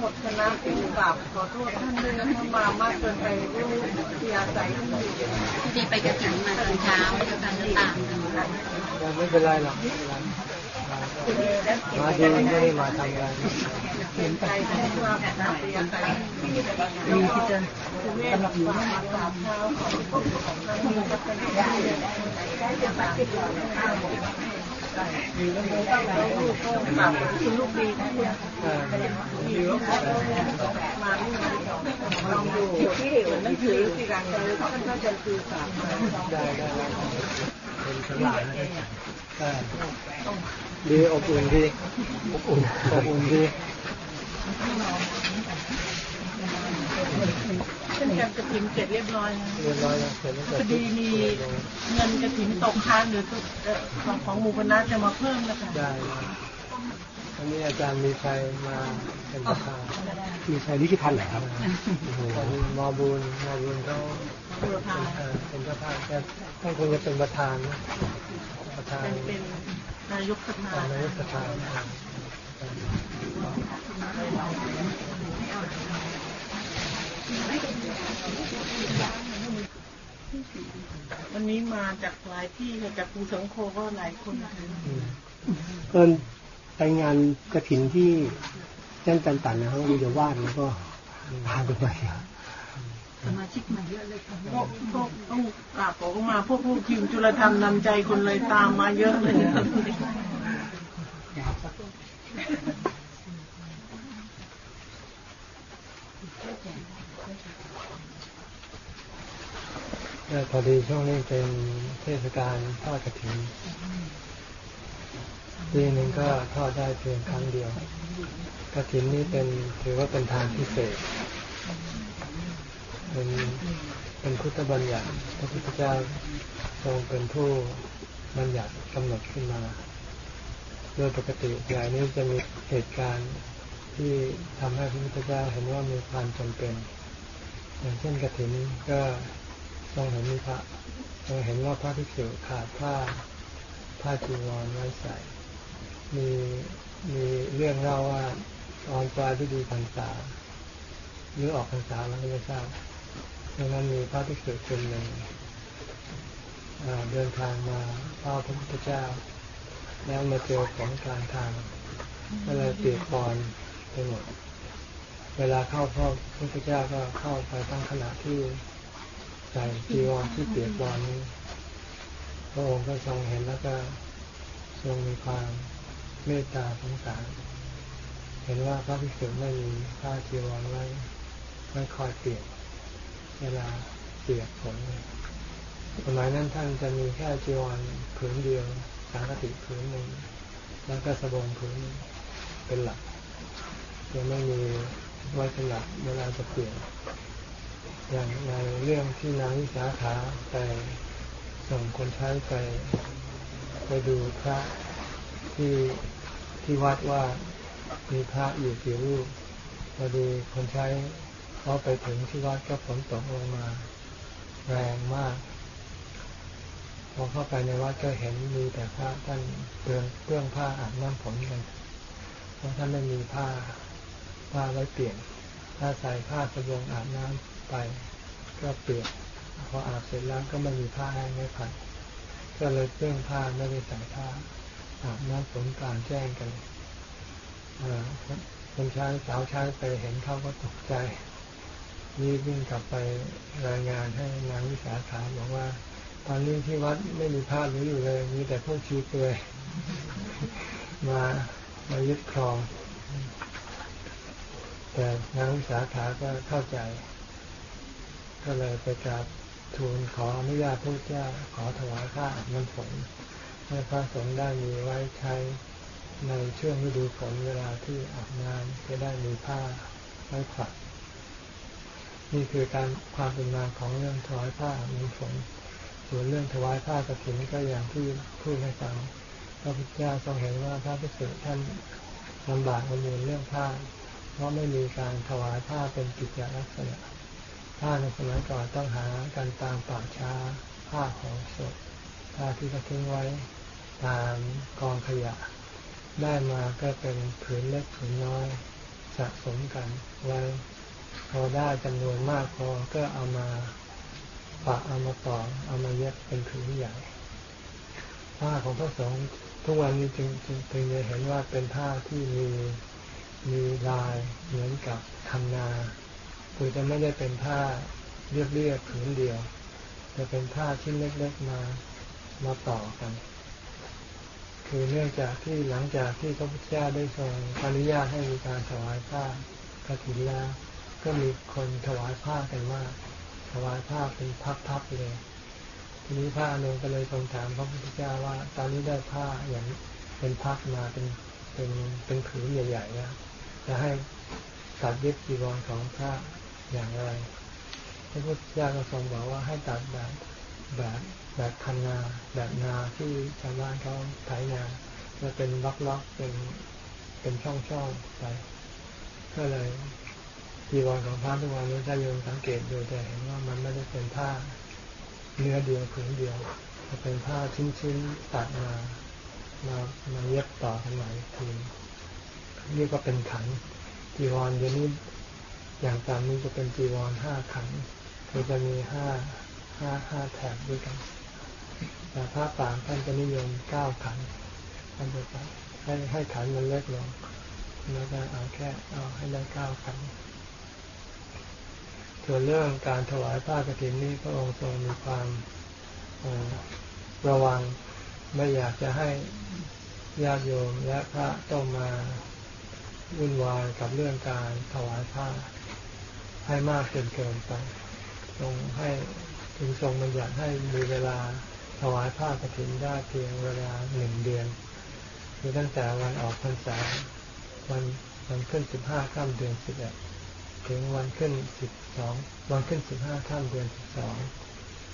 หมดคณะผู้กราบขอโทษท่านด้วยนะมามากเกินไปรู้ที่อาศัยที่ดีไปกระถิ่นมาตอนเช้าแล้วกันก็ตามกันยังไม่เป็นไรหรอกไม่เป็นไมาดีไม่ได้มาทำงานเห็นใจที่ว่าแบบที่อาศัยที่มีที่จะคุณแม่กราบมากราบเท้าของท่านมีก็เป็นได้ได้จะ มดแล้วลูกก็กราบคุณลูกดีนะเนี่ยเออมาลองดูที่เหวหนังสือสิกันเลยท่านก็จะสื่อสามได้ได้เป็นสลายดีอบอุ่นดีอบอุ่นอบอุ่นดี เช่นกันกระถิ่นเสร็จเรียบร้อยเรียบร้อยแล้วเสร็จแล้วพอดีมีเงินกระถิ่นตกค้างหรือของของหมู่คณะจะมาเพิ่มนะคะได้วันนี้อาจารย์มีชัยมาเป็นประธานมีชัยนิติพันธ์เหรอครับวันนี้มอบูลมอบูลเขาบุรพาเอ่อเป็นประธานแต่ต้องคงจะเป็นประธานนะประธานเป็นเป็นนายกสภานายกสภา วันนี้มาจากหลายที่จากภูสังโคก็หลายคนค่ะอืมเอิญไปงานกระถินที่เจ้นจันตันนะครับวิดีโอวาดแล้วก็พาไปไปสมาชิกมาเยอะเลยค่ะพวกพวกต้องกราบขอมาพวกลูกทีมจุลธรรมนำใจคนเลยตามมาเยอะเลย พอดีช่วงนี้เป็นเทศกาลทอดกระถิ่นปีหนึ่งก็ทอดได้เพียงครั้งเดียวกระถินนี่เป็นถือว่าเป็นทางพิเศษ เป็นเป็นพุทธบัญญัติพระพุทธเจ้าทรงเป็นผู้บัญญัติกำหนดขึ้นมา โดยปกติอย่างนี้จะมีเหตุการณ์ที่ทำให้พระพุทธเจ้าเห็นว่ามีความจำเป็น อย่างเช่นกระถินก็ ทรงเห็นมีพระทรงเห็นว่าพระภิกษุขาดผ้าผ้าจีวรไว้ใส่ มีมีเรื่องเล่าว่าตอนปลายฤดูพรรษาหรือออกพรรษาแล้วก็ไม่ทราบดังนั้นมีพระภิกษุคนหนึ่งเดินทางมาเฝ้าพระพุทธเจ้า แล้วมาเจอของกลางทางก็เลยเปียกปอนไปหมด เวลาเข้าพ่อพระพุทธเจ้าก็เข้าไปตั้งขณะที่ ใส่จีวรที่เปียกปอนนี้พระองค์ก็ทรงเห็นแล้วก็ทรงมีความเมตตาสงสาร เห็นว่าพระภิกษุไม่มีผ้าจีวรไว้ไม่คอยเปียกเวลาเปียกฝนสมัยนั้นท่านจะมีแค่จีวรผืนเดียวสังฆติผืนหนึ่งแล้วก็สบงผืนเป็นหลักยังไม่มีไว้เป็นหลักเวลาจะเปลี่ยน อย่างในเรื่องที่นางวิสาขาไปส่งคนใช้ไปไปดูพระที่ที่วัดว่ามีพระอยู่กี่รูปพอดีคนใช้เขาไปถึงที่วัดก็ฝนตกลงมาแรงมาก พอเข้าไปในวัดก็เห็นมีแต่พระท่านเปลืองเปลื้องผ้าอาบน้ำฝนกันเพราะท่านไม่มีผ้าผ้าไว้เปลี่ยน ถ้าใส่ผ้าสบงอาบน้ำ ไปก็เปียกพออาบเสร็จแล้วก็ไม่มีผ้าให้ไม่ผัดก็เลยเปื้องผ้าไม่ได้ใส่ผ้าอาบน้ำฝนกลางแจ้งกันเอ่อคนใช้สาวใช้ไปเห็นเขาก็ตกใจรีบวิ่งกลับไปรายงานให้นางวิสาขาบอกว่า ตอนนี้ที่วัดไม่มีผ้าหลืออยู่เลย มีแต่พวกชีเปลือยมามายึดครอง แต่นางวิสาขาก็เข้าใจ ก็เลยไปกราบทูลขออนุญาตพระเจ้าขอถวายผ้าอาบน้ำฝนให้พระสงฆ์ได้มีไว้ใช้ในช่วงฤดูฝนเวลาที่อาบน้ำจะได้มีผ้าไว้ผัดนี่คือการความเป็นมาของเรื่องถวายผ้าอาบน้ำฝน ส่วนเรื่องถวายผ้ากฐินก็อย่างที่พูดให้ฟังพระพุทธเจ้าทรงเห็นว่าพระภิกษุท่านลำบากลำบนเรื่องผ้า เพราะไม่มีการถวายผ้าเป็นกิจลักษณะ ผ้าในสมัยก่อนต้องหากันตามป่าช้าผ้าของสดผ้าที่เขาทิ้งไว้ตามกองขยะ ได้มาก็เป็นผืนเล็กผืนน้อยสะสมกันไว้พอได้จำนวนมากพอก็เอามาปะเอามาต่อเอามาเย็บเป็นผืนใหญ่ ผ้าของพระสงฆ์ทุกวันนี้จึงจึงจึงจะเห็นว่าเป็นผ้าที่มีมีลายเหมือนกับทำนา คือจะไม่ได้เป็นผ้าเรียบๆผืนเดียว จะเป็นผ้าชิ้นเล็กๆมามาต่อกัน คือเนื่องจากที่หลังจากที่พระพุทธเจ้าได้ทรงอนุญาตให้มีการถวายผ้ากฐินแล้วก็มีคนถวายผ้ากันมากถวายผ้าเป็นพับๆเลยทีนี้พระอนุก็เลยทรงถามพระพุทธเจ้าว่า ตอนนี้ได้ผ้าอย่างเป็นพับมาเป็นเป็นเป็นผืนใหญ่ๆแล้วจะให้ตัดเย็บจีวรของพระ อย่างไรพระพุทธเจ้าก็ทรงบอกว่าให้ตัดแบบแบบแบบคันนาแบบนาที่ชาวบ้านเขาไถนาจะเป็นล็อกๆเป็นเป็นช่องๆไป ก็เลยจีวรของพระทุกวันนี้ถ้าโยมสังเกตดูจะเห็นว่ามันไม่ได้เป็นผ้าเนื้อเดียวผืนเดียวจะเป็นผ้าชิ้นๆตัดมามามาเย็บต่อกันใหม่ทีเรียกว่าเป็นขันจีวรเดี๋ยวนี้ อย่างตามนี้จะเป็นจีวรห้าขันคือจะมีห้าห้าห้าแถบด้วยกันแต่ผ้าป่างท่านจะนิยมเก้าขันท่านจะให้ให้ขันมันเล็กลงแล้วก็เอาแค่เอาให้ได้เก้าขันส่วนเรื่องการถวายผ้ากฐินนี้พระองค์ทรงมีความระวังไม่อยากจะให้ญาติโยมและพระต้องมาวุ่นวายกับเรื่องการถวายผ้า ให้มากเกินเกินไปทรงให้ถึงทรงบัญญัติให้มีเวลาถวายผ้ากฐินได้เพียงเวลาหนึ่งเดือนคือตั้งแต่วันออกพรรษาวันวันขึ้นสิบห้าข้ามเดือนสิบเอ็ดถึงวันขึ้นสิบสองวันขึ้นสิบห้าข้ามเดือนสิบสอง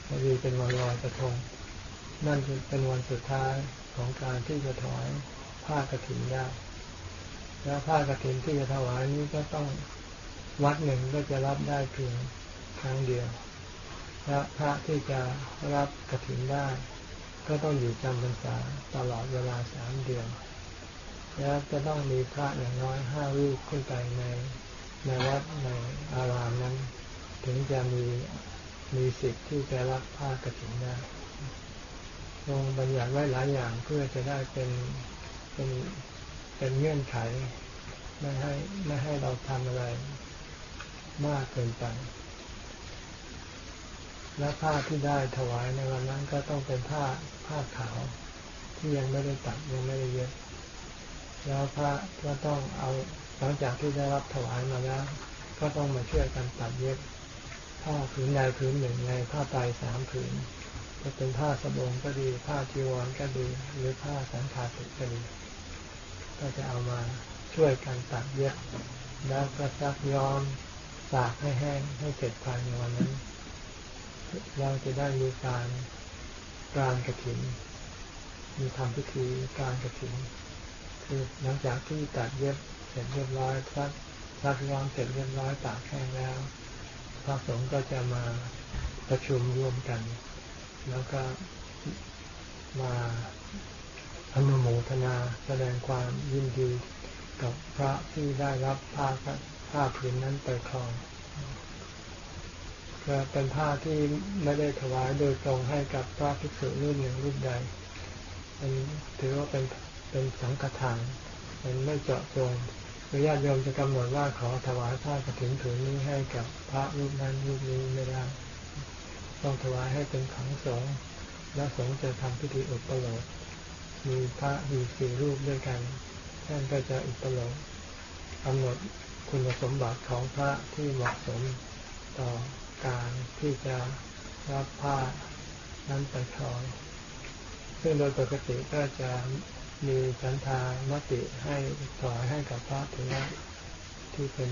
พอดีเป็นวันลอยกระทง นั่นเป็นวันสุดท้ายของการที่จะถวายผ้ากฐินได้แล้วผ้ากฐินที่จะถวายนี้ก็ต้อง วัดหนึ่งก็จะรับได้เพียงครั้งเดียวพระพระที่จะรับกฐินได้ ก็ต้องอยู่จำพรรษาตลอดเวลาสามเดือนแล้วจะต้องมีพระอย่างน้อยห้ารูปขึ้นไปในในวัดในอารามนั้น ถึงจะมีมีสิทธิ์ที่จะรับผ้ากฐินได้ลงบัญญัติไว้หลายอย่างเพื่อจะได้เป็นเป็นเป็นเงื่อนไข ไม่ให้ไม่ให้เราทำอะไร มากเกินไป และผ้าที่ได้ถวายในวันนั้นก็ต้องเป็นผ้าผ้าขาวที่ยังไม่ได้ตัดยังไม่ได้เย็บแล้วพระก็ต้องเอาหลังจากที่ได้รับถวายมาแล้ว ก็ต้องมาช่วยกันตัดเย็บผ้าผืนใดผืนหนึ่งในผ้าไตสามผืนจะเป็นผ้าสบงก็ดี ผ้าจีวรก็ดี หรือผ้าสังขาติก็ดี ก็จะเอามาช่วยกันตัดเย็บแล้วก็ซักย้อม สากให้แห้งให้เสร็จภายในวันนั้น เราจะได้มีการการกระถิน มีทำพิธีการกระถิน คือหลังจากที่ตัดเย็บเสร็จเรียบร้อยซักซักย้อมเสร็จเรียบร้อยตากแห้งแล้วพระสงฆ์ก็จะมาประชุมร่วมกัน แล้วก็มาอนุโมทนาแสดงความยินดีกับพระที่ได้รับผ้าผ้าผืนนั้นไปครอง ก็เป็นผ้าที่ไม่ได้ถวายโดยตรงให้กับพระภิกษุรูปหนึ่งรูปใดเป็นถือว่าเป็นเป็นสังฆทานเป็นไม่เจาะจงหรือญาติโยมจะกำหนดว่าขอถวายผ้ากระถิ่นผืนนี้ให้กับพระรูปนั้นรูปนี้ไม่ได้ต้องถวายให้เป็นขังสงฆ์และสงฆ์จะทำพิธีอุปโลกมีพระมีสี่รูปด้วยกันท่านก็จะอุปโลกกำหนดคุณสมบัติของพระที่เหมาะสมต่อ การที่จะรับผ้านั้นไปครอง ซึ่งโดยปกติก็จะมีฉันทามติให้ถอยให้กับพระถือว่าที่เป็น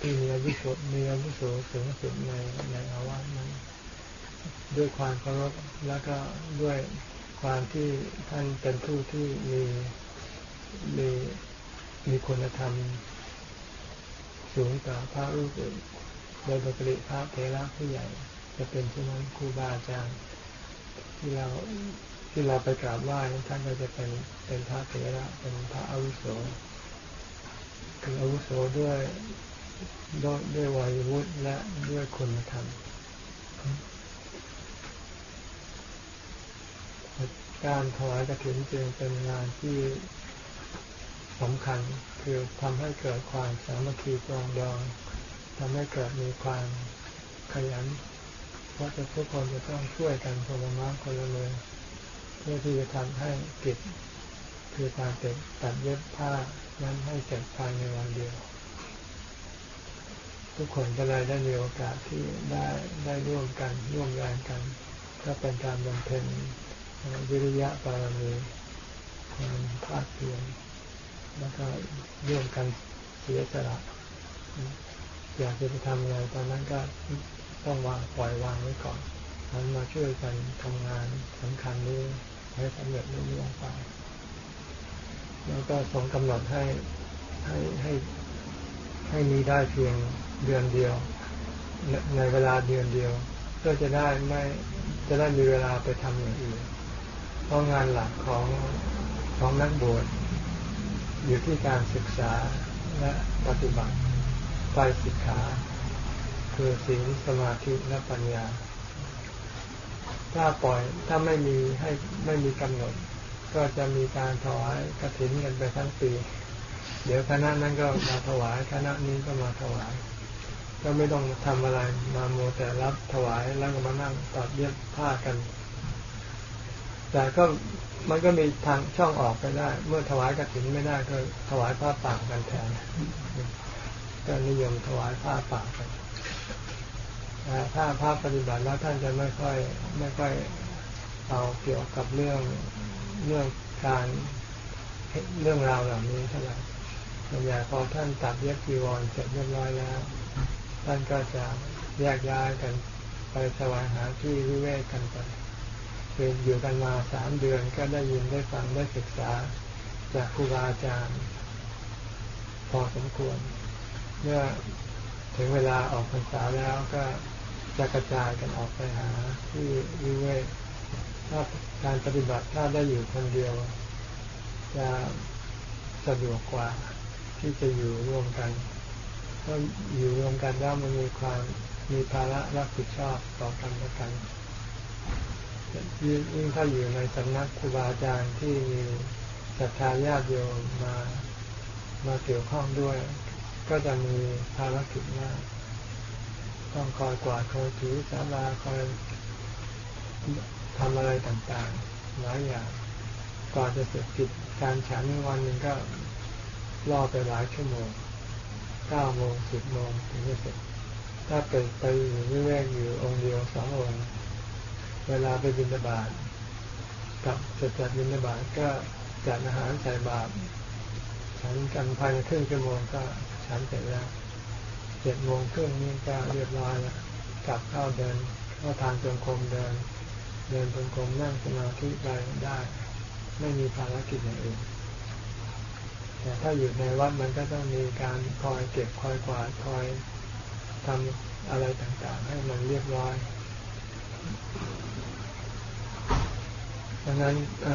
ที่มีอายุสุมีอายุสูสูงสุดในในอาวาสนั้น ด้วยความเคารพแล้วก็ด้วยความที่ท่านเป็นผู้ที่มีมีมีคุณธรรมสูงกว่าพระรูปอื่น โดยปกติพระเทระผู้ใหญ่ จะเป็นเช่นนั้นครูบาอาจารย์ที่เราที่เราไปกราบไหว้ท่านก็จะเป็นเป็นพระเทระเป็นพระอาวุโสคืออาวุโสด้วยด้วยด้วยวัยวุฒิและด้วยคุณธรรมการถวายกระถินจึงเป็นงานที่สำคัญคือทำให้เกิดความสามัคคีปรองดอง ทำให้เกิดมีความขยันเพราะจะทุกคนจะต้องช่วยกันคนละม้คนละเลยเพื่อที่จะทำให้กิจคือการเต็ดตัดเย็บผ้านั้นให้เสร็จภายในวันเดียว ทุกคนก็เลยได้มีโอกาสที่ได้ได้ร่วมกันร่วมแรงกัน ก็เป็นการบำเพ็ญวิริยะบารมีความภาคเพียรแล้วก็ร่วมกันเสียสละ อยากจะไปทำอะไรตอนนั้นก็ต้องวางปล่อยวางไว้ก่อนนั้นมาช่วยกันทำงานสำคัญนี้ให้สำเร็จรุ่งเรืองไปแล้วก็ทรงกำหนดให้ให้ให้ให้มีได้เพียงเดือนเดียว ในเวลาเดือนเดียวเพื่อจะได้ไม่จะได้มีเวลาไปทำอย่างอื่นเพราะงานหลักของของนักบวชอยู่ที่การศึกษาและปฏิบัติ ไตรสิกขา คือศีลสมาธิและปัญญา ถ้าปล่อยถ้าไม่มีให้ไม่มีกำหนด ก็จะมีการถวายกระถินกันไปทั้งปี เดี๋ยวคณะนั้นก็มาถวายคณะนี้ก็มาถวาย ก็ไม่ต้องทำอะไรมาโมแต่รับถวายแล้วก็มานั่งตัดเย็บผ้ากัน แต่ก็มันก็มีทางช่องออกไปได้ เมื่อถวายกระถินไม่ได้ก็ถวายผ้าป่ากันแทน ก็นิยมถวายผ้าป่ากันแต่ถ้าภาพปฏิบัติแล้วท่านจะไม่ค่อยไม่ค่อยเอาเกี่ยวกับเรื่องเรื่องการเรื่องราวเหล่านี้เท่าไหร่ส่วนใหญ่พอท่านตัดเย็บจีวรเสร็จเรียบร้อยแล้ว ท่านก็จะแยกย้ายกันไปสวายหาที่วิเวกกันไปคืออยู่กันมาสามเดือนก็ได้ยินได้ฟังได้ศึกษาจากครูบาอาจารย์ พอสมควร เมื่อถึงเวลาออกพรรษาแล้วก็จะกระจายกันออกไปหาที่วิเวกถ้าการปฏิบัติถ้าได้อยู่คนเดียว จะสะดวกกว่าที่จะอยู่รวมกันเพราะอยู่รวมกันแล้วมันมีความมีภาระรับผิดชอบต่อกันและกันยิ่งถ้าอยู่ในสำนักครูบาอาจารย์ที่มีศรัทธาญาติโยมมามาเกี่ยวข้องด้วย ก็จะมีภารกิจมากต้องคอยกวาดคอยถือสาราคอยทำอะไรต่างๆหลายอย่างก่อนจะเสร็จกิจการฉันวันหนึ่งก็รอไปหลายชั่วโมงเก้าโมงสิบโมงถึงจะเสร็จ ถ้าไปไปอยู่วิเวกอยู่องค์เดียวสององค์เวลาไปบินบาตกับเสร็จจากบินบาตก็จัดอาหารใส่บาตรฉันกันภายในครึ่งชั่วโมงก็ ฉันเสร็จแล้วเจ็ดโมงครึ่งนี่ก็เรียบร้อยแล้วกลับเข้าเดินเข้าทางจงกรมเดิน เดินจงกรมนั่งสมาธิไปได้ ไม่มีภารกิจอย่างอื่นแต่ถ้าอยู่ในวัดมันก็ต้องมีการคอยเก็บคอยกวาดคอยทำอะไรต่างๆ ให้มันเรียบร้อยดังนั้นเ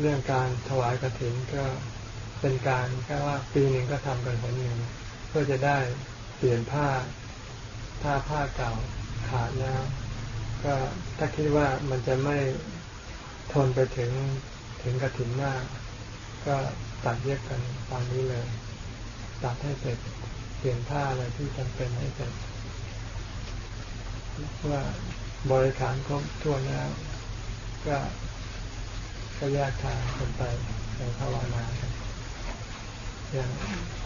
เรื่องการถวายกระถินก็เป็นการแค่ว่าปีหนึ่งก็ทำกันหนหนึ่ง พื่อจะได้เปลี่ยนผ้าถ้าผ้าเก่าขาดแล้ว ก็ถ้าคิดว่ามันจะไม่ทนไปถึงถึงกระถิ่นมาก็ตัดเย็บกันตอนนี้เลย ตัดให้เสร็จเปลี่ยนผ้าอะไรที่จำเป็นให้เสร็จว่าบริขารครบทั่วแล้ว ก็ก็แยกทางกันไปในภาวนา อย่าง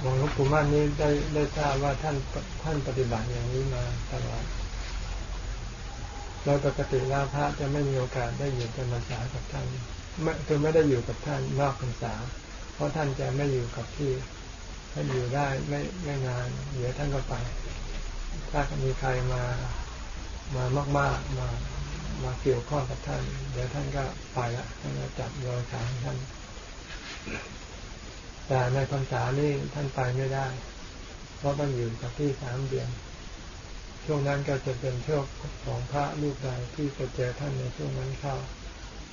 หลวงปู่มั่นนี้ได้ได้ทราบว่าท่านท่านปฏิบัติอย่างนี้มาตลอดโดยปกติแล้วพระจะไม่มีโอกาสได้อยู่เป็นพรรษากับท่านไม่คือไม่ได้อยู่กับท่านนอกพรรษา เพราะท่านจะไม่อยู่กับที่ท่านอยู่ได้ไม่ไม่นานเดี๋ยวท่านก็ไป ถ้ามีใครมามามาก ๆมามาเกี่ยวข้องกับท่าน เดี๋ยวท่านก็ไปละท่านก็จับโดยสารท่าน แต่ในพรรษานี่ท่านไปไม่ได้ เพราะต้องอยู่กับที่สามเดือน ช่วงนั้นก็จะเป็นช่วงของพระลูกใดที่จะเจอท่านในช่วงนั้นเข้า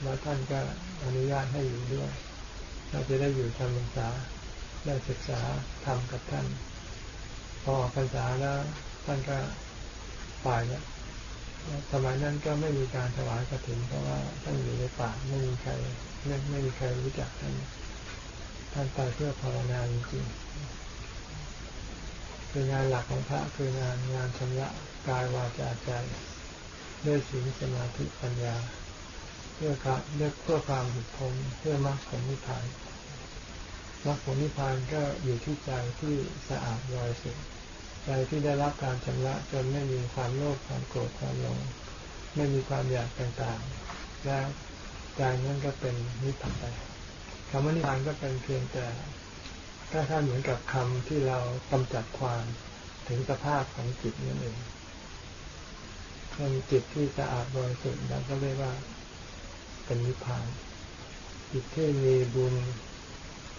แล้วท่านก็อนุญาตให้อยู่ด้วย เราจะได้อยู่จำพรรษาได้ศึกษาทำกับท่าน พอพรรษาแล้วท่านก็ไปแล้วสมัยนั้นก็ไม่มีการถวายกระถิ่นเพราะว่าท่านอยู่ในป่าไม่มีใครไม่ไม่มีใครรู้จักท่าน ท่านไปเพื่อภาวนาจริงๆคืองานหลักของพระคืองานงานชำระกายวาจาใจด้วยศีลสมาธิปัญญาเพื่อครับเพื่อเพื่อความหลุดพ้นเพื่อมรรคผลนิพพานมรรคผลนิพพานก็อยู่ที่ใจที่สะอาดบริสุทธิ์ใจที่ได้รับการชำระจนไม่มีความโลภความโกรธความหลง ไม่มีความอยากต่างๆ แล้วใจนั้นก็เป็นนิพพานำว่านิพพานก็เป็นเพียงแต่ถ้าท่านเหมือนกับคำที่เรากำจัดความถึงสภาพของจิตนั่นเองเป็นจิตที่สะอาดบริสุทธิ์แล้วก็เรียกว่าเป็นนิพพาน จิตที่มีบุญ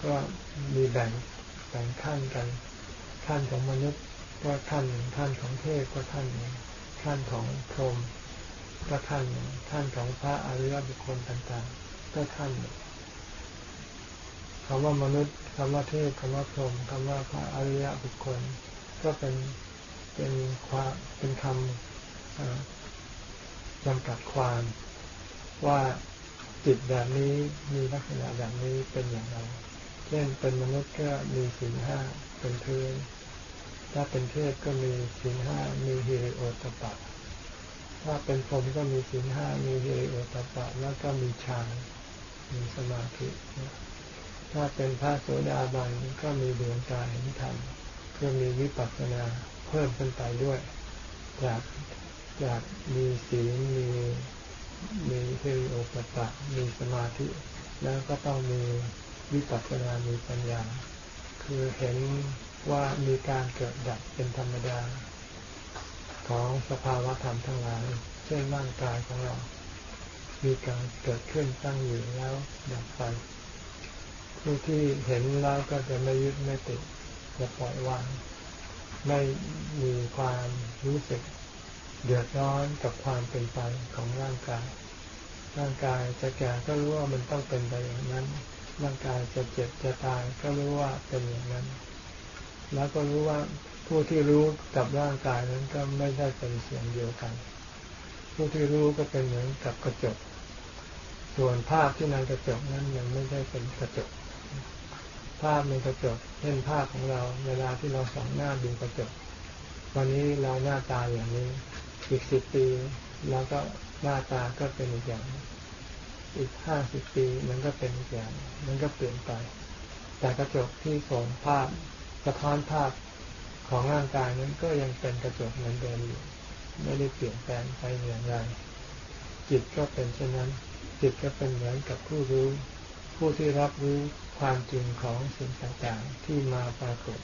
ก็มีแบ่งแบ่งขั้นกันขั้นของมนุษย์ก็ขั้นหนึ่งขั้นของเทพก็ขั้นหนึ่งขั้นของพรหมก็ขั้นหนึ่งขั้นของพระอริยบุคคลต่างๆ ก็ขั้นหนึ่ง คำว่ามนุษย์คำว่าเทพคำว่าพรหมคำว่าพระอริยบุคคล ก็เป็นเป็นความเป็นคำจำกัดความว่าจิตแบบนี้มีลักษณะแบบนี้เป็นอย่างไรเช่นเป็นมนุษย์ก็มีศีลห้าเป็นพื้นถ้าเป็นเทพก็มีศีลห้ามีฮิริโอตปะ ถ้าเป็นพรหมก็มีศีลห้ามีฮิริโอตปะ แล้วก็มีฌานมีสมาธิ ถ้าเป็นพระโสดาบันก็มีดวงตาเห็นธรรมก็มีวิปัสสนาเพิ่มขึ้นไปด้วยจากจากมีศีลมีมีฮิริโอตปะมีสมาธิ แล้วก็ต้องมีวิปัสสนามีปัญญา คือเห็นว่ามีการเกิดดับเป็นธรรมดา ของสภาวะธรรมทั้งหลาย เช่นร่างกายของเรา มีการเกิดขึ้นตั้งอยู่แล้วดับไป ผู้ที่เห็นแล้วก็จะไม่ยึดไม่ติดจะปล่อยวางไม่มีความรู้สึกเดือดร้อนกับความเป็นไปของร่างกาย ร่างกายจะแก่ก็รู้ว่ามันต้องเป็นไปอย่างนั้น ร่างกายจะเจ็บจะตายก็รู้ว่าเป็นอย่างนั้น แล้วก็รู้ว่าผู้ที่รู้กับร่างกายนั้นก็ไม่ได้เป็นเสียงเดียวกัน ผู้ที่รู้ก็เป็นเหมือนกับกระจก ส่วนภาพที่ในกระจกนั้นยังไม่ได้เป็นกระจก ภาพในกระจกเช่นภาพของเรา เวลาที่เราส่องหน้าดูกระจก วันนี้เราหน้าตาอย่างนี้ อีกสิบปีเราก็หน้าตาก็เป็นอีกอย่าง อีกห้าสิบปีมันก็เป็นอีกอย่าง มันก็เปลี่ยนไป แต่กระจกที่ส่งภาพสะท้อนภาพของร่างกายนั้นก็ยังเป็นกระจกเหมือนเดิมอยู่ไม่ได้เปลี่ยนแปลงไปอย่างไร จิตก็เป็นเช่นนั้น จิตก็เป็นเหมือนกับผู้รู้ ผู้ที่รับรู้ ความจริงของสิ่งต่างๆ ที่มาปรากฏ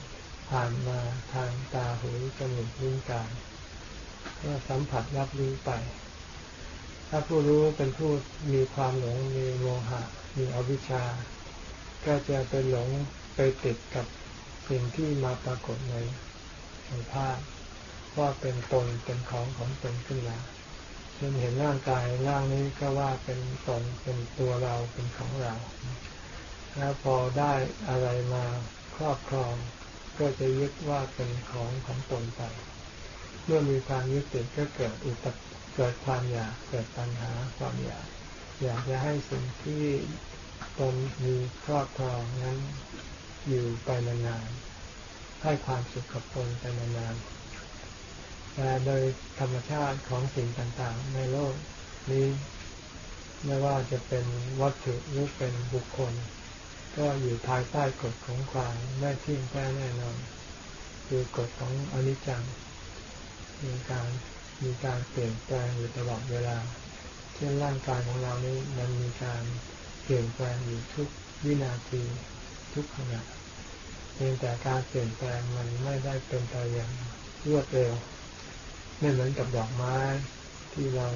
ผ่านมาทางตาหูจมูกลิ้นกายก็สัมผัสรับรู้ไป ถ้าผู้รู้เป็นผู้มีความหลงมีโมหะ มีอวิชชา ก็จะไปหลงไปติดกับสิ่งที่มาปรากฏในในภาพว่าเป็นตนเป็นของของตนขึ้นมาเช่นเห็นร่างกายร่างนี้ก็ว่าเป็นตนเป็นตัวเราเป็นของเรา แล้วพอได้อะไรมาครอบครอง ก็จะยึดว่าเป็นของของตนไป เมื่อมีความยึดติดก็เกิดอุปเกิดความอยากเกิดปัญหาความอยากอยากจะให้สิ่งที่ตนมีครอบครองนั้นอยู่ไปนานๆให้ความสุขกับตนไปนานๆแต่โดยธรรมชาติของสิ่งต่างๆ ในโลกนี้ไม่ว่าจะเป็นวัตถุหรือเป็นบุคคล ก็อยู่ภายใต้กฎของความไม่เที่ยงแท้แน่นอนคือกฎของอนิจจังมีการมีการเปลี่ยนแปลงอยู่ตลอดเวลา เช่นร่างกายของเรานี้มันมีการเปลี่ยนแปลงอยู่ทุกวินาทีทุกขณะเพียงแต่การเปลี่ยนแปลงมันไม่ได้เป็นไปอย่างรวดเร็วไม่เหมือนกับดอกไม้ที่เรา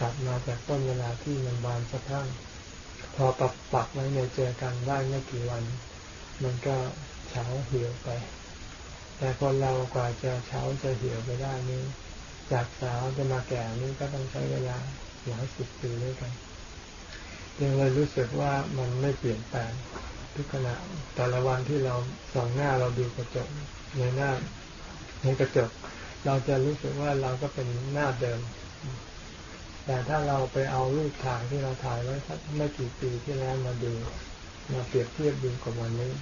ตัดมาจากต้นเวลาที่มันบานสะพรั่ง พอปักปักไว้ในเจอกันได้ไม่กี่วัน มันก็เฉาเหี่ยวไป แต่คนเรากว่าจะเฉาจะเหี่ยวไปได้นี้จากสาวจะมาแก่นี้ก็ต้องใช้เวลาหลายสิบปีด้วยกันยังเลยรู้สึกว่ามันไม่เปลี่ยนแปลงทุกขณะแต่ละวันที่เราส่องหน้าเราดูกระจกในหน้าในกระจก เราจะรู้สึกว่าเราก็เป็นหน้าเดิม แต่ถ้าเราไปเอารูปถ่ายที่เราถ่ายไว้สักไม่กี่ปีที่แล้วมาดูมาเปรียบเทียบดูกับวันนี้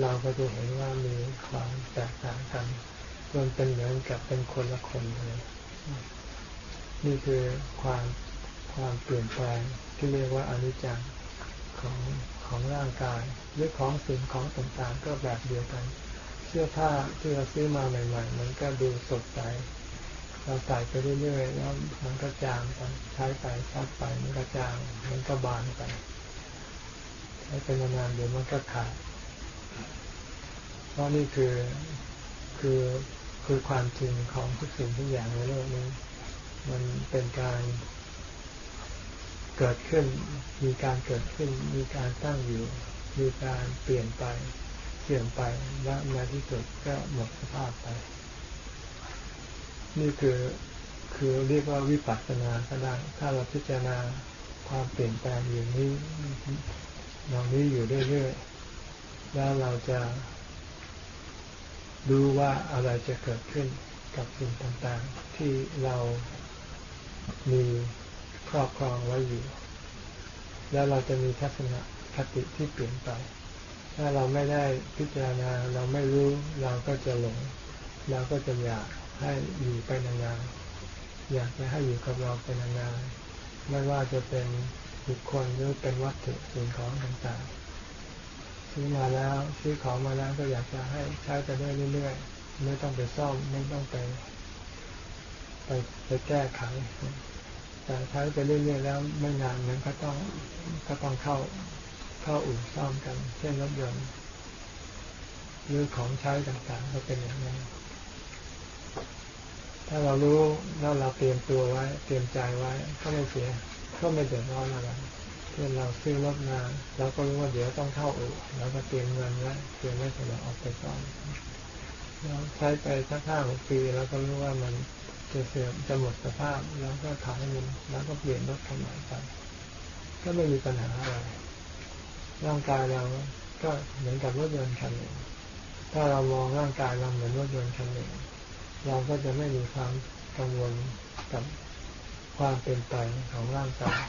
เราก็จะเห็นว่ามีความแตกต่างกันมันเป็นเหมือนกับเป็นคนละคนเลยนี่คือความความเปลี่ยนแปลงที่เรียกว่าอนิจจังของของร่างกายหรือของสิ่งของต่างๆก็แบบเดียวกัน เสื้อผ้าที่เราซื้อมาใหม่ ๆ มันก็ดูสดใส เราใส่ไปเรื่อยๆแล้วมันก็จางไปใช้ไปซักไปมันก็จางมันก็บานไปใช้เป็นนานๆเดี๋ยวมันก็ขาดเพราะนี่คือคือคือความจริงของทุกสิ่งทุกอย่างในโลกนี้ มันเป็นการเกิดขึ้น มีการเกิดขึ้น มีการตั้งอยู่ มีการเปลี่ยนไปเสื่อมไปและในที่สุดก็หมดสภาพไป นี่คือคือเรียกว่าวิปัสสนาก็ได้ถ้าเราพิจารณาความเปลี่ยนแปลงอย่างนี้อย่างนี้อยู่เรื่อยๆแล้วเราจะดูว่าอะไรจะเกิดขึ้นกับสิ่งต่างๆ ที่เรามีครอบครองไว้อยู่ แล้วเราจะมีทัศนคติที่เปลี่ยนไป ถ้าเราไม่ได้พิจารณาเราไม่รู้เราก็จะหลง เราก็จะอยาก ให้อยู่ไปนานๆอยากจะให้อยู่กับเราไปนานๆไม่ว่าจะเป็นบุคคลหรือเป็นวัตถุสิ่งของต่างๆซื้อมาแล้วซื้อของมาแล้วก็อยากจะให้ใช้ไปได้เรื่อยๆไม่ต้องไปซ่อมไม่ต้องไป ไปไปแก้ไขแต่ใช้ไปเรื่อยๆแล้วไม่นานนั้นก็ต้องก็ต้องเข้าเข้าอู่ซ่อมกัน เช่นรถยนต์หรือของใช้ต่างๆก็เป็นอย่างนั้น ถ้าเรารู้แล้วเราเตรียมตัวไว้ เตรียมใจไว้ก็ไม่เสียก็ไม่เดือดร้อนอะไรเช่นเราซื้อรถมาเราก็รู้ว่าเดี๋ยวต้องเข้าอู่เราก็เตรียมเงินไว้เตรียมไว้สำหรับออกไปซ่อมเราใช้ไปสักห้าหกปีแล้วก็รู้ว่ามันจะเสื่อมจะหมดสภาพแล้วก็ขายมันแล้วก็เปลี่ยนรถคันใหม่ไปก็ไม่มีปัญหาอะไรร่างกายเราก็เหมือนกับรถยนต์คันหนึ่งถ้าเรามองร่างกายเราเหมือนรถยนต์คันหนึ่ง เราก็จะไม่มีความกังวลกับความเป็นไปของร่างกาย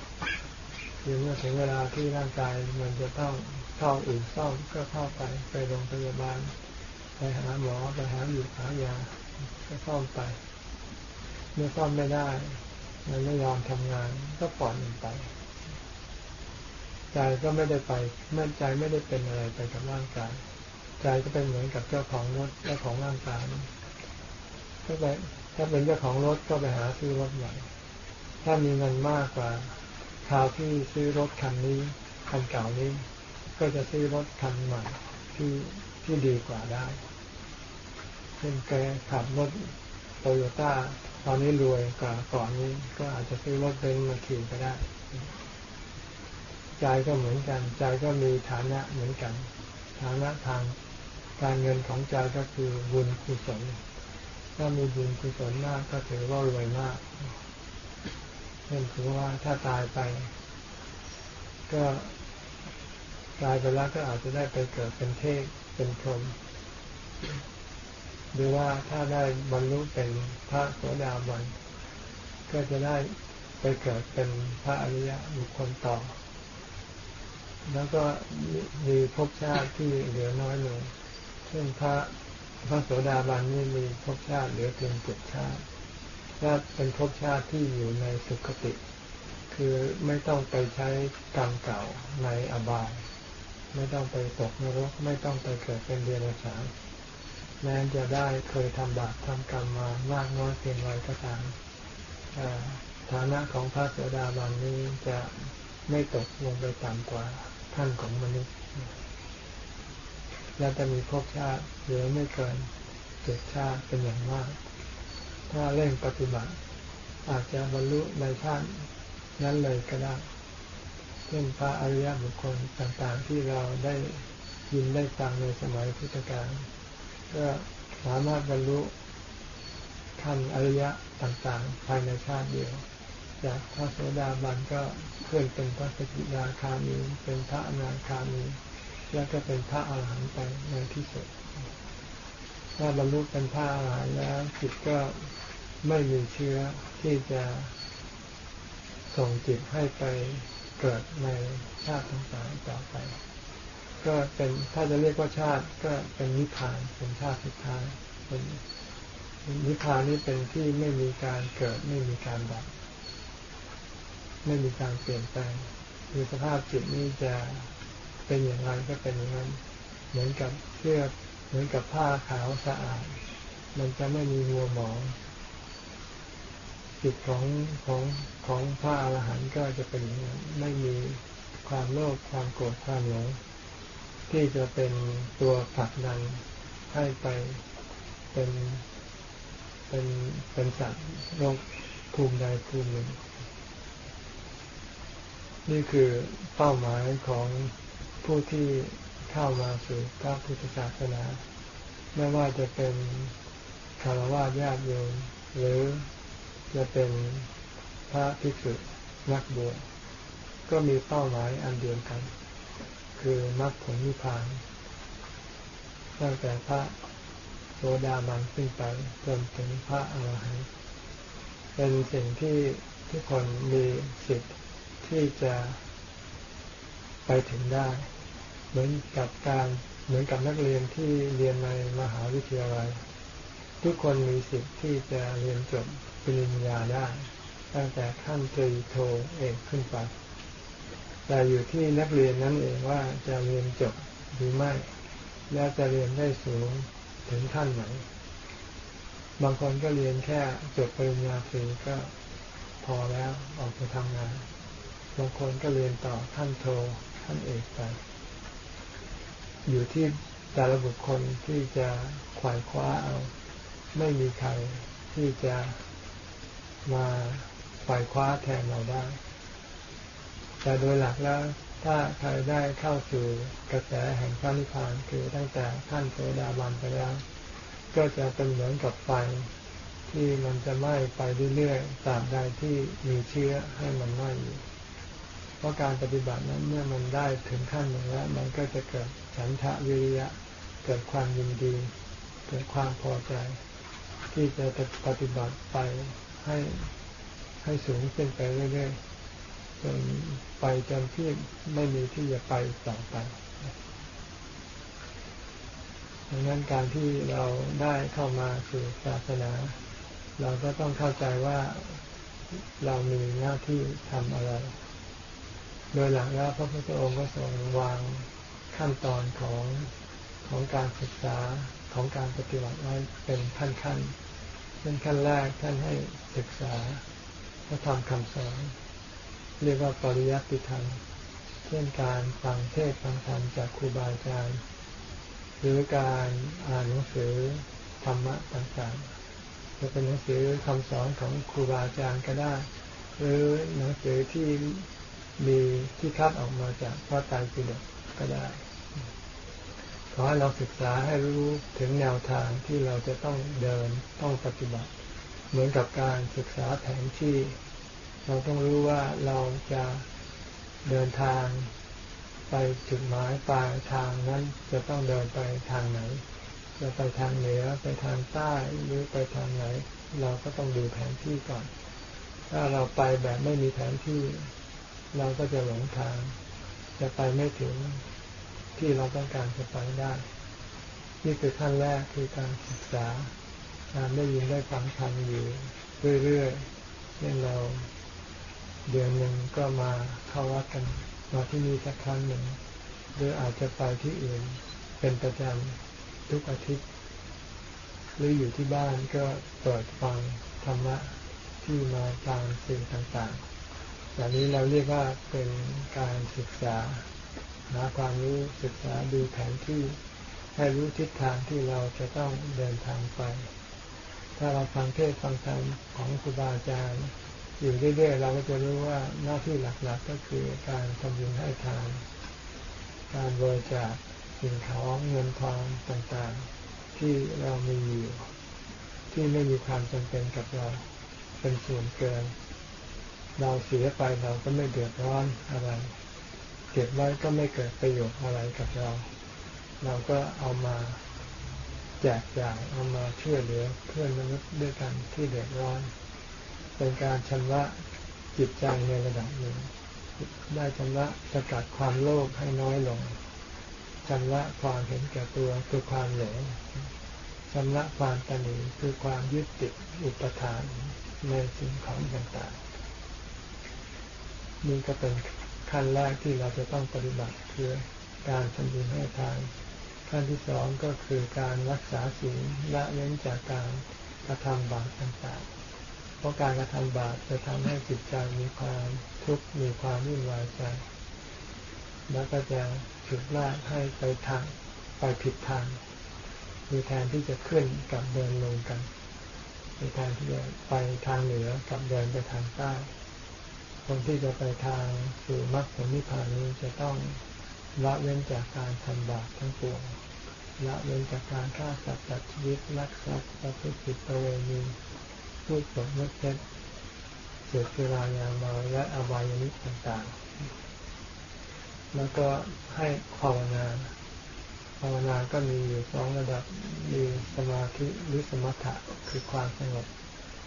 คือเมื่อถึงเวลาที่ร่างกายมันจะต้องเข้าอื่นซ่อมก็เข้าไปไปโรงพยาบาล ไปหาหมอไปหาหยุดหายาก็ซ่อมไป เมื่อซ่อมไม่ได้ มันไม่ยอมทำงาน ก็ปล่อยมันไปใจก็ไม่ได้ไปเมื่อใจไม่ได้เป็นอะไรไปกับร่างกาย ใจก็เป็นเหมือนกับเจ้าของรถเจ้าของร่างกาย ถ้าไปถ้าเป็นเจ้าของรถก็ไปหาซื้อรถใหม่ ถ้ามีเงินมากกว่าคราวที่ซื้อรถคันนี้คันเก่านี้ ก็จะซื้อรถคันใหม่ที่ที่ดีกว่าได้เช่นแกขับรถโตโยต้าตอนนี้รวยกว่าก่อนนี้ ก็อาจจะซื้อรถเบนซ์มาขี่ก็ได้ ใจก็เหมือนกัน ใจก็มีฐานะเหมือนกัน ฐานะทางการเงินของใจก็คือบุญกุศล ถ้ามีบุญกุศลมากก็ถือว่ารวยมากเช่นถือว่าถ้าตายไป ก็ตายไปแล้วก็อาจจะได้ไปเกิดเป็นเทพเป็นพรหมหรือว่าถ้าได้บรรลุเป็นพระโสดาบันก็จะได้ไปเกิดเป็นพระอริยะบุคคลต่อ แล้วก็มีภพชาติที่เหลือน้อยลง เช่นพระ พระโสดาบันนี่มีภพชาติเหลือเพียงเจ็ดชาติและเป็นภพชาติที่อยู่ในสุคติ คือไม่ต้องไปใช้กรรมเก่าในอบาย ไม่ต้องไปตกนรก ไม่ต้องไปเกิดเป็นเดรัจฉานแม้จะได้เคยทำบาปทำกรรมมามากน้อยเพียงไรก็ตามฐานะของพระโสดาบันนี้จะไม่ตกลงไปต่ำกว่าท่านของมนุษย์ และจะมีภพชาติเหลือไม่เกินเจ็ดชาติเป็นอย่างมาก ถ้าเร่งปฏิบัติ อาจจะบรรลุในชาตินั้นเลยก็ได้เช่นพระอริยบุคคลต่างๆที่เราได้ยินได้ฟังในสมัยพุทธกาลก็สามารถบรรลุขั้นอริยะต่างๆ ภายในชาติเดียว จากพระโสดาบันก็เคลื่อนเป็นพระสกิทาคามี เป็นพระอนาคามี แล้วก็เป็นพระอาหารหันต์ไปในที่สุด ถ้าบรรลุเป็นพระอาหารหันต์แล้วจิตก็ไม่มีเชื้อที่จะส่งจิตให้ไปเกิดในชาติต่างๆต่อไป ก็เป็นถ้าจะเรียกว่าชาติก็เป็นนิพพานเป็นชาติสุดท้ายเป็นนิพพานนี่เป็นที่ไม่มีการเกิดไม่มีการดับ ไม่มีการเปลี่ยนแปลงคือสภาพจิตนี่จะ เป็นอย่างไรก็เป็นอย่างนั้น เหมือนกับเสื้อเหมือนกับผ้าขาวสะอาด มันจะไม่มีมัวหมองจิตของของของพระอรหันต์ก็จะเป็นอย่างนั้นไม่มีความโลภความโกรธความหลงที่จะเป็นตัวผลักดันให้ไปเป็นเป็นเป็นสัตว์โลกภูมิใดภูมิหนึ่ง นี่คือเป้าหมายของ ผู้ที่เข้ามาสู่พระพุทธศาสนา ไม่ว่าจะเป็นคารวะญาติโยมหรือจะเป็นพระภิกษุนักบวชก็มีเป้าหมายอันเดียวกัน คือมรรคผลนิพพาน ตั้งแต่พระโสดาบันขึ้นไปจนถึงพระอรหันต์เป็นสิ่งที่ทุกคนมีสิทธิ์ที่จะไปถึงได้ เหมือนกับการเหมือนกับนักเรียนที่เรียนในมหาวิทยาลัย ทุกคนมีสิทธิ์ที่จะเรียนจบปริญญาได้ ตั้งแต่ขั้นตรีโทเอกขึ้นไป แต่อยู่ที่นักเรียนนั้นเองว่าจะเรียนจบหรือไม่ และจะเรียนได้สูงถึงขั้นไหน บางคนก็เรียนแค่จบปริญญาตรีก็พอแล้วออกไปทำงาน บางคนก็เรียนต่อขั้นโทขั้นเอกไป อยู่ที่แต่ละบุคคลที่จะขวายคว้าเอา ไม่มีใครที่จะมาฝ่ายคว้าแทนเราได้ แต่โดยหลักแล้ว ถ้าใครได้เข้าสู่กระแสแห่งพระนิพพานคือตั้งแต่ขั้นโสดาบันไปแล้ว ก็จะเป็นเหมือนกับไฟที่มันจะไหม้ไปเรื่อยๆตาบใดที่มีเชื้อให้มันไหม้อยู่ ราะการปฏิบัตินั้นเมื่อมันได้ถึงขั้นหนึ่งแล้ว มันก็จะเกิดฉันทะวิริยะ เกิดความยินดี เกิดความพอใจ ที่จะปฏิบัติไปให้ให้สูงขึ้นไปเรื่อยๆจนไปจนที่ไม่มีที่จะไปต่อไปดังนั้นการที่เราได้เข้ามาสู่ศาสนา เราก็ต้องเข้าใจว่าเรามีหน้าที่ทำอะไร โดยหลักแล้วพระพุทธองค์ก็ทรงวางขั้นตอนของของการศึกษาของการปฏิบัติไว้เป็นขั้นๆเช่นขั้นแรกท่านให้ศึกษาพระธรรมคำสอนเรียกว่าปริยัติธรรมเช่นการฟังเทศฟังธรรมจากครูบาอาจารย์หรือการอ่านหนังสือธรรมะต่างๆจะเป็นหนังสือคำสอนของครูบาอาจารย์ก็ได้ หรือหนังสือที่ มีที่คัดออกมาจากพระไตรปิฎกก็ได้ ขอให้เราศึกษาให้รู้ถึงแนวทางที่เราจะต้องเดินต้องปฏิบัติ เหมือนกับการศึกษาแผนที่ เราต้องรู้ว่าเราจะเดินทางไปจุดหมายปลายทางนั้นจะต้องเดินไปทางไหน จะไปทางเหนือไปทางใต้หรือไปทางไหน เราก็ต้องดูแผนที่ก่อน ถ้าเราไปแบบไม่มีแผนที่ เราก็จะหลงทาง จะไปไม่ถึงที่เราต้องการจะไปได้ นี่คือขั้นแรกคือการศึกษา การได้ยินได้ฟังธรรมอยู่เรื่อยๆเช่นเราเดือนหนึ่งก็มาเข้าวัดกันมาที่นี่สักครั้งหนึ่งหรืออาจจะไปที่อื่นเป็นประจำทุกอาทิตย์ หรืออยู่ที่บ้านก็เปิดฟังธรรมะที่มาตามสิ่งต่างๆ อย่างนี้เราเรียกว่าเป็นการศึกษาหาความรู้ศึกษาดูแผนที่ให้รู้ทิศทางที่เราจะต้องเดินทางไป ถ้าเราฟังเทศฟังธรรมของครูบาอาจารย์ อยู่เรื่อยๆเราก็จะรู้ว่าหน้าที่หลักๆก็คือการทำบุญให้ทาน การบริจาคสิ่งของเงินทองต่างๆ ที่เรามีอยู่ที่ไม่มีความจำเป็นกับเราเป็นส่วนเกิน เราเสียไปเราก็ไม่เดือดร้อนอะไร เก็บไว้ก็ไม่เกิดประโยชน์อะไรกับเรา เราก็เอามาแจกจ่ายเอามาช่วยเหลือเพื่อนมนุษย์ด้วยกันที่เดือดร้อน เป็นการชำระจิตใจในระดับหนึ่ง ได้ชำระสกัดความโลภให้น้อยลงชำระความเห็นแก่ตัวคือความหลงชำระความตนีคือความยึดติดอุปทานในสิ่งของต่างๆ นี่ก็เป็นขั้นแรกที่เราจะต้องปฏิบัติคือการทำบุญให้ทานขั้นที่สองก็คือการรักษาศีลละเว้นจากการกระทำบาปต่างๆ เพราะการกระทำบาปจะทำให้จิตใจมีความทุกข์มีความวุ่นวายใจ แล้วก็จะฉุดลากให้ไปทางไปผิดทาง มีแทนที่จะขึ้นกับเดินลงกัน มีแทนที่จะไปทางเหนือกับเดินไปทางใต้ คนที่จะไปทางสู่มรรคผลนิพพานนี้จะต้องละเว้นจากการทำบาปทั้งปวงละเว้นจากการฆ่าสัตว์ตัดชีวิตลักทรัพย์ประพฤติผิดประเวณีพูดปดมดเท็จเสียเวลายาเมาและอบายานิจต่างๆ แล้วก็ให้ภาวนาภาวนาก็มีอยู่สองระดับมีสมาธิหรือสมถะคือความสงบ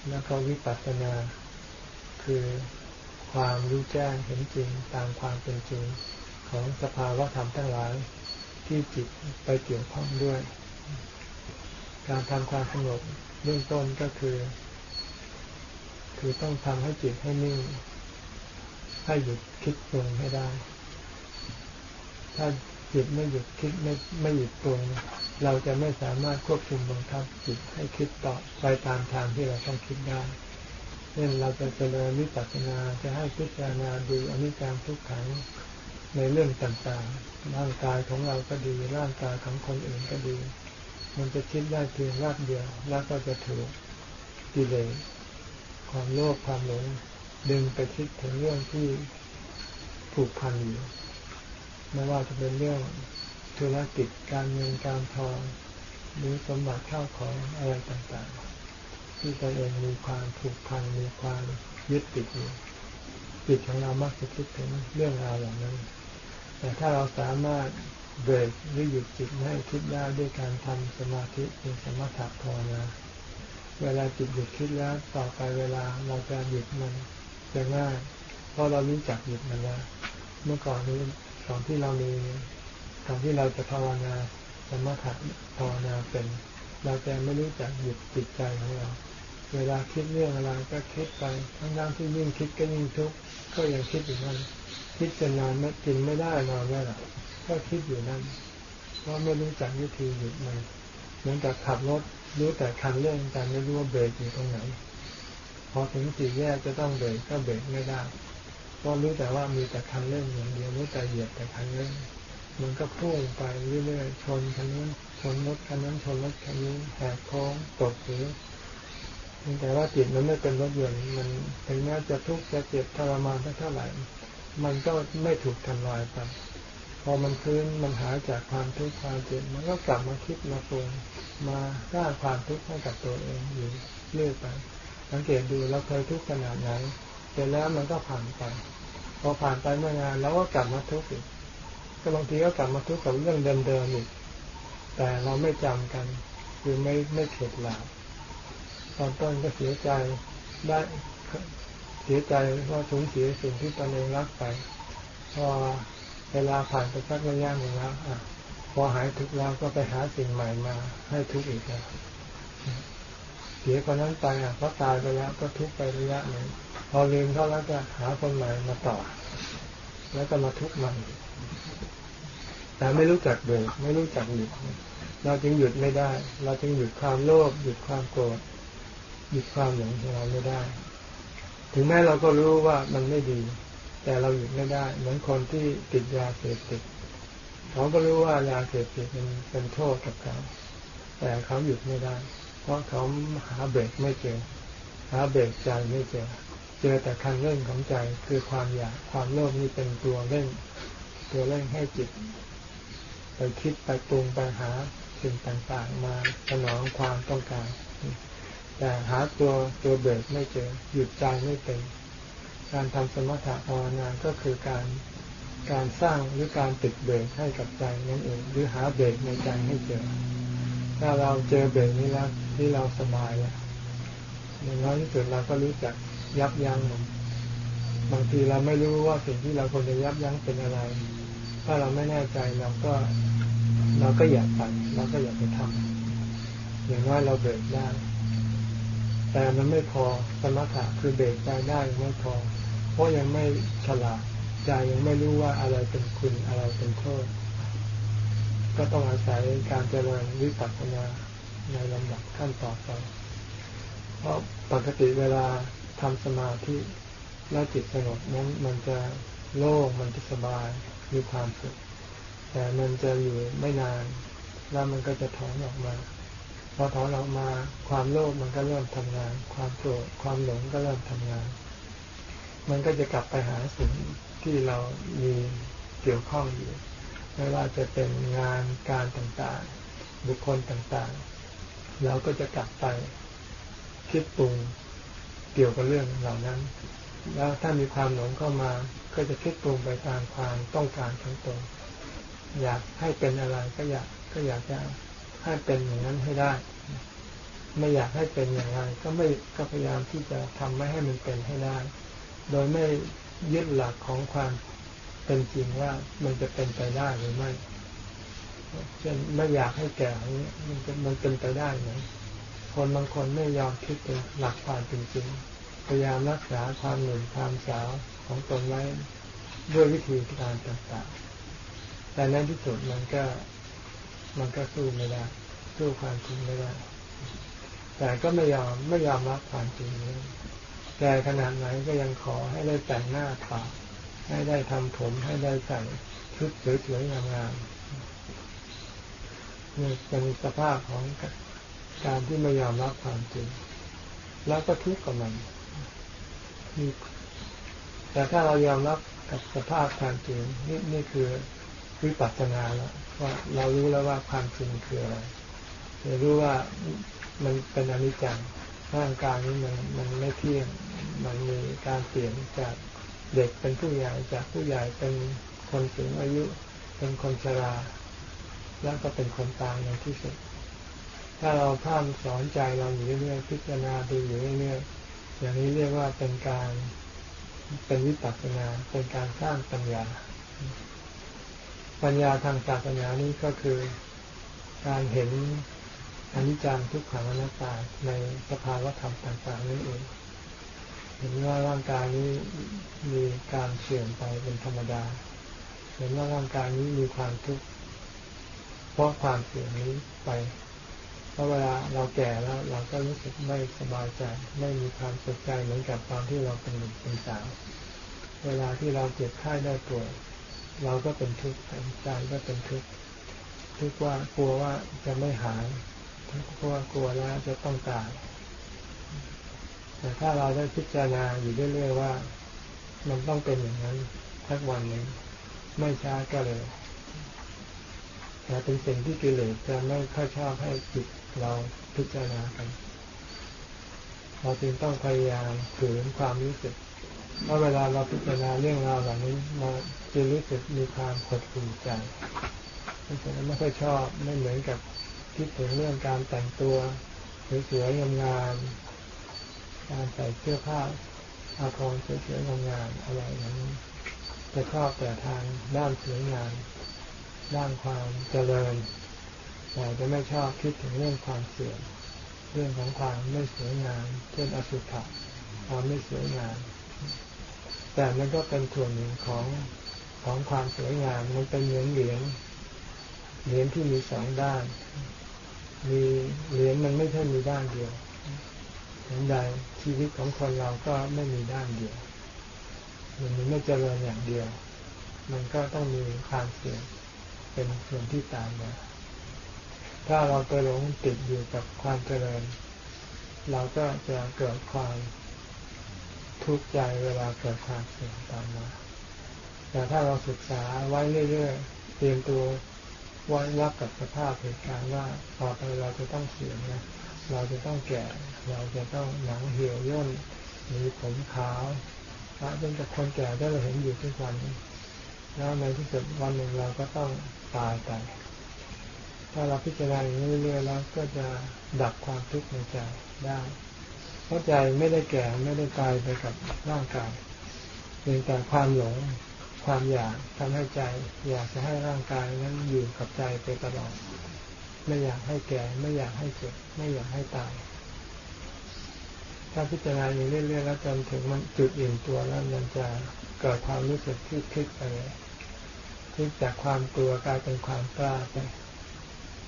แล้วก็วิปัสสนาคือ ความรู้แจ้งเห็นจริงตามความเป็นจริงของสภาวะธรรมทั้งหลายที่จิตไปเกี่ยวข้องด้วย การทำความสงบเบื้องต้นก็คือ คือต้องทำให้จิตให้นิ่ง ให้หยุดคิดปรุงให้ได้ ถ้าจิตไม่หยุดคิดไม่ไม่หยุดปรุงเราจะไม่สามารถควบคุมบังคับจิตให้คิดต่อไปตามทางที่เราต้องคิดได้ ช่นเราจะเจริญวิปัสสนาจะให้พิจารณาดูอนิจจังทุกขังในเรื่องต่างๆ ร่างกายของเราก็ดี ร่างกายของคนอื่นก็ดี มันจะคิดได้เพียงรอบเดียว แล้วก็จะถูกกิเลสความโลภความหลงดึงไปคิดถึงเรื่องที่ผูกพันอยู่ไม่ว่าจะเป็นเรื่องธุรกิจการเงินการทองหรือสมบัติข้าวของอะไรต่างๆ ที่ตัวเองมีความผูกพันมีความยึดติดอยู่จิตของเรามักจะคิดถึงเรื่องราวอย่านั้น แต่ถ้าเราสามารถเบรกหรือหยุดจิตให้คิดได้ด้วยการทำสมาธิเป็นสมถะภาวนาเวลาจิตหยุดคิดแล้วต่อไปเวลาเราจะหยุดมันจะง่าย เพราะเรารู้จักหยุดมันแล้วเมื่อก่อนนี้ก่อนที่เรามีก่อนที่เราจะภาวนาสมถะภาวนาเป็น เราจะไม่รู้จักหยุดจิตใจของเรา เวลาคิดเรื่องอะไรก็คิดไปทั้งนั้นที่ยิ่งคิดก็ยิ่งทุกข์ก็ยังคิดอยู่นั่นคิดจนนอนไม่กินไม่ได้นอนไม่หลับก็คิดอยู่นั่นเพราะไม่รู้จักวิธีหยุดมันเหมือนกับขับรถรู้แต่คันเรื่องแต่ไม่รู้ว่าเบรกอยู่ตรงไหนพอถึงสี่แยกจะต้องเบรกก็เบรกไม่ได้เพราะรู้แต่ว่ามีแต่คันเร่งอย่างเดียวรู้แต่เหยียบแต่คันเร่ง มันก็พุ่งไปเรื่อยๆชนคันนั้นชนรถคันนั้นชนรถคันนี้แหกโค้งตกหรือแต่ว่าจิตมันไม่เป็นรถยนต์มันถึงแม้จะทุกข์จะเจ็บทรมานเท่าไหร่ มันก็ไม่ถูกทำลายไปพอมันคืนมันหายจากความทุกข์ความเจ็บมันก็กลับมาคิดมาปรุงมาสร้างความทุกข์ให้กับตัวเองอยู่เรื่อยไปสังเกตดูเราเคยทุกข์ขนาดไหนเสร็จแล้วมันก็ผ่านไป พอผ่านไปเมื่องานเราก็กลับมาทุกข์อีก ก็บางทีก็กลับมาทุกข์กับเรื่องเดิมๆอีก แต่เราไม่จำกัน คือไม่ไม่เข็ดหลาบตอนต้นก็เสียใจได้เสียใจว่าสูญเสียสิ่งที่ตนเองรักไป พอเวลาผ่านไปสักระยะหนึ่งแล้วอะพอหายทุกข์แล้วก็ไปหาสิ่งใหม่มา ให้ทุกข์อีกแล้วเสียคนนั้นไปอะเพราตายไปแล้วก็ทุกข์ไประยะหนึ่งพอลืมเขาแล้วก็หาคนใหม่มาต่อ แล้วก็มาทุกข์ใหม่ แต่ไม่รู้จักเบรกไม่รู้จักหยุดเราจึงหยุดไม่ได้ เราจึงหยุดความโลภหยุดความโกรธหยุดความหลงของเราไม่ได้ ถึงแม้เราก็รู้ว่ามันไม่ดี แต่เราหยุดไม่ได้ เหมือนคนที่ติดยาเสพติดเขาก็รู้ว่ายาเสพติดมันเป็นโทษกับเขา แต่เขาหยุดไม่ได้ เพราะเขาหาเบรกไม่เจอ หาเบรกใจไม่เจอ เจอแต่คันเร่งของใจคือความอยากความโลภนี่เป็นตัวเร่ง ตัวเร่งให้จิต ไปคิดไปปรุงไปหาสิ่งต่างๆ มาสนองความต้องการ แต่หาตัวตัวเบรกไม่เจอหยุดใจไม่เป็นการทำสมถะภาวนาก็คือการการสร้างหรือการติดเบรกให้กับใจนั่นเองหรือหาเบรกในใจให้เจอ ถ้าเราเจอเบรกนี้แล้วที่เราสบายแล้วอย่างน้อยที่สุดเราก็รู้จักยับยั้งมันบางทีเราไม่รู้ว่าสิ่งที่เราควรจะยับยั้งเป็นอะไร ถ้าเราไม่แน่ใจเราก็เราก็อยากไปเราก็อยากไปทำอย่างน้อยเราเบรกได้ แต่มันไม่พอสมถะคือเบรกใจได้ไม่พอ เพราะยังไม่ฉลาดใจยังไม่รู้ว่าอะไรเป็นคุณอะไรเป็นโทษ ก็ต้องอาศัยการเจริญวิปัสสนาในลำดับขั้นต่อไป เพราะปกติเวลาทำสมาธิแล้วจิตสงบนั้นมันจะโล่งมันจะสบาย มีความสุขแต่มันจะอยู่ไม่นาน แล้วมันก็จะถอนออกมา พอถอนออกมาความโลภมันก็เริ่มทำงาน ความโกรธความหลงก็เริ่มทำงาน มันก็จะกลับไปหาสิ่งที่เรามีเกี่ยวข้องอยู่ ไม่ว่าจะเป็นงานการต่างๆ บุคคลต่างๆ เราก็จะกลับไปคิดปรุงเกี่ยวกับเรื่องเหล่านั้น แล้วถ้ามีความหลงเข้ามา ก็จะคิดปรุงไปตามความต้องการของตนอยากให้เป็นอะไรก็อยากก็อยากจะให้เป็นอย่างนั้นให้ได้ ไม่อยากให้เป็นอย่างไร ก็ไม่ก็พยายามที่จะทำไม่ให้มันเป็นให้ได้ โดยไม่ยึดหลักของความเป็นจริงว่ามันจะเป็นไปได้หรือไม่เช่นไม่อยากให้แก่นี้มันจะมันเป็นไปได้ไหมคนบางคนไม่ยอมคิดเป็นหลักความเป็นจริง พยายามรักษาความหนุ่มความสาวของตนไว้ด้วยวิธีการต่างๆ แต่ในที่สุดมันก็มันก็สู้ไม่ได้ สู้ความจริงไม่ได้ แต่ก็ไม่ยอมไม่ยอมรับความจริงนี้แก่ขนาดไหนก็ยังขอให้ได้แต่งหน้าปาให้ได้ทำผมให้ได้ใส่ชุดสวยๆงามๆนี่เป็นสภาพของการที่ไม่ยอมรับความจริง แล้วก็ทุกข์กับมัน แต่ถ้าเรายอมรับกับสภาพความจริงนี่นี่คือวิปัสสนาแล้วว่าเรารู้แล้วว่าความจริงคืออะไรเรารู้ว่ามันเป็นอนิจจังร่างกายนี้มันมันไม่เที่ยงมันมีการเปลี่ยนจากเด็กเป็นผู้ใหญ่จากผู้ใหญ่เป็นคนสูงอายุ เป็นคนชรา แล้วก็เป็นคนตายในที่สุด ถ้าเราพร่ำสอนใจเราอยู่เรื่อยๆพิจารณาดูอยู่เรื่อยๆ อย่างนี้เรียกว่าเป็นการเป็นวิปัสสนาเป็นการสร้างปัญญา ปัญญาทางศาสนานี้ก็คือการเห็นอนิจจังทุกขังอนัตตาในสภาวะธรรมต่างๆนั่นเองเห็นว่าร่างกายนี้มีการเสื่อมไปเป็นธรรมดา เห็นว่าร่างกายนี้มีความทุกข์เพราะความเสื่อมนี้ไป เพราะเวลาเราแก่แล้ว เราก็รู้สึกไม่สบายใจ ไม่มีความสุขใจเหมือนกับตอนที่เราเป็นหนุ่มเป็นสาว เวลาที่เราเจ็บไข้ได้ป่วยเราก็เป็นทุกข์ใจก็เป็นทุกข์ทุกข์ว่ากลัวว่าจะไม่หายเพราะว่ากลัวแล้วจะต้องตายแต่ถ้าเราได้พิจารณาอยู่เรื่อยๆว่า มันต้องเป็นอย่างนั้นทักวันหนึ่งไม่ช้าก็เลยแต่เป็นสิ่งที่กิเลสจะไม่ค่อยชอบให้จิต เราพิจารณากันเราจึงต้องพยายามฝืนความรู้สึกเพราะเวลาเราพิจารณาเรื่องราวเหล่านี้เราจะรู้สึกมีความขดขู่ใจเพราะฉะนั้นไม่ค่อยชอบไม่เหมือนกับคิดถึงเรื่องการแต่งตัวสวยๆงามๆการใส่เสื้อผ้าอาภรณ์สวยๆงามๆอะไรอย่างนี้จะชอบแต่ทางด้านสวยงามด้านความเจริญ แต่จะไม่ชอบคิดถึงเรื่องความเสื่อมเรื่องของความไม่สวยงาม เช่นอสุภะความไม่สวยงาม แต่มันก็เป็นส่วนหนึ่งของของความสวยงามมันเป็นเหมือนเหรียญเหรียญที่มีสองด้าน มีเหรียญมันไม่ใช่มีด้านเดียวเหมือนใดชีวิตของคนเราก็ไม่มีด้านเดียว มันไม่เจริญอย่างเดียว มันก็ต้องมีความเสื่อมเป็นส่วนที่ตามมา ถ้าเราไปหลงติดอยู่กับความเจริญ เราก็จะเกิดความทุกข์ใจเวลาเกิดความเสื่อมตามมา แต่ถ้าเราศึกษาไว้เรื่อยๆ เตรียมตัวไว้รับกับสภาพเหตุการณ์ว่าต่อไปเราจะต้องเสื่อมนะเราจะต้องแก่ เราจะต้องหนังเหี่ยวย่นมีผมขาวพระเป็นแต่คนแก่ได้เราเห็นอยู่ทุกวัน แล้วในที่สุดวันหนึ่งเราก็ต้องตายไป ถ้าเราพิจารณาอย่างนี้เรื่อยๆแล้วก็จะดับความทุกข์ในใจได้เพราะใจไม่ได้แก่ไม่ได้ตายไปกับร่างกายเพียงแต่ความหลงความอยากทำให้ใจ อยากจะให้ร่างกายนั้นอยู่กับใจไปตลอด ไม่อยากให้แก่ ไม่อยากให้เจ็บไม่อยากให้ตาย ถ้าพิจารณาอย่างเรื่อยๆแล้วจนถึงมันจุดอิ่มตัวแล้วมันจะเกิดความรู้สึกที่คลิกไปคลิกจากความกลัวกลายเป็นความกล้าไป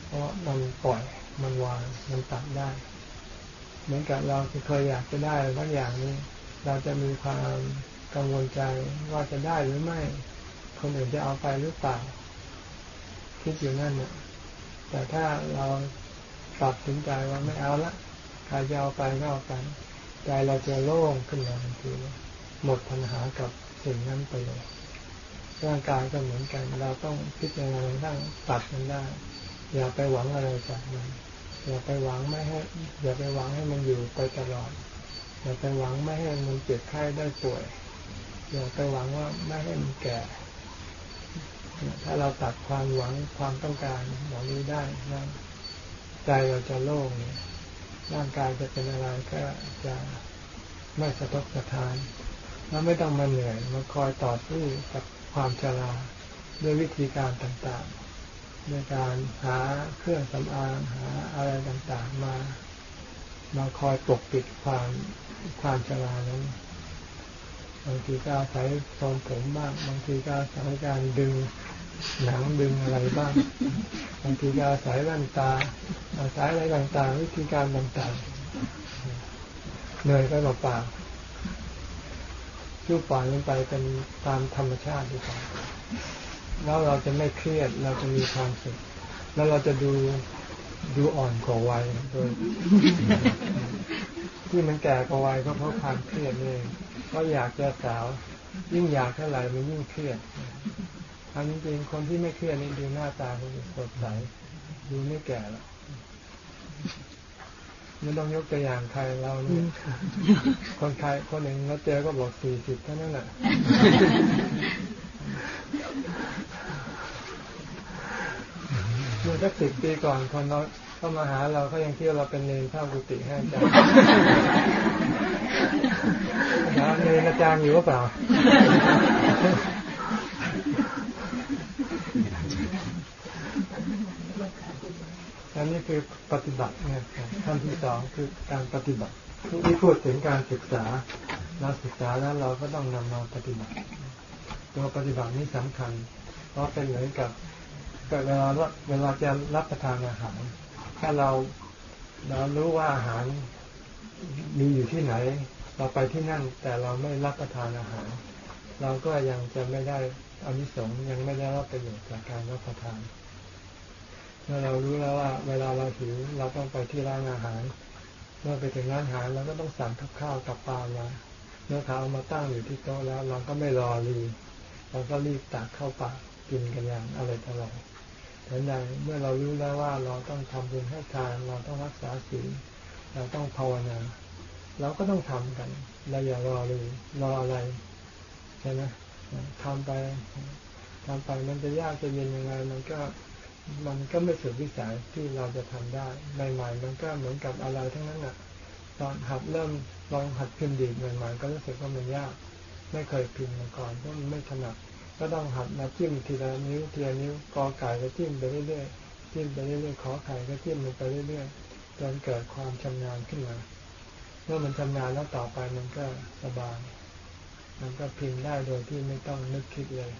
เพราะมันปล่อยมันวางมันตัดได้ เหมือนกับเราเคยอยากจะได้บางอย่างนี้ เราจะมีความกังวลใจว่าจะได้หรือไม่ คนอื่นจะเอาไปหรือเปล่าคิดอยู่นั่นเนี่ยแต่ถ้าเราตัดสินใจว่าไม่เอาละใครจะเอาไปก็เอาไปใจเราจะโล่งขึ้นมาทันทีหมดปัญหากับสิ่งนั้นไปเลยร่างกายก็เหมือนกัน เราต้องพิจารณาทั้งตัดมันได้ อย่าไปหวังอะไรจากมัน อย่าไปหวังไม่ให้อย่าไปหวังให้มันอยู่ไปตลอด อย่าไปหวังไม่ให้มันเจ็บไข้ได้ป่วย อย่าไปหวังว่าไม่ให้มันแก่ ถ้าเราตัดความหวังความต้องการเหล่านี้ได้นะใจเราจะโล่งเนี่ยร่างกายจะเป็นอะไรก็จะไม่สะทกสะทานแล้วไม่ต้องมาเหนื่อยมาคอยต่อสู้กับความชราด้วยวิธีการต่างๆ ในการหาเครื่องสำอางหาอะไรต่างๆมามาคอยปกปิดความความชรานั้นบางทีก็อาศัยทรงผมบ้างบางทีก็อาศัยการดึงหนังดึงอะไรบ้างบางทีก็อาศัยแว่นตา อาศัยอะไรต่างๆ วิธีการต่างๆเหนื่อยไปเปล่าๆลูกปล่อยมันไปเป็นตามธรรมชาติดีกว่า แล้วเราจะไม่เครียด เราจะมีความสุข แล้วเราจะดูดูอ่อนกว่าวัยโดยที่มันแก่กว่าวัยก็เพราะความเครียดนี่เพราะอยากจะสาว ยิ่งอยากเท่าไหร่มันยิ่งเครียดทำจริงๆคนที่ไม่เครียดนี่ดูหน้าตาเขาสดใสดูไม่แก่หรอกไม่ต้องยกตัวอย่างใครเราเนี่ยคนใครคนหนึ่งเราเจอก็บอกสี่สิบเท่านั้นแหละ เมื่อสักสิบปีก่อนคนเราเข้ามาหาเราเขายังเที่ยวเราเป็นเนรเท่ากุฏิให้อาจารย์ถามเนรอาจารย์อยู่หรือเปล่าอันนี้คือปฏิบัตินะครับขั้นที่สองคือการปฏิบัติที่พูดถึงการศึกษาเราศึกษาแล้วเราก็ต้องนำมาปฏิบัติ ตัวปฏิบัตินี้สำคัญ เพราะเป็นเหมือนกับเวลาเวลาจะรับประทานอาหาร ถ้าเราเรารู้ว่าอาหารมีอยู่ที่ไหน เราไปที่นั่นแต่เราไม่รับประทานอาหาร เราก็ยังจะไม่ได้อานิสงส์ยังไม่ได้รับประโยชน์จากการรับประทานเมื่อเรารู้แล้วว่า เวลาเราหิวเราต้องไปที่ร้านอาหาร เมื่อไปถึงร้านอาหารเราก็ต้องสั่งกับข้าวกับปลามาเมื่อเขาเอามาตั้งอยู่ที่โต๊ะแล้ว เราก็ไม่รอรี เราก็รีบตักเข้าปากกินกันอย่างอร่อยอร่อยแต่ในเมื่อเรารู้แล้วว่าเราต้องทำบุญให้ทาน เราต้องรักษาศีลเราต้องภาวนา เราก็ต้องทำกัน เราอย่ารอเลยรออะไรใช่ไหมทำไปทำไปมันจะยากจะเย็นยังไง มันก็มันก็ไม่สุดวิสัยที่เราจะทำได้ใหม่ๆมันก็เหมือนกับอะไรทั้งนั้นอะตอนหัดเริ่มลองหัดพิมพ์ดีใหม่ๆก็รู้สึกว่ามันยาก ไม่เคยพิมพ์มาก่อนเพราะมันไม่ถนัดก็ต้องหัดมาจิ้มทีละนิ้วทีละนิ้วกอไก่ก็จิ้มไปเรื่อยๆจิ้มไปเรื่อยๆขอไข่ก็จิ้มไปเรื่อยๆจนเกิดความชำนาญขึ้นมาเมื่อมันชำนาญแล้วต่อไปมันก็สบายมันก็พิมพ์ได้โดยที่ไม่ต้องนึกคิดเลย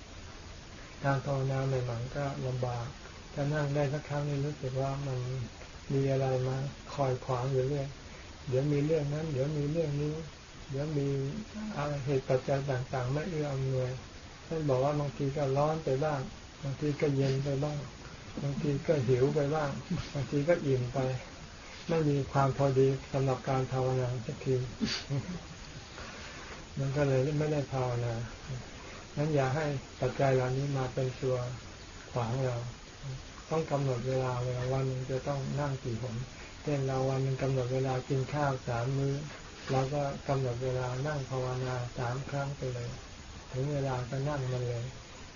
การภาวนาใหม่ๆก็ลำบากถ้านั่งได้สักครั้งนี่รู้สึกว่ามันมีอะไรมาคอยขวางอยู่เรื่อย เดี๋ยวมีเรื่องนั้น เดี๋ยวมีเรื่องนี้ เดี๋ยวมีอะไรเหตุปัจจัยต่างๆ ไม่เอื้ออำนวยท่านบอกว่าบางทีก็ร้อนไปบ้าง บางทีก็เย็นไปบ้าง บางทีก็หิวไปบ้าง บางทีก็อิ่มไป ไม่มีความพอดีสำหรับการภาวนาสักทีมันก็เลยไม่ได้ภาวนานั้นอย่าให้ปัจจัยเหล่านี้มาเป็นตัวขวางเรา ต้องกำหนดเวลาเวลาวันหนึ่งจะต้องนั่งกี่หนเช่นเราวันหนึ่งกำหนดเวลากินข้าวสามมื้อ เราก็กำหนดเวลานั่งภาวนาสามครั้งไปเลย ถึงเวลาก็นั่งมันเลย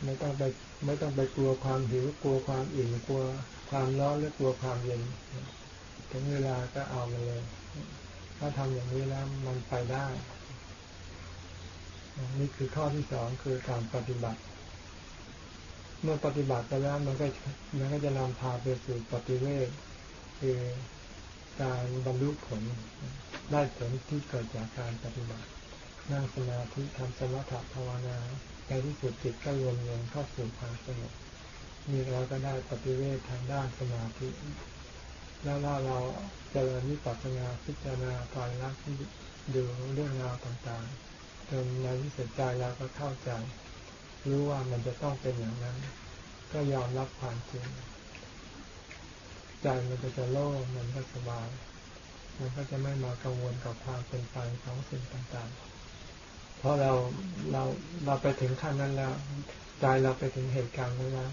ไม่ต้องไปไม่ต้องไปกลัวความหิวกลัวความอิ่มกลัวความร้อนหรือกลัวความเย็นถึงเวลาก็เอามาเลย ถ้าทำอย่างนี้แล้วมันไปได้นี่คือข้อที่สองคือการปฏิบัติ เมื่อปฏิบัติไปแล้วมันก็มันก็จะนำพาไปสู่ปฏิเวทคือ การบรรลุผลได้ผลที่เกิดจากการปฏิบัตินั่งสมาธิทำสมถะภาวนาในที่สุดจิตก็รวมลงเข้าสู่ความสงบนี่เราก็ได้ปฏิเวททางด้านสมาธิแล้วว่าเราเจริญวิปัสสนาพิจารณาตายรักดูเรื่องราวต่างๆจนในที่สุดใจเราก็เข้าใจรู้ว่ามันจะต้องเป็นอย่างนั้น ก็ยอมรับความจริง ใจมันก็จะโล่งมันก็สบาย มันก็จะไม่มากังวลกับความเป็นไปของสิ่งต่างๆ เพราะเราเราเราไปถึงขั้นนั้นแล้ว ใจเราไปถึงเหตุการณ์นั้นแล้ว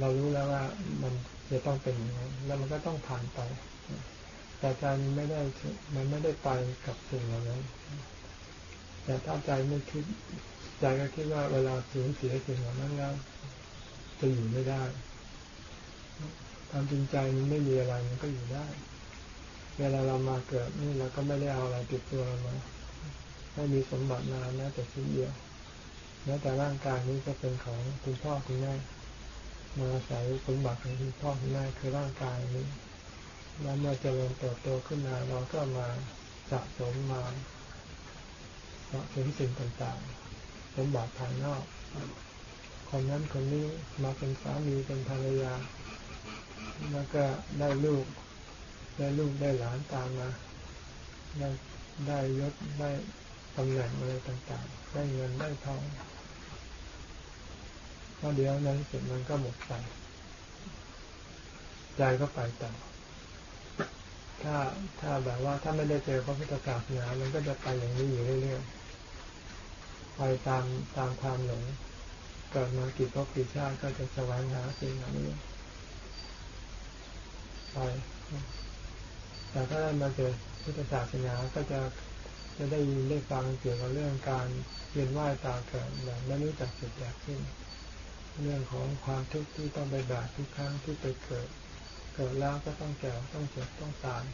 เรารู้แล้วว่ามันจะต้องเป็นอย่างนั้นแล้วมันก็ต้องผ่านไป แต่ใจมันไม่ได้มันไม่ได้ไปกับสิ่งเหล่านั้น แต่ถ้าใจไม่คิดใจก็คิดว่าเวลาสูญเสียสิ่งเหล่านั้นแล้วจะอยู่ไม่ได้ ความจริงใจมันไม่มีอะไรมันก็อยู่ได้ เวลาเรามาเกิดนี่เราก็ไม่ได้เอาอะไรติดตัวเรามาไม่มีสมบัตินาแม้แต่ชิ้นเดียวแม้แต่ร่างกายนี้ก็เป็นของคุณพ่อคุณแม่มาอาศัยสมบัติของคุณพ่อคุณแม่คือร่างกายนี้แล้วเมื่อเจริญเติบโตขึ้นมาเราก็มาสะสมมาสะสมสิ่งต่างๆสมบัติภายนอกคนนั้นคนนี้มาเป็นสามีเป็นภรรยา แล้วก็ได้ลูก ได้ลูกได้หลานตามมา ได้ได้ยศได้ตำแหน่งอะไรต่างๆ ได้เงินได้ทองพอเดี๋ยวนั้นเสร็จมันก็หมดไปใจก็ไปต่อถ้าถ้าแบบว่าถ้าไม่ได้เจอพระพุทธศาสนามันก็จะไปอย่างนี้อยู่เรื่อยๆไปตามตามความหลงเกิดมากี่พบกี่ชาติก็จะแสวงหาสิ่งเหล่านี้ ไป แต่ถ้าได้มาเจอพุทธศาสนาก็จะจะได้ยินได้ฟังเกี่ยวกับเรื่องการเวียนว่ายตาเกิดแบบไม่รู้จักสุดอยากขึ้น เรื่องของความทุกข์ที่ต้องไปบาดทุกครั้งที่ไปเกิด เกิดแล้วก็ต้องแก่ต้องเจ็บต้องตาย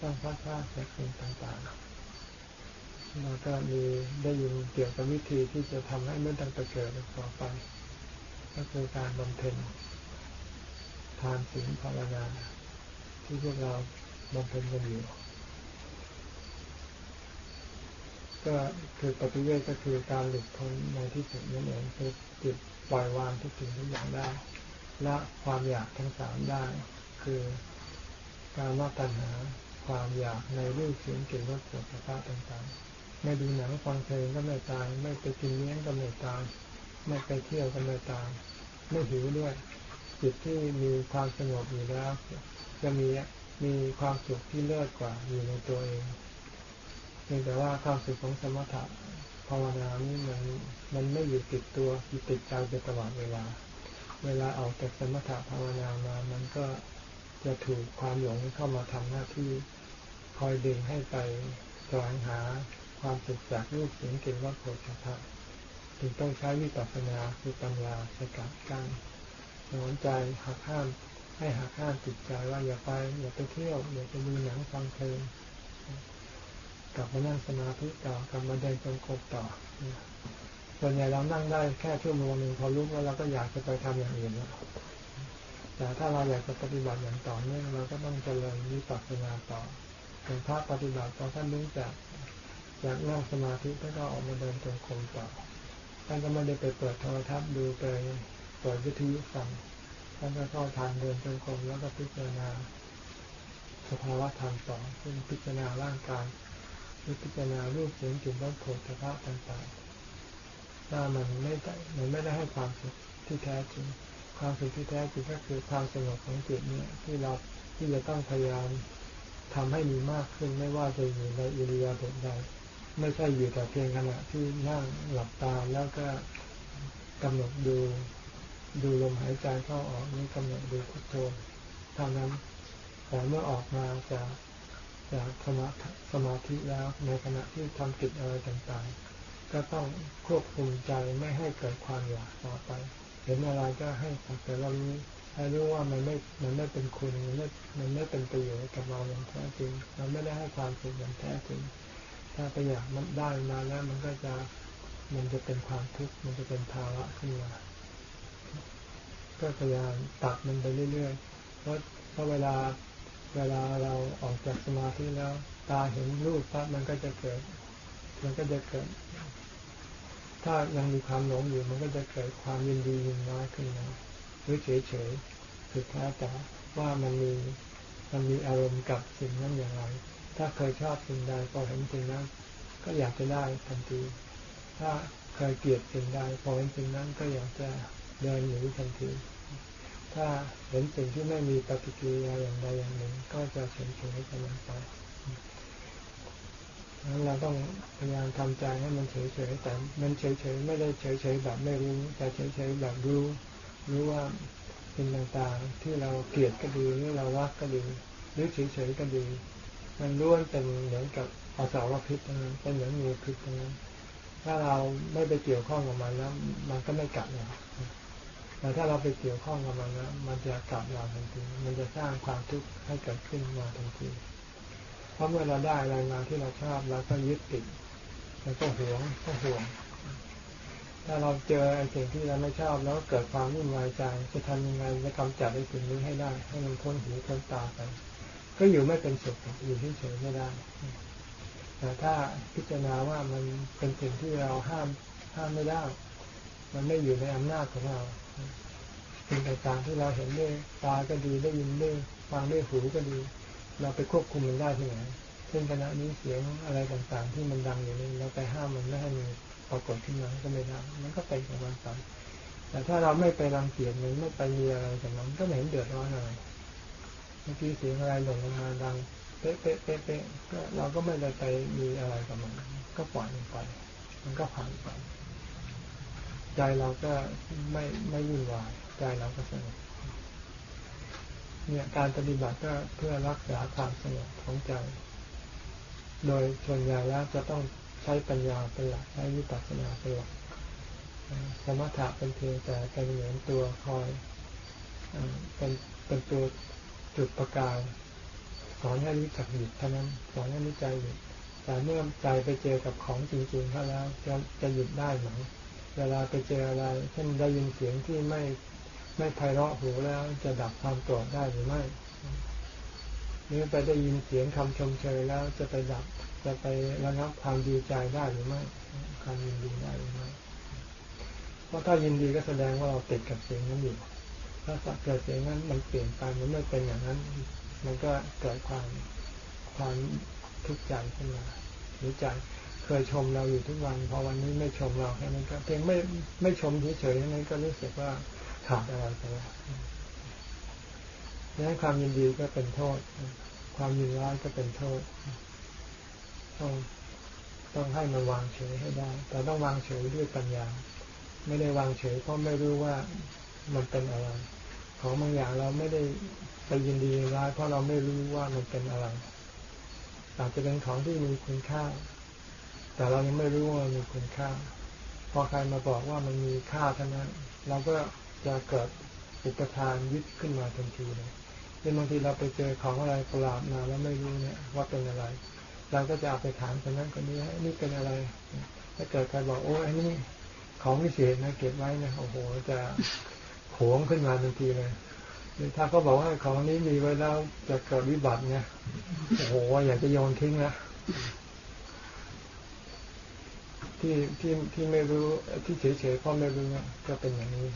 ต้องพัดพลาดจากสิ่งต่างๆเราก็มีได้ยินเกี่ยวกับวิธีที่จะทำให้ไม่ต้องไปเกิดต่อไป ก็คือการบำเพ็ญทานศีลภาวนา ที่พวกเราบำเพ็ญกันอยู่ก็คือปฏิเวทก็คือการหลุดพ้นในที่สุดนั่นเองคือจิตปล่อยวางทุกสิ่งทุกอย่างได้ละความอยากทั้งสามได้ คือการมาตัณหาความอยากในรูปเสียงกลิ่นรสสัมผัสต่างๆ ไม่ดูหนังฟังเพลงก็ไม่ตาย ไม่ไปกินเลี้ยงก็ไม่ตายไม่ไปเที่ยวก็ไม่ตายไม่หิวด้วย จิตที่มีความสงบอยู่แล้ว จะมีมีความสุขที่เลิศกว่าอยู่ในตัวเองเพียงแต่ว่าความสุขของสมถะภาวนานี้มันมันไม่อยู่ติดตัวอยู่ติดใจไปตลอดเวลา เวลาออกจากสมถะภาวนามา มันก็จะถูกความหลงเข้ามาทำหน้าที่คอยดึงให้ไปแสวงหาความสุขจากรูปเสียงกลิ่นรสโผฏฐัพพะจึงต้องใช้วิปัสสนาคือปัญญาสกัดกั้นสอนใจหักห้าม ให้หักห้ามจิตใจว่าอย่าไป อย่าไปเที่ยว อย่าไปดูหนังฟังเพลงกลับมานั่งสมาธิต่อกลับมาเดินจงกรมต่อส่วนใหญ่เรานั่งได้แค่ชั่วโมงหนึ่งพอรู้ว่าเราก็อยากจะไปทำอย่างอื่นแล้วแต่ถ้าเราอยากจะปฏิบัติอย่างต่อเนื่องเราก็ต้องเจริญวิปัสสนาต่อเป็นพระปฏิบัติพอท่านรู้จักจากนั่งสมาธิท่านก็ออกมาเดินจงกรมต่อท่านก็ไม่ได้ไปเปิดโทรทัศน์ดูไปเปิดวิทยุฟัง ท่านก็เข้าทานเดินจงกรมแล้วก็พิจารณาสภาวะธรรมต่อซึ่งพิจารณาร่างกายพิจารณารูปเสียงกลิ่นรสโผฏฐัพพะต่างๆถ้ามันไม่ได้มันไม่ได้ให้ความสุขที่แท้จริง ความสุขที่แท้จริงก็คือความสงบของจิตเนี่ยที่เราที่จะต้องพยายามทำให้มีมากขึ้นไม่ว่าจะอยู่ในอิริยาบถใดไม่ใช่อยู่แต่เพียงขณะที่นั่งหลับตาแล้วก็กำหนดดู ดูลมหายใจเข้าออกนี่กำหนดดูพุทโธเท่านั้นแต่เมื่อออกมาจากจากสมาสมาธิแล้วในขณะที่ทำกิจอะไรต่างๆ ก็ต้องควบคุมใจไม่ให้เกิดความอยากต่อไป เห็นอะไรก็ให้สักแต่เรารู้ให้รู้ว่ามันไม่มันไม่เป็นคุณมันไม่มันไม่เป็นประโยชน์กับเราอย่างแท้จริงเราไม่ได้ให้ความสุขอย่างแท้จริง ถ้าไปอยากมันได้มาแล้วมันก็จะมันจะเป็นความทุกข์มันจะเป็นภาระขึ้นมา ก็พยายามตัดมันไปเรื่อยๆ เพราะเพราะเวลาเวลาเราออกจากสมาธิแล้ว ตาเห็นรูปปั๊บมันก็จะเกิด มันก็จะเกิด ถ้ายังมีความหลงอยู่ มันก็จะเกิดความยินดียินร้ายขึ้นมาหรือเฉยๆสุดท้ายแต่ว่ามันมีมันมีอารมณ์กับสิ่งนั้นอย่างไร ถ้าเคยชอบสิ่งใดพอเห็นสิ่งนั้น ก็อยากจะได้ทันที ถ้าเคยเกลียดสิ่งใดพอเห็นสิ่งนั้นก็อยากจะ เดินหนีทันทีถ้าเห็นสิ่งที่ไม่มีปฏิกิริยาอย่างใดอย่างหนึ่ง ก็จะเฉยเฉยกับมันไปนั้นเราต้องพยายามทำใจให้มันเฉยเฉยแต่มันเฉยเฉยไม่ได้เฉยเฉยแบบไม่รู้ แต่เฉยเฉยแบบรู้ รู้ว่าสิ่งต่างๆที่เราเกลียดก็ดีหรือเรารักก็ดีหรือเฉยเฉยก็ดี มันล้วนเป็นเหมือนกับอาสาวพิษนั้นเป็นเหมือนงูพิษนั้นถ้าเราไม่ไปเกี่ยวข้องกับมันแล้ว มันก็ไม่กัดเรา แต่ถ้าเราไปเกี่ยวข้องกับมันแล้วมันจะกัดเราทันที มันจะสร้างความทุกข์ให้เกิดขึ้นมาทันที เพราะเมื่อเราได้อะไรมาที่เราชอบเราก็ยึดติดแล้วก็หวงก็ห่วง ถ้าเราเจอไอ้สิ่งที่เราไม่ชอบแล้วเกิดความวุ่นวายใจจะทำยังไงจะกำจัดไอ้สิ่งนี้ให้ได้ ให้มันพ้นหูพ้นตาไป ก็อยู่ไม่เป็นสุขอยู่เฉยๆไม่ได้ แต่ถ้าพิจารณาว่ามันเป็นสิ่งที่เราห้ามห้ามไม่ได้ มันไม่อยู่ในอำนาจของเรา สิ่งต่างๆ ที่เราเห็นด้วยตาก็ดีได้ยินด้วยฟังด้วยหูก็ดี เราไปควบคุมมันได้ที่ไหนเช่นขณะนี้เสียงอะไรต่างๆ ที่มันดังอยู่นี่เราไปห้ามมันไม่ให้มันปรากฏขึ้นมาก็ไม่ได้มันก็เป็นของมันไปแต่ถ้าเราไม่ไปรังเกียจมันไม่ไปมีอะไรกับมันก็ไม่เห็นเดือดร้อนอะไรเมื่อกี้เสียงอะไรหล่นลงมาดังเป๊ะเป๊ะเป๊ะเป๊ะก็เราก็ไม่ได้ไปมีอะไรกับมัน ก็ปล่อยมันไป มันก็ผ่านไป ใจเราก็ไม่ไม่วุ่นวาย ใจเราก็สงบเนี่ยการปฏิบัติก็เพื่อรักษาความสงบของใจ โดยส่วนใหญ่แล้วจะต้องใช้ปัญญาเป็นหลักใช้วิปัสสนาเป็นหลักสมถะเป็นเพียงแต่เป็นเหมือนตัวคอยเป็นเป็นตัวจุดประกายสอนให้รู้จักหยุดเท่านั้นสอนให้รู้ใจหยุดแต่เมื่อใจไปเจอกับของจริงๆเขาแล้วจะจะหยุดได้ไหมเวลาไปเจออะไรเช่นได้ยินเสียงที่ไม่ ไม่ไพเราะหูแล้วจะดับความโกรธได้หรือไม่หรือไปได้ยินเสียงคำชมเชยแล้วจะไปดับจะไประงับความดีใจได้หรือไม่ความยินดีได้หรือไม่เพราะถ้ายินดีก็แสดงว่าเราติดกับเสียงนั้นอยู่ถ้าเกิดเสียงนั้นมันเปลี่ยนไปมันไม่เป็นอย่างนั้น มันก็เกิดความความทุกข์ใจขึ้นมาหรือใจเคยชมเราอยู่ทุกวันพอวันนี้ไม่ชมเราแค่นั้นก็เพียงไม่ไม่ชมเฉยๆนั้นก็รู้สึกว่า ขาดอะไรไปแล้วดังนั้นความยินดีก็เป็นโทษ ความยินร้ายก็เป็นโทษ ต้องต้องให้มันวางเฉยให้ได้ แต่ต้องวางเฉยด้วยปัญญา ไม่ได้วางเฉยเพราะไม่รู้ว่ามันเป็นอะไร ของบางอย่างเราไม่ได้ไปยินดีร้ายเพราะเราไม่รู้ว่ามันเป็นอะไรอาจจะเป็นของที่มีคุณค่า แต่เรายังไม่รู้ว่ามันมีคุณค่า พอใครมาบอกว่ามันมีค่าเท่านั้น เราก็ จะเกิดอุปทานยึดขึ้นมาทันทีเลยเช่นบางทีเราไปเจอของอะไรประหลาดมาแล้วไม่รู้เนี่ยว่าเป็นอะไร เราก็จะเอาไปถามคนนั้นคนนี้นี่เป็นอะไร ถ้าเกิดใครบอกโอ้อันนี้ของพิเศษนะเก็บไว้นะโอ้โหจะโขงขึ้นมาทันทีเลยหรือถ้าเขาบอกว่าของนี้มีไว้แล้วจะเกิดวิบัติเนี่ยโอ้โหอยากจะโยนทิ้งนะที่ที่ที่ไม่รู้ที่เฉยๆพราะไม่รู้เนี่ยก็เป็นอย่างนี้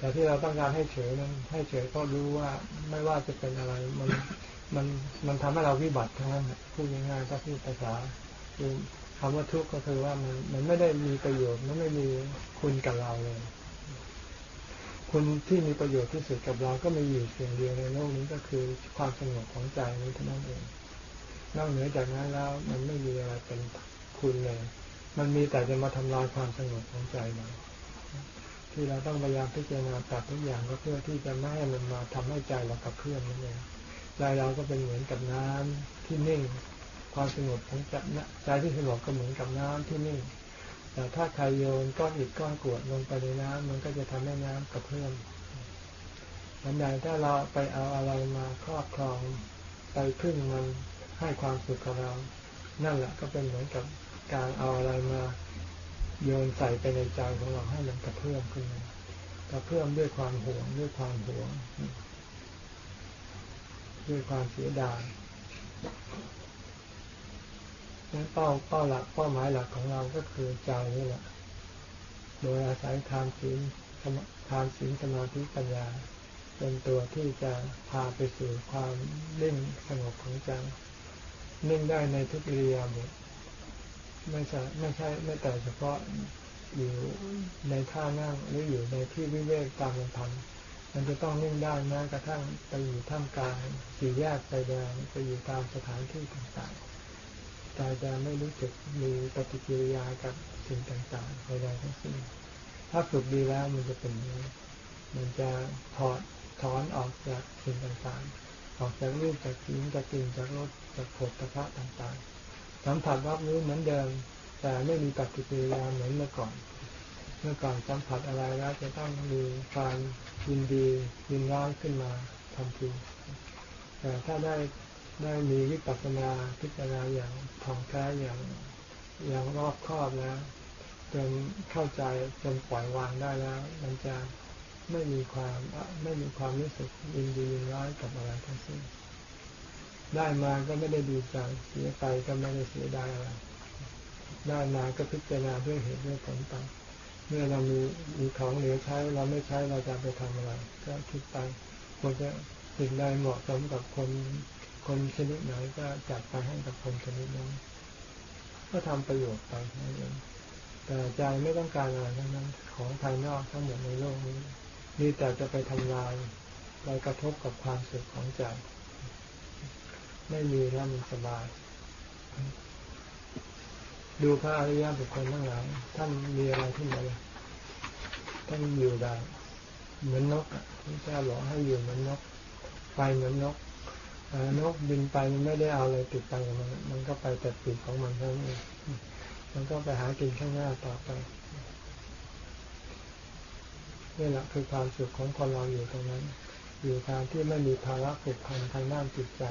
แต่ที่เราต้องการให้เฉยนั้นให้เฉยเพราะรู้ว่าไม่ว่าจะเป็นอะไร มันมันมันทำให้เราวิบัติทั้งนั้นพูดง่ายๆถ้าพูดภาษาคือคำว่าทุกข์ก็คือว่ามันมันไม่ได้มีประโยชน์มันไม่มีคุณกับเราเลย คุณที่มีประโยชน์ที่สุดกับเราก็มีอยู่เพียงเดียวในโลกนี้ก็คือความสงบของใจนี้เท่านั้นเองนอกเหนือจากนั้นแล้วมันไม่มีอะไรเป็นคุณเลย มันมีแต่จะมาทำลายความสงบของใจเรา ที่เราต้องพยายามพิจารณาตัดทุกอย่างก็เพื่อที่จะไม่ให้มันมาทำให้ใจเรากับเพื่อนนั่นเองใจเราก็เป็นเหมือนกับน้ำที่นิ่ง ความสงบของใจใจที่สงบก็เหมือนกับน้ำที่นิ่ง แต่ถ้าใครโยนก้อนอิฐก้อนกรวดลงไปในน้ำมันก็จะทำให้น้ำกระเพื่อมอันใดถ้าเราไปเอาอะไรมาครอบครองไปพึ่งมันให้ความสุขกับเรา นั่นแหละก็เป็นเหมือนกับการเอาอะไรมา โยนใส่ไปในใจของเราให้มันกระเพื่อมขึ้นมากระเพื่อมด้วยความหวงด้วยความหวง ด้วยความเสียดายนั้นเป้าเป้าหลักเป้าหมายหลักของเราก็คือใจนี่แหละ โดยอาศัยทานศีลทานศีลสมาธิปัญญา เป็นตัวที่จะพาไปสู่ความนิ่งสงบของใจนิ่งได้ในทุกอิริยาบถ ไม่ใช่ไม่ใช่ไม่แต่เฉพาะอยู่ในท่านั่งหรืออยู่ในที่วิเวกตามลำพังมันจะต้องนิ่งได้แม้กระทั่งไปอยู่ท่ามกลางสี่แยกไฟแดงไปอยู่ตามสถานที่ต่างๆใจจะไม่รู้สึกมีปฏิกิริยากับสิ่งต่างๆใดๆทั้งสิ้นถ้าฝึกดีแล้วมันจะเป็นมันจะถอดถอนออกจากสิ่งต่างๆ ออกจากรูปจากเสียงจากกลิ่นจากรสจากผลตภะต่างๆ สัมผัสรับรู้เหมือนเดิม แต่ไม่มีปฏิกิริยาเหมือนเมื่อก่อน เมื่อก่อนสัมผัสอะไรแล้วจะต้องมีความยินดียินร้ายขึ้นมาทันทีแต่ถ้าได้ได้มีวิปัสสนาพิจารณาอย่างท่องแท้อย่างอย่างรอบคอบแล้วจนเข้าใจจนปล่อยวางได้แล้ว มันจะไม่มีความไม่มีความรู้สึกยินดียินร้ายกับอะไรทั้งสิ้น ได้มาก็ไม่ได้ดีใจเสียไปก็ไม่ได้เสียดายอะไรได้มาก็พิจารณาด้วยเหตุด้วยผลไปเมื่อเรามีมีของเหลือใช้เราไม่ใช้เราจะไปทำอะไร ก็คิดไปควรจะสิ่งใดเหมาะสมกับคนคนชนิดไหนก็จัดไปให้กับคนชนิดนั้นก็ทำประโยชน์ไปนั่นเองแต่ใจไม่ต้องการอะไรทั้งนั้น ของภายนอกทั้งหมดในโลกนี้มีแต่จะไปทำลายไปกระทบกับความสุขของใจ ไม่มีแล้วมันสบาย ดูพระอริยบุคคลทั้งหลายท่านมีอะไรที่ไหนท่านอยู่ได้เหมือนนกอะพระเจ้าบอกให้อยู่เหมือนนก ไปเหมือนนกนกบินไปมันไม่ได้เอาอะไรติดไปกับมันมันก็ไปแต่ปีกของมันเท่านั้นมันก็ไปหากินข้างหน้าต่อไปนี่แหละคือความสุขของคนเราอยู่ตรงนั้น อยู่การที่ไม่มีภาระผูกพันทางด้านจิตใจ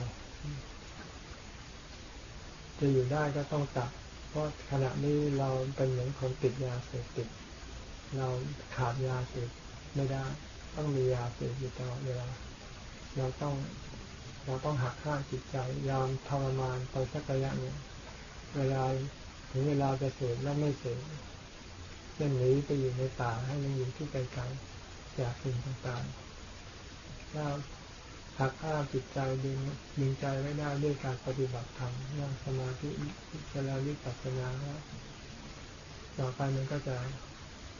จะอยู่ได้ก็ต้องตัด เพราะขณะนี้เราเป็นเหมือนคนติดยาเสพติด เราขาดยาเสพไม่ได้ ต้องมียาเสพอยู่ตลอดเวลา เราต้องเราต้องหักข้าจิตใจยอมทรมานไปสักระยะหนึ่งเวลาถึงเวลาจะเสพแล้วไม่เสพเช่นนี้ไปอยู่ในป่าให้มันอยู่ที่ไกลๆจากสิ่งต่างๆถ้า หักข้าจิตใจดึงดึงใจไว้ได้ด้วยการปฏิบัติธรรมนั่งสมาธิเจริญวิปัสสนาแล้วต่อไปมันก็จะ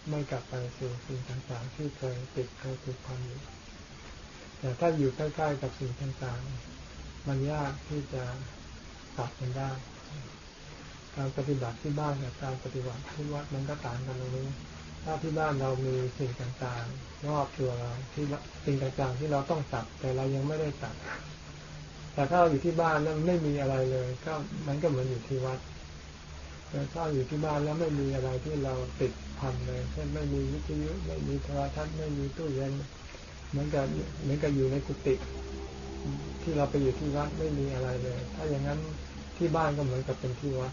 ไม่กลับไปสู่สิ่งต่างๆ ที่เคยติดเคยติดพันอยู่แต่ถ้าอยู่ใกล้ๆกับสิ่งต่างๆ มันยากที่จะตัดมันได้ การปฏิบัติที่บ้านกับการปฏิบัติที่วัดมันก็ต่างกันตรงนี้ ถ้าที่บ้านเรามีสิ่งต่างๆรอบตัวเราที่สิ่งต่างๆ ที่เราต้องตัดแต่เรายังไม่ได้ตัด แต่ถ้าเราอยู่ที่บ้านแล้วไม่มีอะไรเลย ก็มันก็เหมือนอยู่ที่วัดแต่ถ้าอยู่ที่บ้านแล้วไม่มีอะไรที่เราติดพันเลยเช่นไม่มีวิทยุไม่มีโทรทัศน์ไม่มีตู้เย็นเหมือนกับเหมือนกับอยู่ในกุฏิที่เราไปอยู่ที่วัดไม่มีอะไรเลย ถ้าอย่างนั้นที่บ้านก็เหมือนกับเป็นที่วัด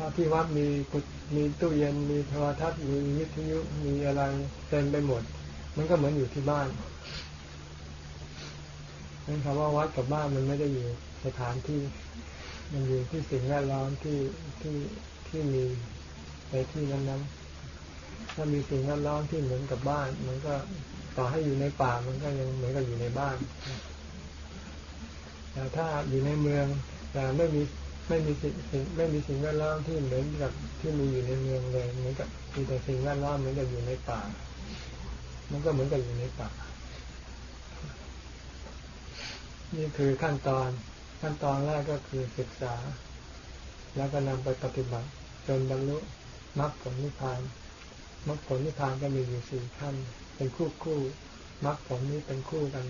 ถ้าที่วัดมีกุมีตู้เย็นมีโทรทัศน์มีวิทยุมีอะไรเต็มไปหมด มันก็เหมือนอยู่ที่บ้านนั่นคำว่าวัดกับบ้านมันไม่ได้อยู่สถานที่ มันอยู่ที่สิ่งแวดล้อมที่ที่ที่มีในที่นั้นๆ ถ้ามีสิ่งแวดล้อมที่เหมือนกับบ้าน มันก็ต่อให้อยู่ในป่ามันก็ยังเหมือนกับอยู่ในบ้านแต่ถ้าอยู่ในเมืองแต่ไม่มี ไม่มีสิ่งไม่มีสิ่งแวดล้อมที่เหมือนกับที่มีอยู่ในเมืองเลยเหมือนกับมีแต่สิ่งแวดล้อมเหมือนกับอยู่ในป่า มันก็เหมือนกับอยู่ในป่า นี่คือขั้นตอน ขั้นตอนแรกก็คือศึกษา แล้วก็นำไปปฏิบัติ จนบรรลุมรรคผลนิพพานมรรคผลนิพพานก็มีอยู่สี่ขั้น เป็นคู่คู่มรรคผลนี้เป็นคู่กัน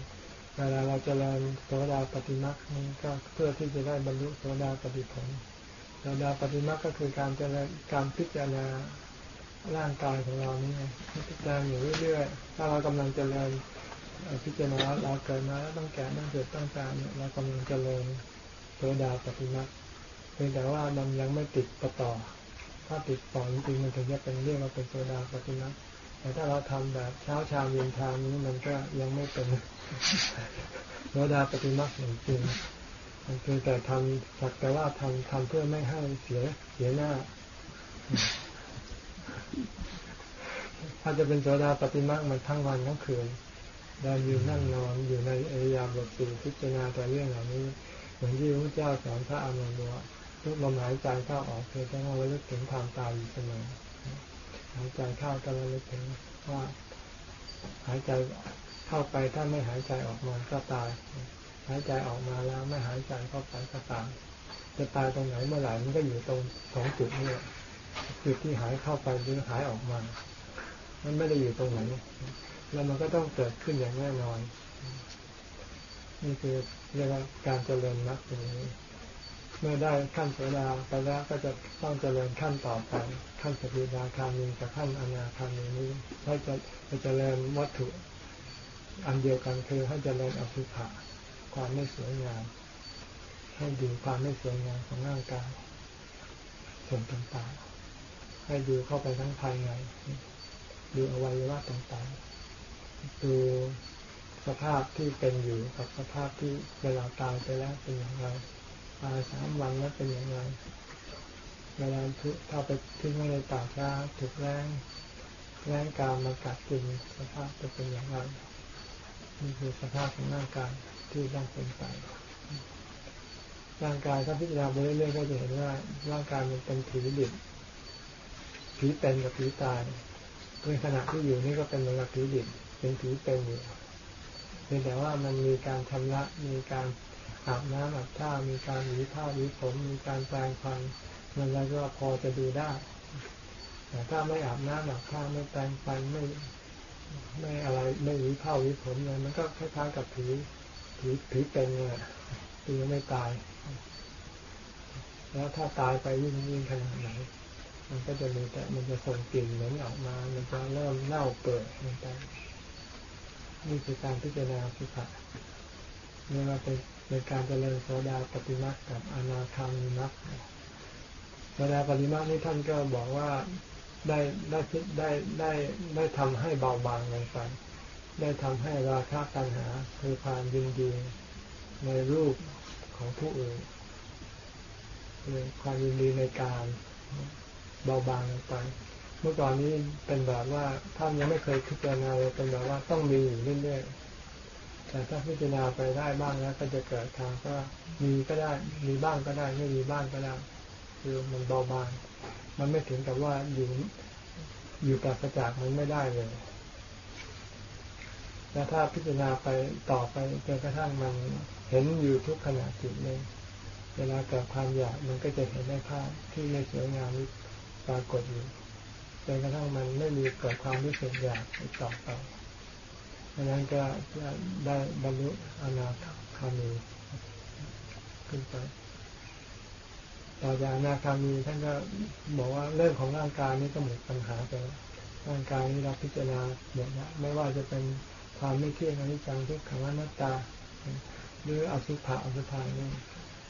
เวลาเราจะเริญโสดาปฏิมรรคนี้ก็เพื่อที่จะได้บรรลุโสดาปฏิผลโสดาปฏิมาก็คือการเจริญการพิจารณาร่างกายของเรานี่ไงพิจารณาอยู่เรื่อยๆ ถ้าเรากำลังเจริญพิจารณาเราเกิดมาแล้วต้องแก่ต้องเกิดต้องตายเนี่ยเรากำลังเจริญโสดาปฏิมาเพียงแต่ว่ามันยังไม่ติดประต่อ ถ้าติดต่อจริงๆมันถึงจะเป็นเรียกว่าเป็นโสดาปฏิมาแต่ถ้าเราทำแบบเช้าชามเย็นชามนี้มันก็ยังไม่เป็น โสดาปฏิมาจริงมันคือแต่ทำสักแต่ว่าทำทำเพื่อไม่ให้เสียเสียหน้า ถ้าจะเป็นโสดาปฏิมามันทั้งวันทั้งคืนเดินยืนนั่งนอนอยู่ในเอยาบทสี่พิจารณาแต่เรื่องเหล่านี้ เหมือนที่พระเจ้าสอนพระอานนท์ว่าทุกลมหายใจเข้าออกเพื่อต้องระลึกถึงความตายอยู่เสมอหายใจเข้าก็ระลึกถึงว่าหายใจ เข้าไปถ้าไม่หายใจออกมาก็ตาย หายใจออกมาแล้วไม่หายใจเข้าไปก็ตายจะตายตรงไหนเมื่อไหร่มันก็อยู่ตรงสองจุดนี้จุดที่หายเข้าไปหรือหายออกมา มันไม่ได้อยู่ตรงไหน แล้วมันก็ต้องเกิดขึ้นอย่างแน่นอน นี่คือเรียกว่าการเจริญมรรคตรงนี้ เมื่อได้ขั้นโสดาไปแล้วก็จะต้องเจริญขั้นต่อไปขั้นสกิทาคามีกับขั้นอนาคามีนี้ให้จะจะเจริญวัตถุ อันเดียวกันคือให้เจริญอสุภะความไม่สวยงาม ให้ดูความไม่สวยงามของร่างกายส่วนต่างๆ ให้ดูเข้าไปทั้งภายในดูอวัยวะต่างๆ ดูสภาพที่เป็นอยู่กับสภาพที่เวลาตายไปแล้วเป็นอย่างไรตายสามวันแล้วเป็นอย่างไรเวลาถ้าไปทิ้งไว้ในตากร้าถูกแรงแรงกามากัดกินสภาพจะเป็นอย่างไร นี่คือสภาพของร่างกายที่ต้องเป็นไปร่างกายถ้าพิจารณาไปเรื่อยๆก็จะเห็นว่าร่างกายมันเป็นผีดิบผีเป็นกับผีตายในขณะที่อยู่นี่ก็เป็นเหมือนกับผีดิบเป็นผีเป็นอยู่เพียงแต่ว่ามันมีการชำระมีการอาบน้ำอาบท่ามีการหวีผ้าหวีผมมีการแปรงฟันมันแล้วก็พอจะดูได้แต่ถ้าไม่อาบน้ำอาบท่าไม่แปรงฟันไม่ ไม่อะไรไม่หวีผ้าหวีผมเลยมันก็คล้ายๆกับผีผีผีเป็นเลยผียังไม่ตาย แล้วถ้าตายไปยิ่งยิ่งขนาดไหนมันก็จะมีแต่มันจะส่งกลิ่นเหม็นออกมา มันจะเริ่มเน่าเปื่อยไปนี่คือการพิจารณาสุขะนี่ว่าเป็นเป็นการเจริญโสดาปฏิมากับอนาคามิมัคโสดาปฏิมานี่ท่านก็บอกว่า ได้ได้ได้ได้ได้ทำให้เบาบางลงไป ได้ทำให้ราคะตัณหาคือความยินดีในรูปของผู้อื่นคือความยินดีในการเบาบางลงไป เมื่อก่อนนี้เป็นแบบว่าท่านยังไม่เคยพิจารณาเลยเป็นแบบว่าต้องมีอยู่เรื่อยๆแต่ถ้าพิจารณาไปได้บ้างแล้ว ก็จะเกิดทางก็มีก็ได้ มีบ้างก็ได้ ไม่มีบ้างก็ได้ คือมันเบาบาง มันไม่ถึงกับว่าอยู่อยู่ปราศจากมันไม่ได้เลยแล้วถ้าพิจารณาไปต่อไปจนกระทั่งมันเห็นอยู่ทุกขณะจิตเลยเวลาเกิดความอยากมันก็จะเห็นได้ภาพที่ไม่สวยงามปรากฏอยู่จนกระทั่งมันไม่มีเกิดความรู้สึกอยากอีกต่อไปดังนั้นก็จะได้บรรลุอนาคามีขึ้นไป ต่อจากนาคามีท่านก็บอกว่าเรื่องของร่างกายนี้ก็หมดปัญหาไปร่างกายนี้เราพิจารณาหมดล้วไม่ว่าจะเป็นความไม่เที่ยงอนิจจังทุกขังอนัตตา หรืออสุภะอสุภานี่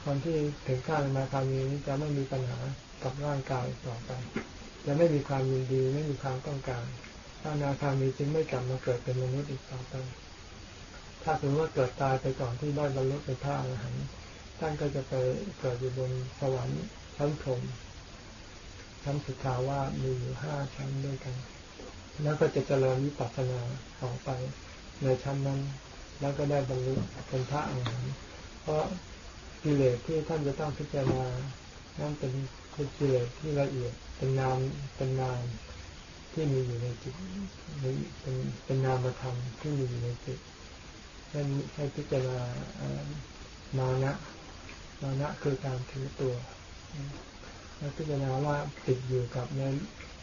คนที่ถึงขั้นมาคามีนี้จะไม่มีปัญหากับร่างกายต่อไปจะไม่มีความยินดีไม่มีความต้องการถ้านาคามีจึงไม่กลับมาเกิดเป็นมนุษย์อีกต่อไปถ้าสมมติว่าเกิดตายไปก่อนที่ได้บรรลุเป็นพระอรหันต์ ท่านก็จะไปเกิดอยู่บนสวรรค์ชั้นพรหมชั้นสุดท้าว่ามีอยู่ห้าชั้นด้วยกัน แล้วก็จะเจริญวิปัสสนาต่อไปในชั้นนั้น แล้วก็ได้บรรลุเป็นพระอรหันต์เพราะกิเลสที่ท่านจะต้องพิจารณานั่นเป็นเป็นกิเลสที่ละเอียดเป็นนามเป็นนามที่มีอยู่ในจิตเป็นเป็นนามธรรมที่มีอยู่ในจิตให้ให้พิจารณามานะ มานะคือการถือตัวแล้วพิจารณาว่าติดอยู่กับใน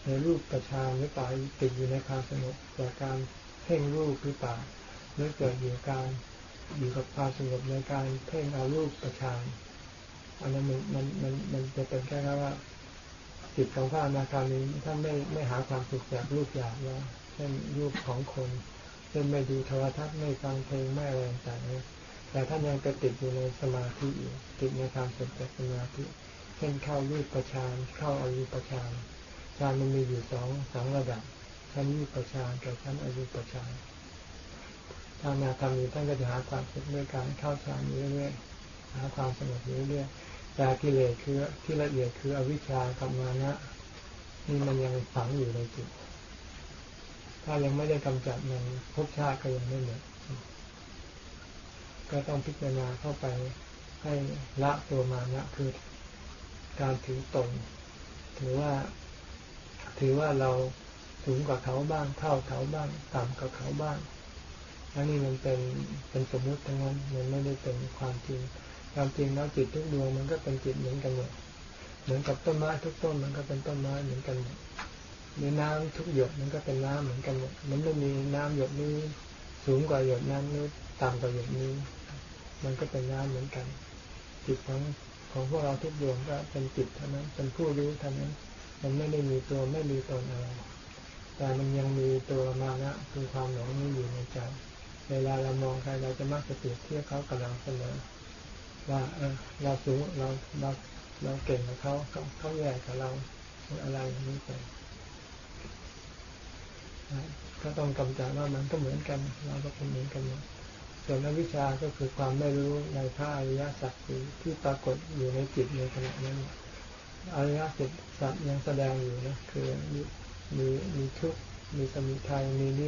ในรูปประชาหรือเปล่าติดอยู่ในความสงบจากการเพ่งรูปหรือเปล่าหรือเกิดอยู่การอยู่กับความสงบในการเพ่งเอารูปประชานอันนั้นมันมันมันมันจะเป็นแค่ว่าจิตของพระอนาคามีท่านไม่ไม่หาความสุขจากรูปหยาบแล้วเช่นรูปของคนเช่นไม่ดูโทรทัศน์ไม่ฟังเพลงไม่อะไรต่างๆ แต่ท่านยังไปติดอยู่ในสมาธิอยู่ติดในความสุขจสมาธิเช่นเข้ารูปประชานเข้าอายุประชานฌานมันมีอยู่สองสองระดับชั้นรูปประชานกับชั้นอายุประชานทางนาคามีท่านก็จะหาความสุขด้วยการเข้าฌานเรื่อยๆหาความสงบเรื่อยๆแต่กิเลสคือที่ละเอียดคืออวิชชากับมานะนี่มันยังฝังอยู่ในจิตถ้ายังไม่ได้กำจัดมันภพชาติก็ยังไม่หมด ก็ต้องพิจารณาเข้าไปให้ละตัวมานะคือการถือตน ถือว่า ถือว่าเราสูงกว่าเขาบ้าง เท่าเขาบ้าง ต่ำกว่าเขาบ้างอันนี้มันเป็นเป็นสมมติทั้งนั้นมันไม่ได้เป็นความจริง ความจริงแล้วจิตทุกดวงมันก็เป็นจิตเหมือนกันหมดเหมือนกับต้นไม้ทุกต้นมันก็เป็นต้นไม้เหมือนกันหมดในน้ำทุกหยดมันก็เป็นน้ำเหมือนกันหมดมันไม่มีน้ำหยดนี้สูงกว่าหยดน้ำนี้ต่ำกว่าหยดนี้ มันก็เป็นน้ำเหมือนกัน จิตของของพวกเราทุกดวงก็เป็นจิตเท่านั้นเป็นผู้รู้เท่านั้น มันไม่ได้มีตัวไม่มีตนอะไร แต่มันยังมีตัวมานะคือความหลงนี่อยู่ในใจเวลาเรามองใครเราจะมักจะเปรียบเทียบเขากับเราเสมอว่าเออเราสูงเราเราเราเก่งกว่าเขาเขาเขาแย่กว่าเราอะไรอย่างนี้ไปก็ต้องกำจัดว่ามันก็เหมือนกัน เราก็เป็นเหมือนกันหมด ส่วนอวิชชาก็คือความไม่รู้ในพระอริยสัจที่ปรากฏอยู่ในจิตในขณะนั้นอริยสัจสัจยังแสดงอยู่นะคือมีมีมีทุกข์มีสมุทัยมีนิ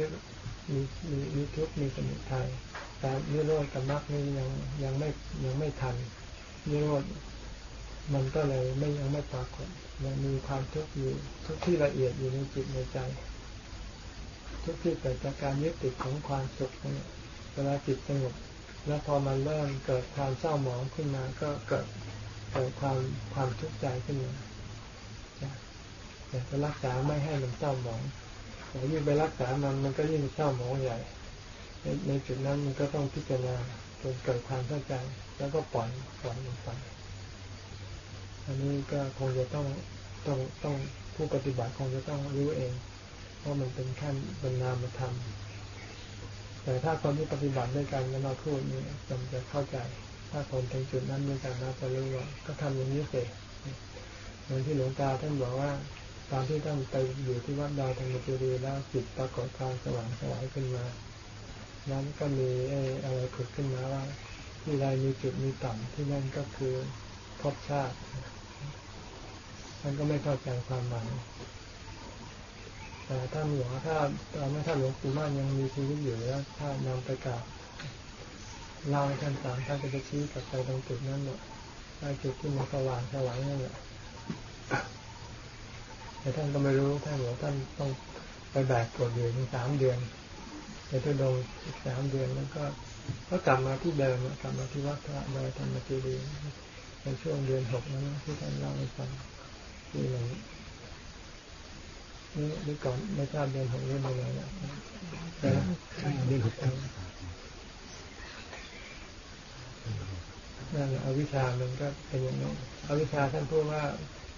มีมีมีทุกข์มีสมุทัยแต่นิโรธกับมรรคนี่ยังยังไม่ยังไม่ทันนิโรธมันก็เลยไม่ยังไม่ปรากฏยังมีความทุกข์อยู่ทุกที่ละเอียดอยู่ในจิตในใจ ทุกที่เกิดจากการยึดติดของความสุขนี่ เวลาจิตสงบแล้วพอมันเริ่มเกิดความเศร้าหมองขึ้นมา ก็เกิดเกิดความความทุกข์ใจขึ้นมาอยากจะรักษาไม่ให้มันเศร้าหมองแต่ยิ่งไปรักษามันมันก็ยิ่งเศร้าหมองใหญ่ ในในจุดนั้นมันก็ต้องพิจารณาจนเกิดความเข้าใจ แล้วก็ปล่อยปล่อยมันไปอันนี้ก็คงจะต้องต้องต้องผู้ปฏิบัติคงจะต้องรู้เอง เพราะมันเป็นขั้นเป็นามธรรม แต่ถ้าคนที่ปฏิบัติด้วยกันแล้วมาพูดนี่จำจะเข้าใจ ถ้าคนถึงจุดนั้นด้วยกันนะจะรู้ว่าก็ทำอย่างนี้เสร็จเหมือนที่หลวงตาท่านบอกว่าตอนที่ท่านไปอยู่ที่วัดดาวธรรมจุรีแล้วจิตปรากฏความสว่างสวายขึ้นมา นั้นก็มีอะไรขุดขึ้นมาว่า ที่ใดมีจุดมีต่ำที่นั่นก็คือภพชาติท่านก็ไม่เข้าใจความหมาย แต่ถ้าหลวงถ้าตอนนั้นถ้าหลวงปู่ม่านยังมีชีวิตอยู่แล้ว ถ้านำไปกราบเล่าให้ท่านฟังท่านก็จะชี้กลับไปตรงจุดนั้นแหละจุดที่มันสว่างสวายนั่นแหละแต่ท่านก็ไม่รู้ท่านบอกท่านต้องไปแบกกดอยู่ถึงสามเดือนไปทุดงอีกสามเดือนแล้วก็ก็กลับมาที่เดิมกลับมาที่วัดพระดอยธรรมจีรีในช่วงเดือนหกนั้นที่ท่านเล่าให้ฟังที่หน นี่นี่ก่อนไม่ทราบเดือนหกนี่เป็นไงนะเดือนหกนั่นแหละอวิชามันก็เป็นอย่างนั้นอวิชาท่านพูดว่า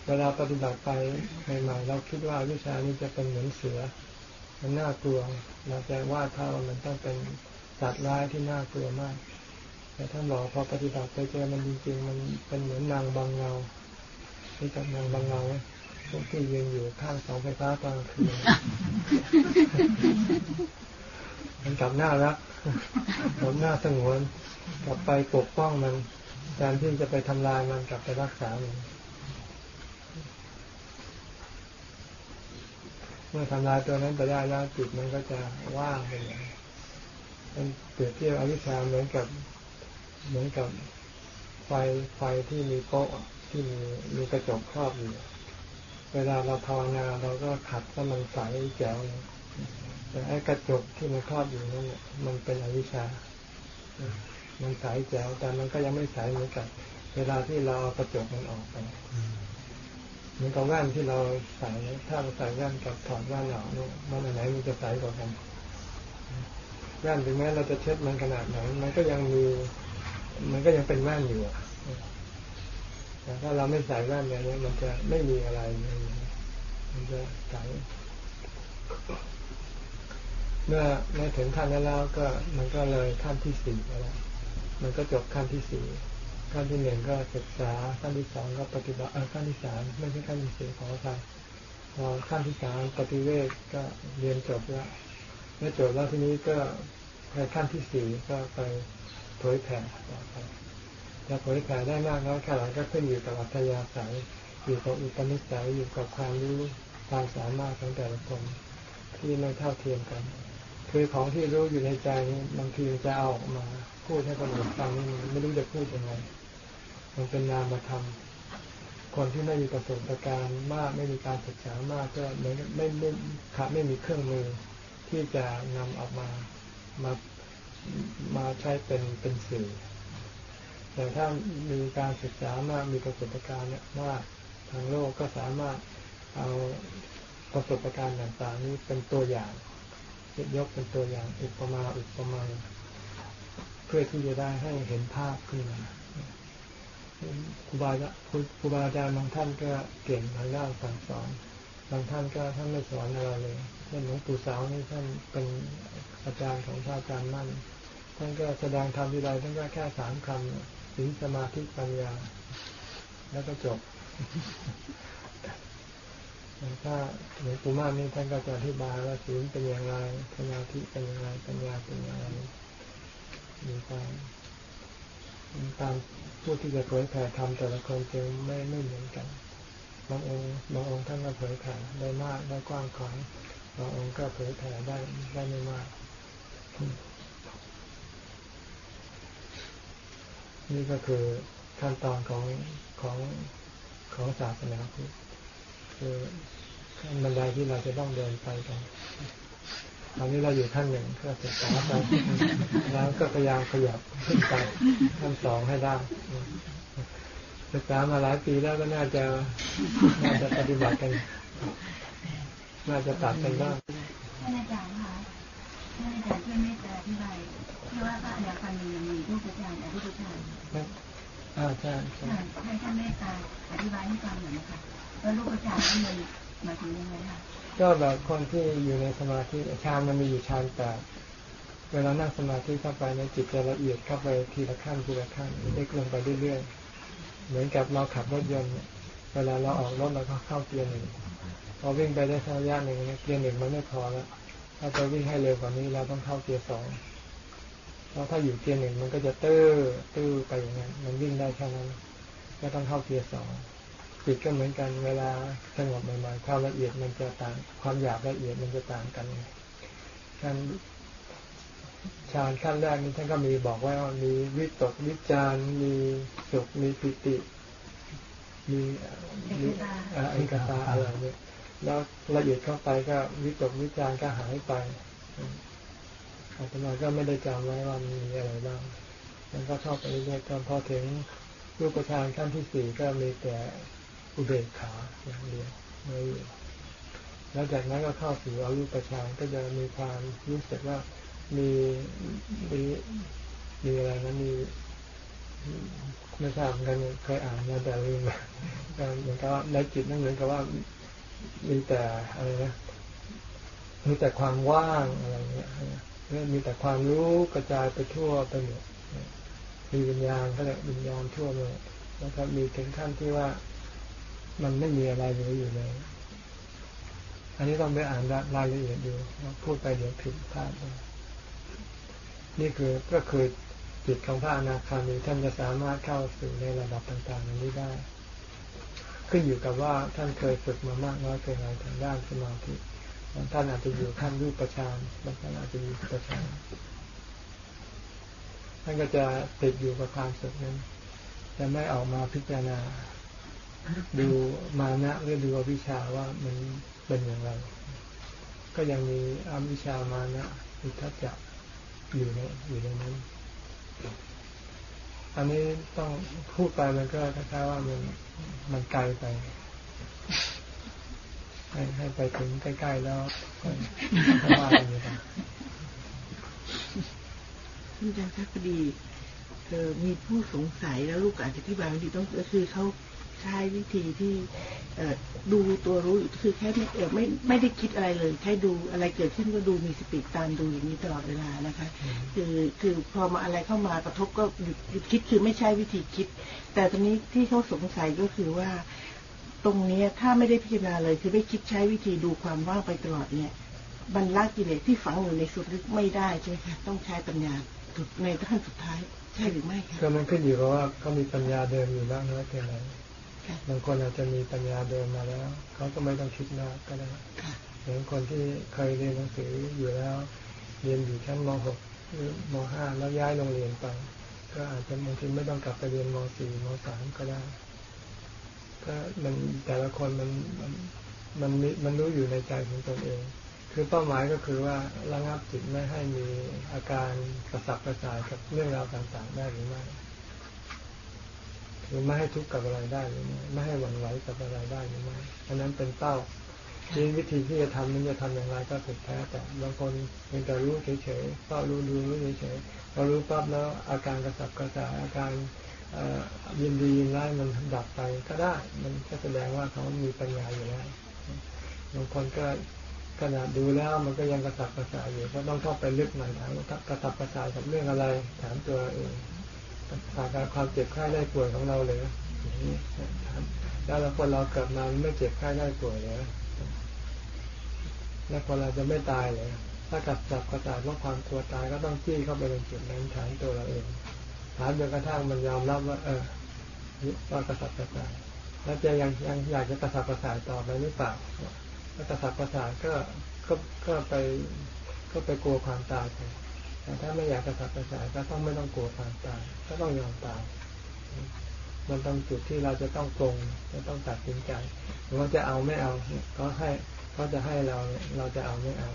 เวลาปฏิบัติไปใหม่ๆเราคิดว่าอวิชานี้จะเป็นเหมือนเสือ มันน่ากลัวเราจะว่าถ้ามันต้องเป็นสัตว์ร้ายที่น่ากลัวมาก แต่ท่านบอกพอปฏิบัติไปเจอมันจริงๆ มันเป็นเหมือนนางบางเงาที่จับนางบางเงา พวกที่ยืนอยู่ข้างเสาไฟฟ้าตอนกลางคืนมันกลับหน้ารักกลับหน้าสงวน กลับไปปกป้องมันแทนที่จะไปทำลายมันกลับไปรักษามันเมื่อทำลายตัวนั้นไปได้แล้วจิตมันก็จะว่างไปอย่างมันเปรียบเทียบอวิชชาเหมือนกับ เหมือนกับไฟไฟที่มีโป๊ะที่มีมีกระจกครอบอยู่ เวลาเราภาวนาเราก็ขัดให้มันใสแจ๋วแต่ไอ้กระจกที่มันครอบอยู่นั่นมันเป็นอวิชชา มันใสแจ๋วแต่มันก็ยังไม่ใสเหมือนกับเวลาที่เราเอากระจกมันออกไปเหมือนกับแว่นที่เราใส่ถ้าเราใส่แว่นกับถอดแว่นออกเนี่ยมันไหนมันจะใสกว่ากันแว่นถึงแม้เราจะเช็ดมันขนาดไหนมันก็ยังมี มันก็ยังเป็นแว่นอยู่ แต่ถ้าเราไม่ใส่แว่นเนี่ยมันจะไม่มีอะไรมันจะใสเมื่อเมื่อถึงขั้นนั้นแล้วก็มันก็เลยขั้นที่สี่แล้วมันก็จบขั้นที่สี่ขั้นที่หนึ่งก็ศึกษาขั้นที่สองก็ปฏิบัติขั้นที่สามไม่ใช่ขั้นที่สี่ขออภัยพอขั้นที่สามปฏิเวทก็เรียนจบแล้วเมื่อจบแล้วทีนี้ก็ในขั้นที่สี่ก็ไปเผยแผ่ต่อไป จะเผยแผ่ได้มากน้อยแค่ไหนก็ขึ้นอยู่กับอัธยาศัยอยู่กับอุปนิสัยอยู่กับความรู้ความสามารถของแต่ละคนที่ไม่เท่าเทียมกัน คือของที่รู้อยู่ในใจนี้บางทีจะเอาออกมาพูดให้คนอื่นฟังนี่มันไม่รู้จะพูดยังไง มันเป็นนามธรรมคนที่ไม่มีประสบการณ์มากไม่มีการศึกษามากก็เหมือนไม่ไม่ขาไม่มีเครื่องมือ ที่จะนำออกมามามาใช้เป็นเป็นสื่อ แต่ถ้ามีการศึกษามากมีประสบการณ์เนี่ยมากทางโลกก็สามารถเอาประสบการณ์ต่างๆ นี้เป็นตัวอย่างยกเป็นตัวอย่างอุปมาอุปไมยเพื่อที่จะได้ให้เห็นภาพขึ้นมาครูบาครูบาอาจารย์บางท่านก็เก่งทางด้านสั่งสอนบางท่านก็ท่านไม่สอนอะไรเลยเช่นหลวงปู่สาวนี่ท่านเป็นอาจารย์ของพระอาจารย์มั่นท่านก็แสดงธรรมทีไรท่านก็แค่สามคำ สิงสมาธิปัญญา แล้วก็จบถ้าหลวงปู่ม่านนี่ท่านก็จะอธิบายว่าศีลเป็นอย่างไรสมาธิเป็นอย่างไรปัญญาเป็นอย่างไรมีการมีการผู้ที่จะเผยแผ่ธรรมแต่ละคนจึงไม่ไม่เหมือนกันบางองค์บางองค์ท่านก็เผยแผ่ได้มากได้กว้างขวางบางองค์ก็เผยแผ่ได้ได้ไม่มาก นี่ก็คือขั้นตอนของของของศาสนาพุทธคือขั้นบันไดที่เราจะต้องเดินไปกันตอนนี้เราอยู่ขั้นหนึ่งก็ศึกษาไปแล้วก็พยายามขยับขึ้นไปขั้นสองให้ได้ศึกษามาหลายปีแล้วก็น่าจะน่าจะปฏิบัติกัน น่าจะตัดกันบ้างท่านอาจารย์คะท่านอาจารย์ช่วยเมตตาอธิบาย ที่ว่าพระอนาคามียังมีรูปฌานอรูปฌานอ่าใช่ใช่ให้ท่านเมตตาอธิบายให้ฟังหน่อยนะคะว่ารูปฌานนี่มันหมายถึงยังไงคะก็แบบคนที่อยู่ในสมาธิฌานมันมีอยู่ฌานแปดเวลานั่งสมาธิเข้าไปในจิตจะละเอียดเข้าไปทีละขั้นทีละขั้นเล็กลงไปเรื่อยๆเหมือนกับเราขับรถยนต์เนี่ยเวลาเราออกรถเราก็เข้าเกียร์หนึ่งพอวิ่งไปได้สักระยะหนึ่งเกียร์หนึ่งมันไม่พอแล้วถ้าจะวิ่งให้เร็วกว่านี้เราต้องเข้าเกียร์สอง เพราะถ้าอยู่เกียร์หนึ่งมันก็จะตื้อตื้อไปอย่างนั้นมันวิ่งได้แค่นั้นก็ต้องเข้าเกียร์สองจิตก็เหมือนกันเวลาสงบใหม่ๆความละเอียดมันจะต่าง ความหยาบละเอียดมันจะต่างกันการฌานขั้นแรกนี้ท่านก็มีบอกว่ามีวิตกวิจารมีสุขมีปิติ มีมีเอกตาอะไรเนี่ยแล้วละเอียดเข้าไปก็วิตกวิจารก็หายไป อาตมาก็ไม่ได้จำไว้ว่ามีอะไรบ้างมันก็ชอบไปเรื่อยๆตอนพอถึงรูปฌานขั้นที่สี่ก็มีแต่อุเบกขาอย่างเดียวไม่อยู่แล้วจากนั้นก็เข้าสู่อรูปฌานก็จะมีความรู้สึกว่ามีมีมีอะไรนะมีไม่ทราบเหมือนกันเคยอ่านมาแต่ลืมเหมือนกับว่าในจิตนั่นเหมือนกับว่ามีแต่อะไรนะมีแต่ความว่างอะไรเงี้ย มีแต่ความรู้กระจายไปทั่วไปหมดมีวิญญาณก็เลยวิญญาณทั่วเลยแล้วก็มีถึงขั้นที่ว่ามันไม่มีอะไรเหลืออยู่เลย อันนี้ต้องไปอ่านรายละเอียดดูพูดไปเดี๋ยวผิดพลาดนี่คือก็คือจิตของพระอนาคามีท่านจะสามารถเข้าสู่ในระดับต่างๆนนี้ได้ ขึ้นอยู่กับว่าท่านเคยฝึกมามากน้อยเพียงไรทางด้านสมาธิ บางท่านอาจจะอยู่ขั้นรูปประชานบางท่านอาจจะอยู่ประชานท่านก็จะติดอยู่กับความสุขนั้นจะไม่ออกมาพิจารณา ดูมานะหรือดูอวิชาว่ามันเป็นอย่างไรก็ยังมีอวิชามานะอุทธัจจะอยู่ในอยู่ในนั้น อันนี้ต้องพูดไปมันก็คล้ายๆว่ามันมันไกลไป ให้ให้ไปถึงใกล้ๆแล้วค่อยว่ากันดีกว่าท่านอาจารย์คะพอดีเออมีผู้สงสัยแล้วลูกอาจจะอธิบายไม่ดีต้องก็คือเขาใช้วิธีที่เอดูตัวรู้คือแค่ไม่เออไม่ไม่ได้คิดอะไรเลย แค่ดูอะไรเกิดขึ้นก็ดูมีสติตามดูอย่างนี้ตลอดเวลานะคะ คือคือพอมาอะไรเข้ามากระทบก็หยุดหยุดคิดคือไม่ใช่วิธีคิด แต่ตรงนี้ที่เขาสงสัยก็คือว่า ตรงนี้ถ้าไม่ได้พิจารณาเลย คือไม่คิดใช้วิธีดูความว่างไปตลอดเนี่ยบรรลักกิเลสที่ฝังอยู่ในสุดลึกไม่ได้ใช่ไหมคะต้องใช้ปัญญาสุดในขั้นสุดท้าย ใช่หรือไม่คะก็มันขึ้นอยู่กับว่าเขามีปัญญาเดิมอยู่บ้างน้อยเพียงไรค่ะบางคนอาจจะมีปัญญาเดิมมาแล้วเขาก็ไม่ต้องคิดมากก็ได้เหมือนคนที่เคยเรียนหนังสืออยู่แล้ว เรียนอยู่ชั้นม .6 หรือม .5 แล้วย้ายโรงเรียนไปก็อาจจะบางทีไม่ต้องกลับไปเรียนม .4 ม .3 ก็ได้ ก็มันแต่ละคนมันมันมันมันรู้อยู่ในใจของตนเอง คือเป้าหมายก็คือว่าระงับจิตไม่ให้มีอาการกระสับกระส่ายกับเรื่องราวต่างๆได้หรือไม่หรือไม่ให้ทุกข์กับอะไรได้หรือไม่ไม่ให้หวั่นไหวกับอะไรได้หรือไม่อันนั้นเป็นเป้าทีวิธีที่จะทำนั้นจะทำอย่างไรก็สุดแท้แต่บางคนเพียงแต่รู้เฉยๆเฝ้ารู้ดูรู้เฉยๆพอรู้ปั๊บแล้วอาการกระสับกระส่ายอาการ ยินดียินร้ายมันดับไปก็ได้ มันก็แสดงว่าเขามีปัญญาอยู่แล้วบางคนก็ขนาดดูแล้วมันก็ยังกระสับกระส่ายอยู่ก็ต้องเข้าไปลึกหน่อยถามว่ากระสับกระส่ายกับเรื่องอะไร ถามตัวเองอาการความเจ็บไข้ได้ป่วยของเราเลยแล้วเราคนเราเกิดมาไม่เจ็บไข้ได้ป่วยเลยแล้วคนเราจะไม่ตายเลยถ้ากระสับกระส่ายเพราะความกลัวตายก็ต้องจี้เข้าไปในจุดนั้นถามตัวเราเอง ถามจนกระทั่งมันยอมรับว่า เออว่ากระสับกระส่ายแล้วจะยังยังอยากจะกระสับกระส่ายต่อไปหรือเปล่าถ้ากระสับกระส่ายก็ก็ก็ไปก็ไปกลัวความตายไปแต่ถ้าไม่อยากกระสับกระส่ายก็ต้องไม่ต้องกลัวความตาย ก็ต้องยอมตายมันต้องจุดที่เราจะต้องปรงจะต้องตัดสินใจว่าจะเอาไม่เอาก็ให้ก็จะให้เราเนี่ยเราจะเอาไม่เอา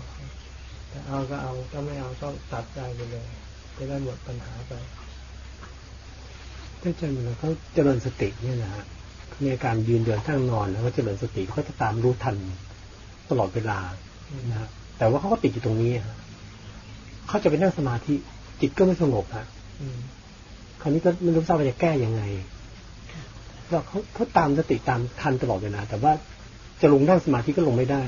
ถ้าเอาก็เอาถ้าไม่เอาก็ตัดใจไปเลยจะได้หมดปัญหาไป ถ้าจะเหมือนเขาเจริญสติเนี่ยนะฮะมีการยืนเดินทั้งนอนแล้วก็เจริญสติเขาจะตามรู้ทันตลอดเวลานะฮะแต่ว่าเขาก็ติดอยู่ตรงนี้ฮะเขาจะไปนั่งสมาธิจิตก็ไม่สงบฮะคราวนี้ก็ไม่รู้ทราบว่าจะแก้ยังไงเราเขาเขาตามสติตามทันตลอดเวลาแต่ว่าจะลงนั่งสมาธิก็ลงไม่ได้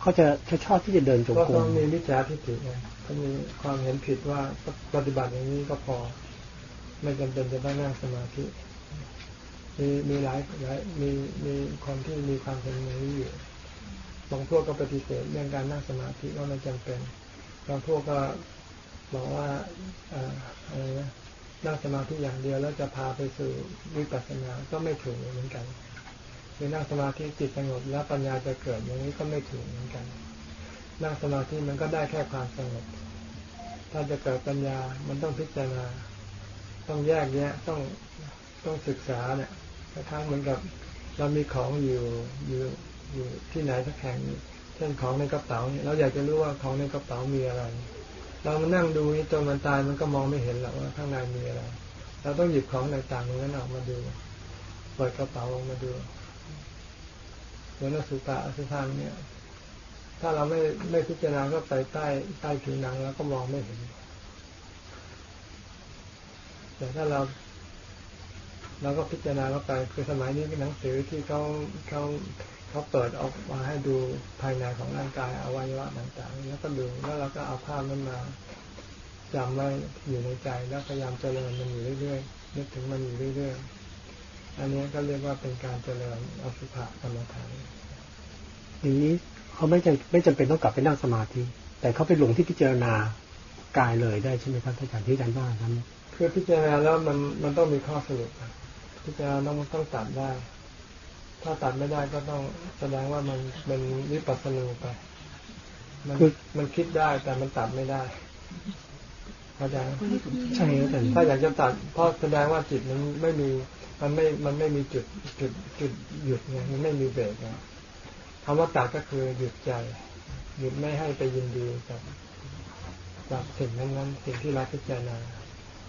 เขาจะจะชอบที่จะเดินจงก็กรต้องมีวิจารทิฏฐิไงถ้ามีความเห็นผิดว่าปฏิบัติอย่างนี้ก็พอ ไม่จำเป็นจะต้องนั่งสมาธิมีมีหลายหลายมีมีคนที่มีความเห็นอย่างนี้อยู่บางพวกก็ปฏิเสธเรื่องการนั่งสมาธิว่าไม่จำเป็นบางพวกก็บอกว่าเอ่ออะไรนะนั่งสมาธิอย่างเดียวแล้วจะพาไปสู่วิปัสสนาก็ไม่ถูกเหมือนกันคือนั่งสมาธิจิตสงบแล้วปัญญาจะเกิดอย่างนี้ก็ไม่ถูกเหมือนกัน นั่งสมาธิมันก็ได้แค่ความสงบ ถ้าจะเกิดปัญญามันต้องพิจารณา ต้องแยกแยะต้องต้องศึกษาเนี่ยคล้ายๆเหมือนกับเรามีของอยู่อยู่อยู่ที่ไหนสักแห่งเช่นของในกระเป๋าเนี่ยเราอยากจะรู้ว่าของในกระเป๋ามีอะไร เรามานั่งดูนี่จนมันตายมันก็มองไม่เห็นหรอกว่าข้างในมีอะไร เราต้องหยิบของต่างๆนั้นออกมาดูเปิดกระเป๋าออกมาดูเหมือนสุปะสุพังเนี่ย ถ้าเราไม่ไม่พิจารณาก็ไปใต้ใต้ผิวหนังแล้วก็มองไม่เห็น แต่ถ้าเราเราก็พิจารณาเข้าไปคือสมัยนี้เป็นหนังสือที่เขาเขาเขาเปิดออกมาให้ดูภายในของร่างกายอวัยวะต่างๆ แล้วก็ดูแล้วเราก็เอาภาพนั้นมาจำไว้อยู่ในใจแล้วพยายามเจริญมันอยู่เรื่อยๆนึกถึงมันอยู่เรื่อยๆอันนี้ก็เรียกว่าเป็นการเจริญอสุภะกรรมฐานอย่างนี้เขาไม่จำไม่จำเป็นต้องกลับไปนั่งสมาธิแต่เขาไปหลงที่พิจารณากายเลยได้ใช่ไหมครับอาจารย์ที่อาจารย์ว่าครับ คือพิจารณาแล้วมันมันต้องมีข้อสรุปครับพิจารณาต้องต้องตัดได้ ถ้าตัดไม่ได้ก็ต้องแสดงว่ามันเป็นวิปัสสนูไป มันมันคิดได้แต่มันตัดไม่ได้เข้าใจไหมใช่ครับอาจารย์ถ้าอยากจะตัดเพราะแสดงว่าจิตมันไม่มีมันไม่ มันไม่มีจุดจุดจุดหยุดไงมันไม่มีเบรกไงคำว่าตัดก็คือหยุดใจ หยุดไม่ให้ไปยินดีกับกับสิ่งนั้นๆสิ่งที่เราพิจารณา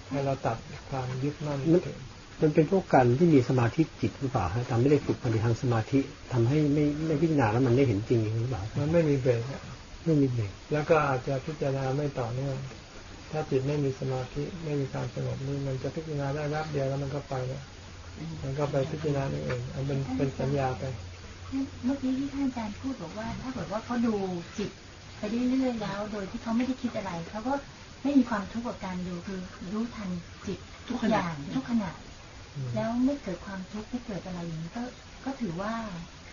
ให้เราตัดความยึดมั่นถือมันเป็นพวกการที่มีสมาธิจิตหรือเปล่าฮะทำไม่ได้ฝึกปฏิทางสมาธิทำให้ไม่ไม่พิจารณาแล้วมันไม่เห็นจริงหรือเปล่า มันไม่มีเบรกอะไม่มีเบรกแล้วก็อาจจะพิจารณาไม่ต่อเนื่องถ้าจิตไม่มีสมาธิไม่มีการสงบนี่มันจะพิจารณาได้แวบเดียวแล้วมันก็ไปแล้วมันก็ไปพิจารณาเองเอาเป็นเป็นสัญญาไปเมื่อกี้ที่ท่านอาจารย์พูดบอกว่า ถ้าเกิดว่าเขาดูจิตไปเรื่อยๆแล้ว โดยที่เขาไม่ได้คิดอะไรเขาก็ ไม่มีความทุกข์กับการดูคือรู้ทันจิตทุกอย่างทุกขณะแล้วไม่เกิดความทุกข์ไม่เกิดอะไรอย่างนี้ก็ก็ถือว่า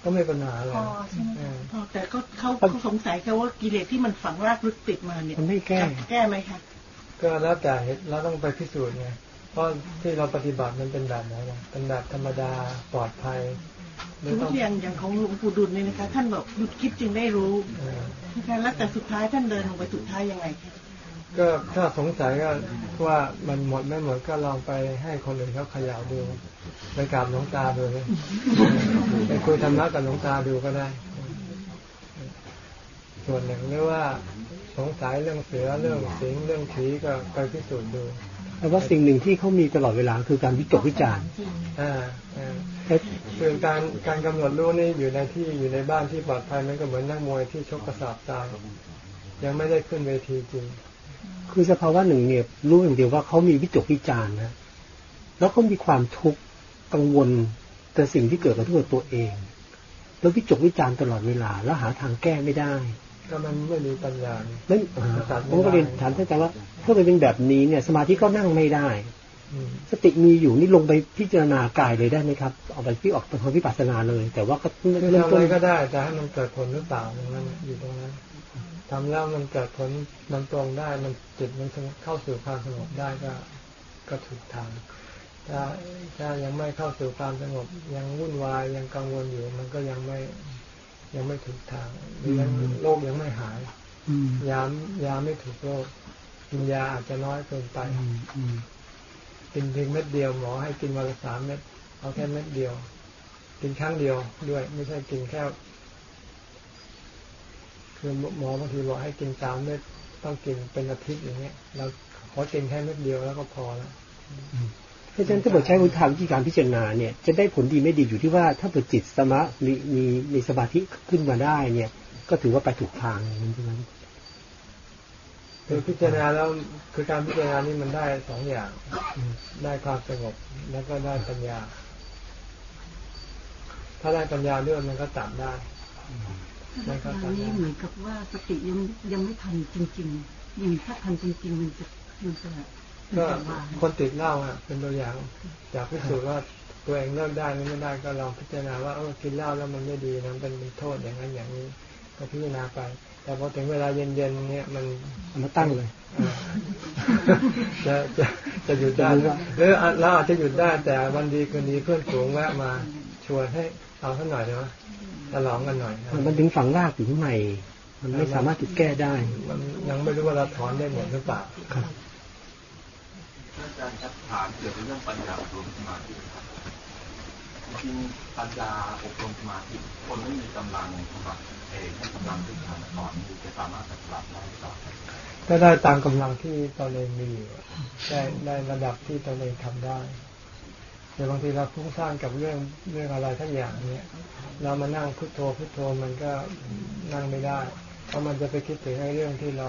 ก็ไม่ปัญหาอะไรพอใช่ไหมเอคะอแต่ก็เขาเขาสงสัยแค่ว่ากิเลสที่มันฝังรากลึกติดมาเนี่ยมันไม่แก้แก้ไหมคะก็แล้วแต่เหตุเราต้องไปพิสูจน์ไงเพราะที่เราปฏิบัติมันเป็นแบบไหนนะเป็นแบบธรรมดาปลอดภัยสไม่มมต้องติอย่างอย่างของหลวงปู่ดุลเนี่ยนะคะ ท่านบอกหยุดคิดจึงได้รู้เออนะคะแล้วแต่สุดท้ายท่านเดินลงไปสุดท้ายยังไงคะ ก็ถ้าสงสัยก็ว่ามันหมดไม่หมดก็ลองไปให้คนอื่นเขาเขย่าดูไปกราบหลวงตาดูเลยไปคุยธรรมะกับหลวงตาดูก็ได้ ส่วนหนึ่งหรือว่าสงสัยเรื่องเสือเรื่องสิงเรื่องผีก็ไปพิสูจน์ดูแต่ว่าสิ่งหนึ่งที่เขามีตลอดเวลาคือการวิจกวิจารณ์จริงอ่าอ่าแต่คือการการกำหนดรู้นี่อยู่ในที่อยู่ในบ้านที่ปลอดภัยมันก็เหมือนนักมวยที่ชกกระสอบตายยังไม่ได้ขึ้นเวทีจริง คือสภาวะหนึ่งเนี่ยรู้อย่างเดียวว่าเขามีวิจกวิจารณ์นะแล้วเขามีความทุกข์กังวลแต่สิ่งที่เกิดกับตัวเอง แล้ววิจกวิจารณ์ตลอดเวลา แล้วหาทางแก้ไม่ได้ก็มันไม่มีปัญญานั่นอ่าผมก็เรียนถามท่านอาจารย์ว่าถ้ามันเป็นแบบนี้เนี่ย สมาธิก็นั่งไม่ได้อืมสติมีอยู่นี่ลงไปพิจารณากายเลยได้ไหมครับเอาไปพี่ออกเป็นคนวิปัสสนาเลย แต่ว่าก็คือเริ่มทำอะต้นไรก็ได้แต่ให้มันเกิดผลหรือเปล่าตรงนั้นอยู่ตรงนั้น ทำแล้วมันเกิดผลมันตรงได้มันจิตมันเข้าสู่ความสงบได้ก็ก็ถูกทางถ้าถ้ายังไม่เข้าสู่ความสงบ ยังวุ่นวายยังกังวลอยู่ มันก็ยังไม่ยังไม่ถูกทางหรือยังโรคยังไม่หายอืมยายาไม่ถูกโรคกินยาอาจจะน้อยเกินไปอืมอืมกินเพียงเม็ดเดียวหมอให้กินวันละสามเม็ดเอาแค่เม็ดเดียว กินครั้งเดียวด้วย ไม่ใช่กินแค่ คือหมอบางทีบอกให้กินสามเม็ดต้องกินเป็นอาทิตย์อย่างเงี้ยเราขอกินแค่เม็ดเดียวแล้วก็พอแล้วเพราะฉะนั้นถ้าเกิดใช้วิธีวิธีการพิจารณาเนี่ยจะได้ผลดีไม่ดีอยู่ที่ว่าถ้าเกิดจิตสมามีมีมีสมาธิขึ้นมาได้เนี่ย ก็ถือว่าไปถูกทางนั้นใช่ไหมคือพิจารณาแล้วคือการพิจารณานี่มันได้สองอย่าง ได้ความสงบแล้วก็ได้ปัญญา ถ้าได้ปัญญาด้วยมันก็ตัดได้ มันก็อัตัดนนี้ได้เหมือนกับว่าสติยังยังไม่ทันจริงๆยังถ้าทันจริงๆมันจะมันจะมันก็จะวางคนติดเหล้าอะ เป็นตัวอย่างอยากพิสูจน์ว่าตัวเองเลิกได้หรือไม่ได้ก็ลองพิจารณาว่าเออกินเหล้าแล้วมันไม่ดีนะมันเป็นโทษอย่างนั้นอย่างนี้ก็พิจารณาไป แต่พอถึงเวลาเย็นๆเนี่ยมันเอามาตั้งเลยจะจะจะหยุดได้หรือหรือเราอาจจะหยุดได้แต่วันดีคืนดีเพื่อนฝูงแวะมาชวนให้เอาสักหน่อยนะ ฉลองกันหน่อยนะมันถึงฝังรากอยู่ข้างในมันไม่สามารถจะแก้ได้ มันยังไม่รู้ว่าเราถอนได้หมดหรือเปล่าครับอาจารย์ครับถามเกี่ยวกับเรื่องปัญญาอบรมสมาธิครับจริงๆปัญญาอบรมสมาธิคนไม่มีกำลังสมัครเองให้กำลังขึ้นทางก่อนที่จะสามารถปฏิบัติได้หรือเปล่าครับก็ได้ตามกำลังที่ตนเองมีอยู่ได้ได้ระดับที่ตนเองทำได้ แต่บางทีเราฟุ้งซ่านกับเรื่องเรื่องอะไรทั้งอย่างเนี้ยเรามานั่งพุทโธพุทโธมันก็นั่งไม่ได้ เพราะมันจะไปคิดถึงไอ้เรื่องที่เรา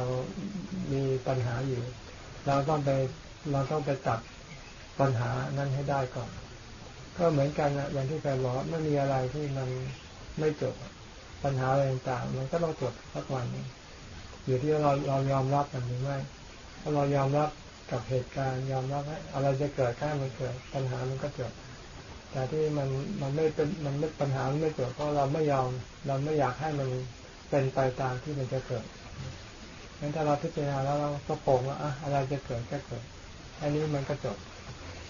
มีปัญหาอยู่ เราต้องไปเราต้องไปตัดปัญหานั้นให้ได้ก่อน ก็เหมือนกันนะอย่างที่แฟนบอกไม่มีอะไรที่มันไม่จบปัญหาอะไรต่างๆมันก็ต้องจบสักวันอยู่ที่เราเรายอมรับมันหรือไม่ถ้าเรายอมรับ กับเหตุการณ์ยอมรับให้อะไรจะเกิดแค่มันเกิดปัญหามันก็เกิด แต่ที่มันมันไม่เป็นมันไม่ปัญหามันไม่เกิดเพราะเราไม่ยอมเราไม่อยากให้มันเป็นไปตามที่มันจะเกิดงั้นถ้าเราพิจารณาแล้วเราก็โปร่งว่าอะอะไรจะเกิดก็เกิดอันนี้มันก็จบ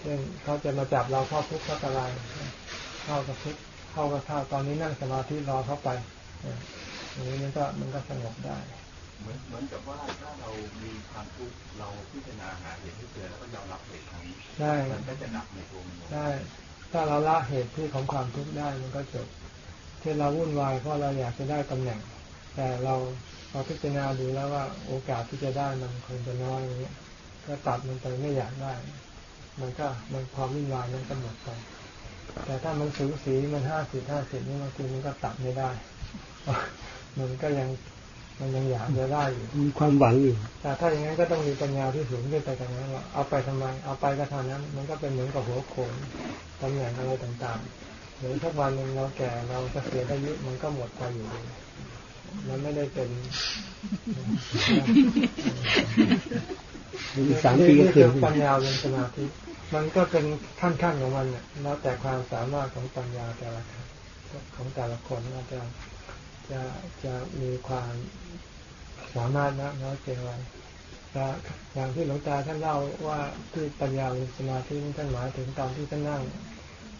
เช่นเขาจะมาจับเราเข้าทุกข์เข้าอะไรเข้ากับทุกข์เข้ากับข้าวตอนนี้นั่งสมาธิรอเข้าไปอย่างนี้มันก็มันก็สงบได้ เหมือนเหมือนกับว่าถ้าเรามีความทุกข์เราพิจารณาหาเหตุที่เจอแล้วก็ยอมรับเหตุนั้นใช่มันก็จะดับในตัวมันเองได้ถ้าเราละเหตุที่ของความทุกข์ได้มันก็จบเช่นเราวุ่นวายเพราะเราอยากจะได้ตำแหน่ง แต่เราเราพิจารณาดูแล้วว่าโอกาสที่จะได้มันคงจะน้อยอย่างเงี้ยก็ตัดมันไปไม่อยากได้ มันก็มันความวุ่นวายนั้นก็หมดไป แต่ถ้ามันสูสีมันห้าสิบห้าสิบนี่บางทีมันก็ตัดไม่ได้ มันก็ยัง มันยังอยากจะได้อยู่มีความหวังอยู่แต่ถ้าอย่างนั้นก็ต้องมีปัญญาที่สูงขึ้นไปกว่านั้นว่าเอาไปทำไมเอาไปก็เท่านั้น มันก็เป็นเหมือนกับหัวโขนตำแหน่งอะไรต่างๆหรือถ้าวันหนึ่งเราแก่เราจะเสียอายุมันก็หมดไปอยู่ดีมันไม่ได้เป็นอีกสามปีก็คืนนี่ปัญญาเป็นสมาธิมันก็เป็นขั้นๆของมันเนี่ยแล้วแต่ความสามารถของปัญญาแต่ละของแต่ละคนว่าจะ จะจะมีความสามารถนะน้อยเพียงไรอย่างที่หลวงตาท่านเล่าว่าที่ปัญญาเป็นสมาธิท่านหมายถึงตอนที่ท่านนั่ง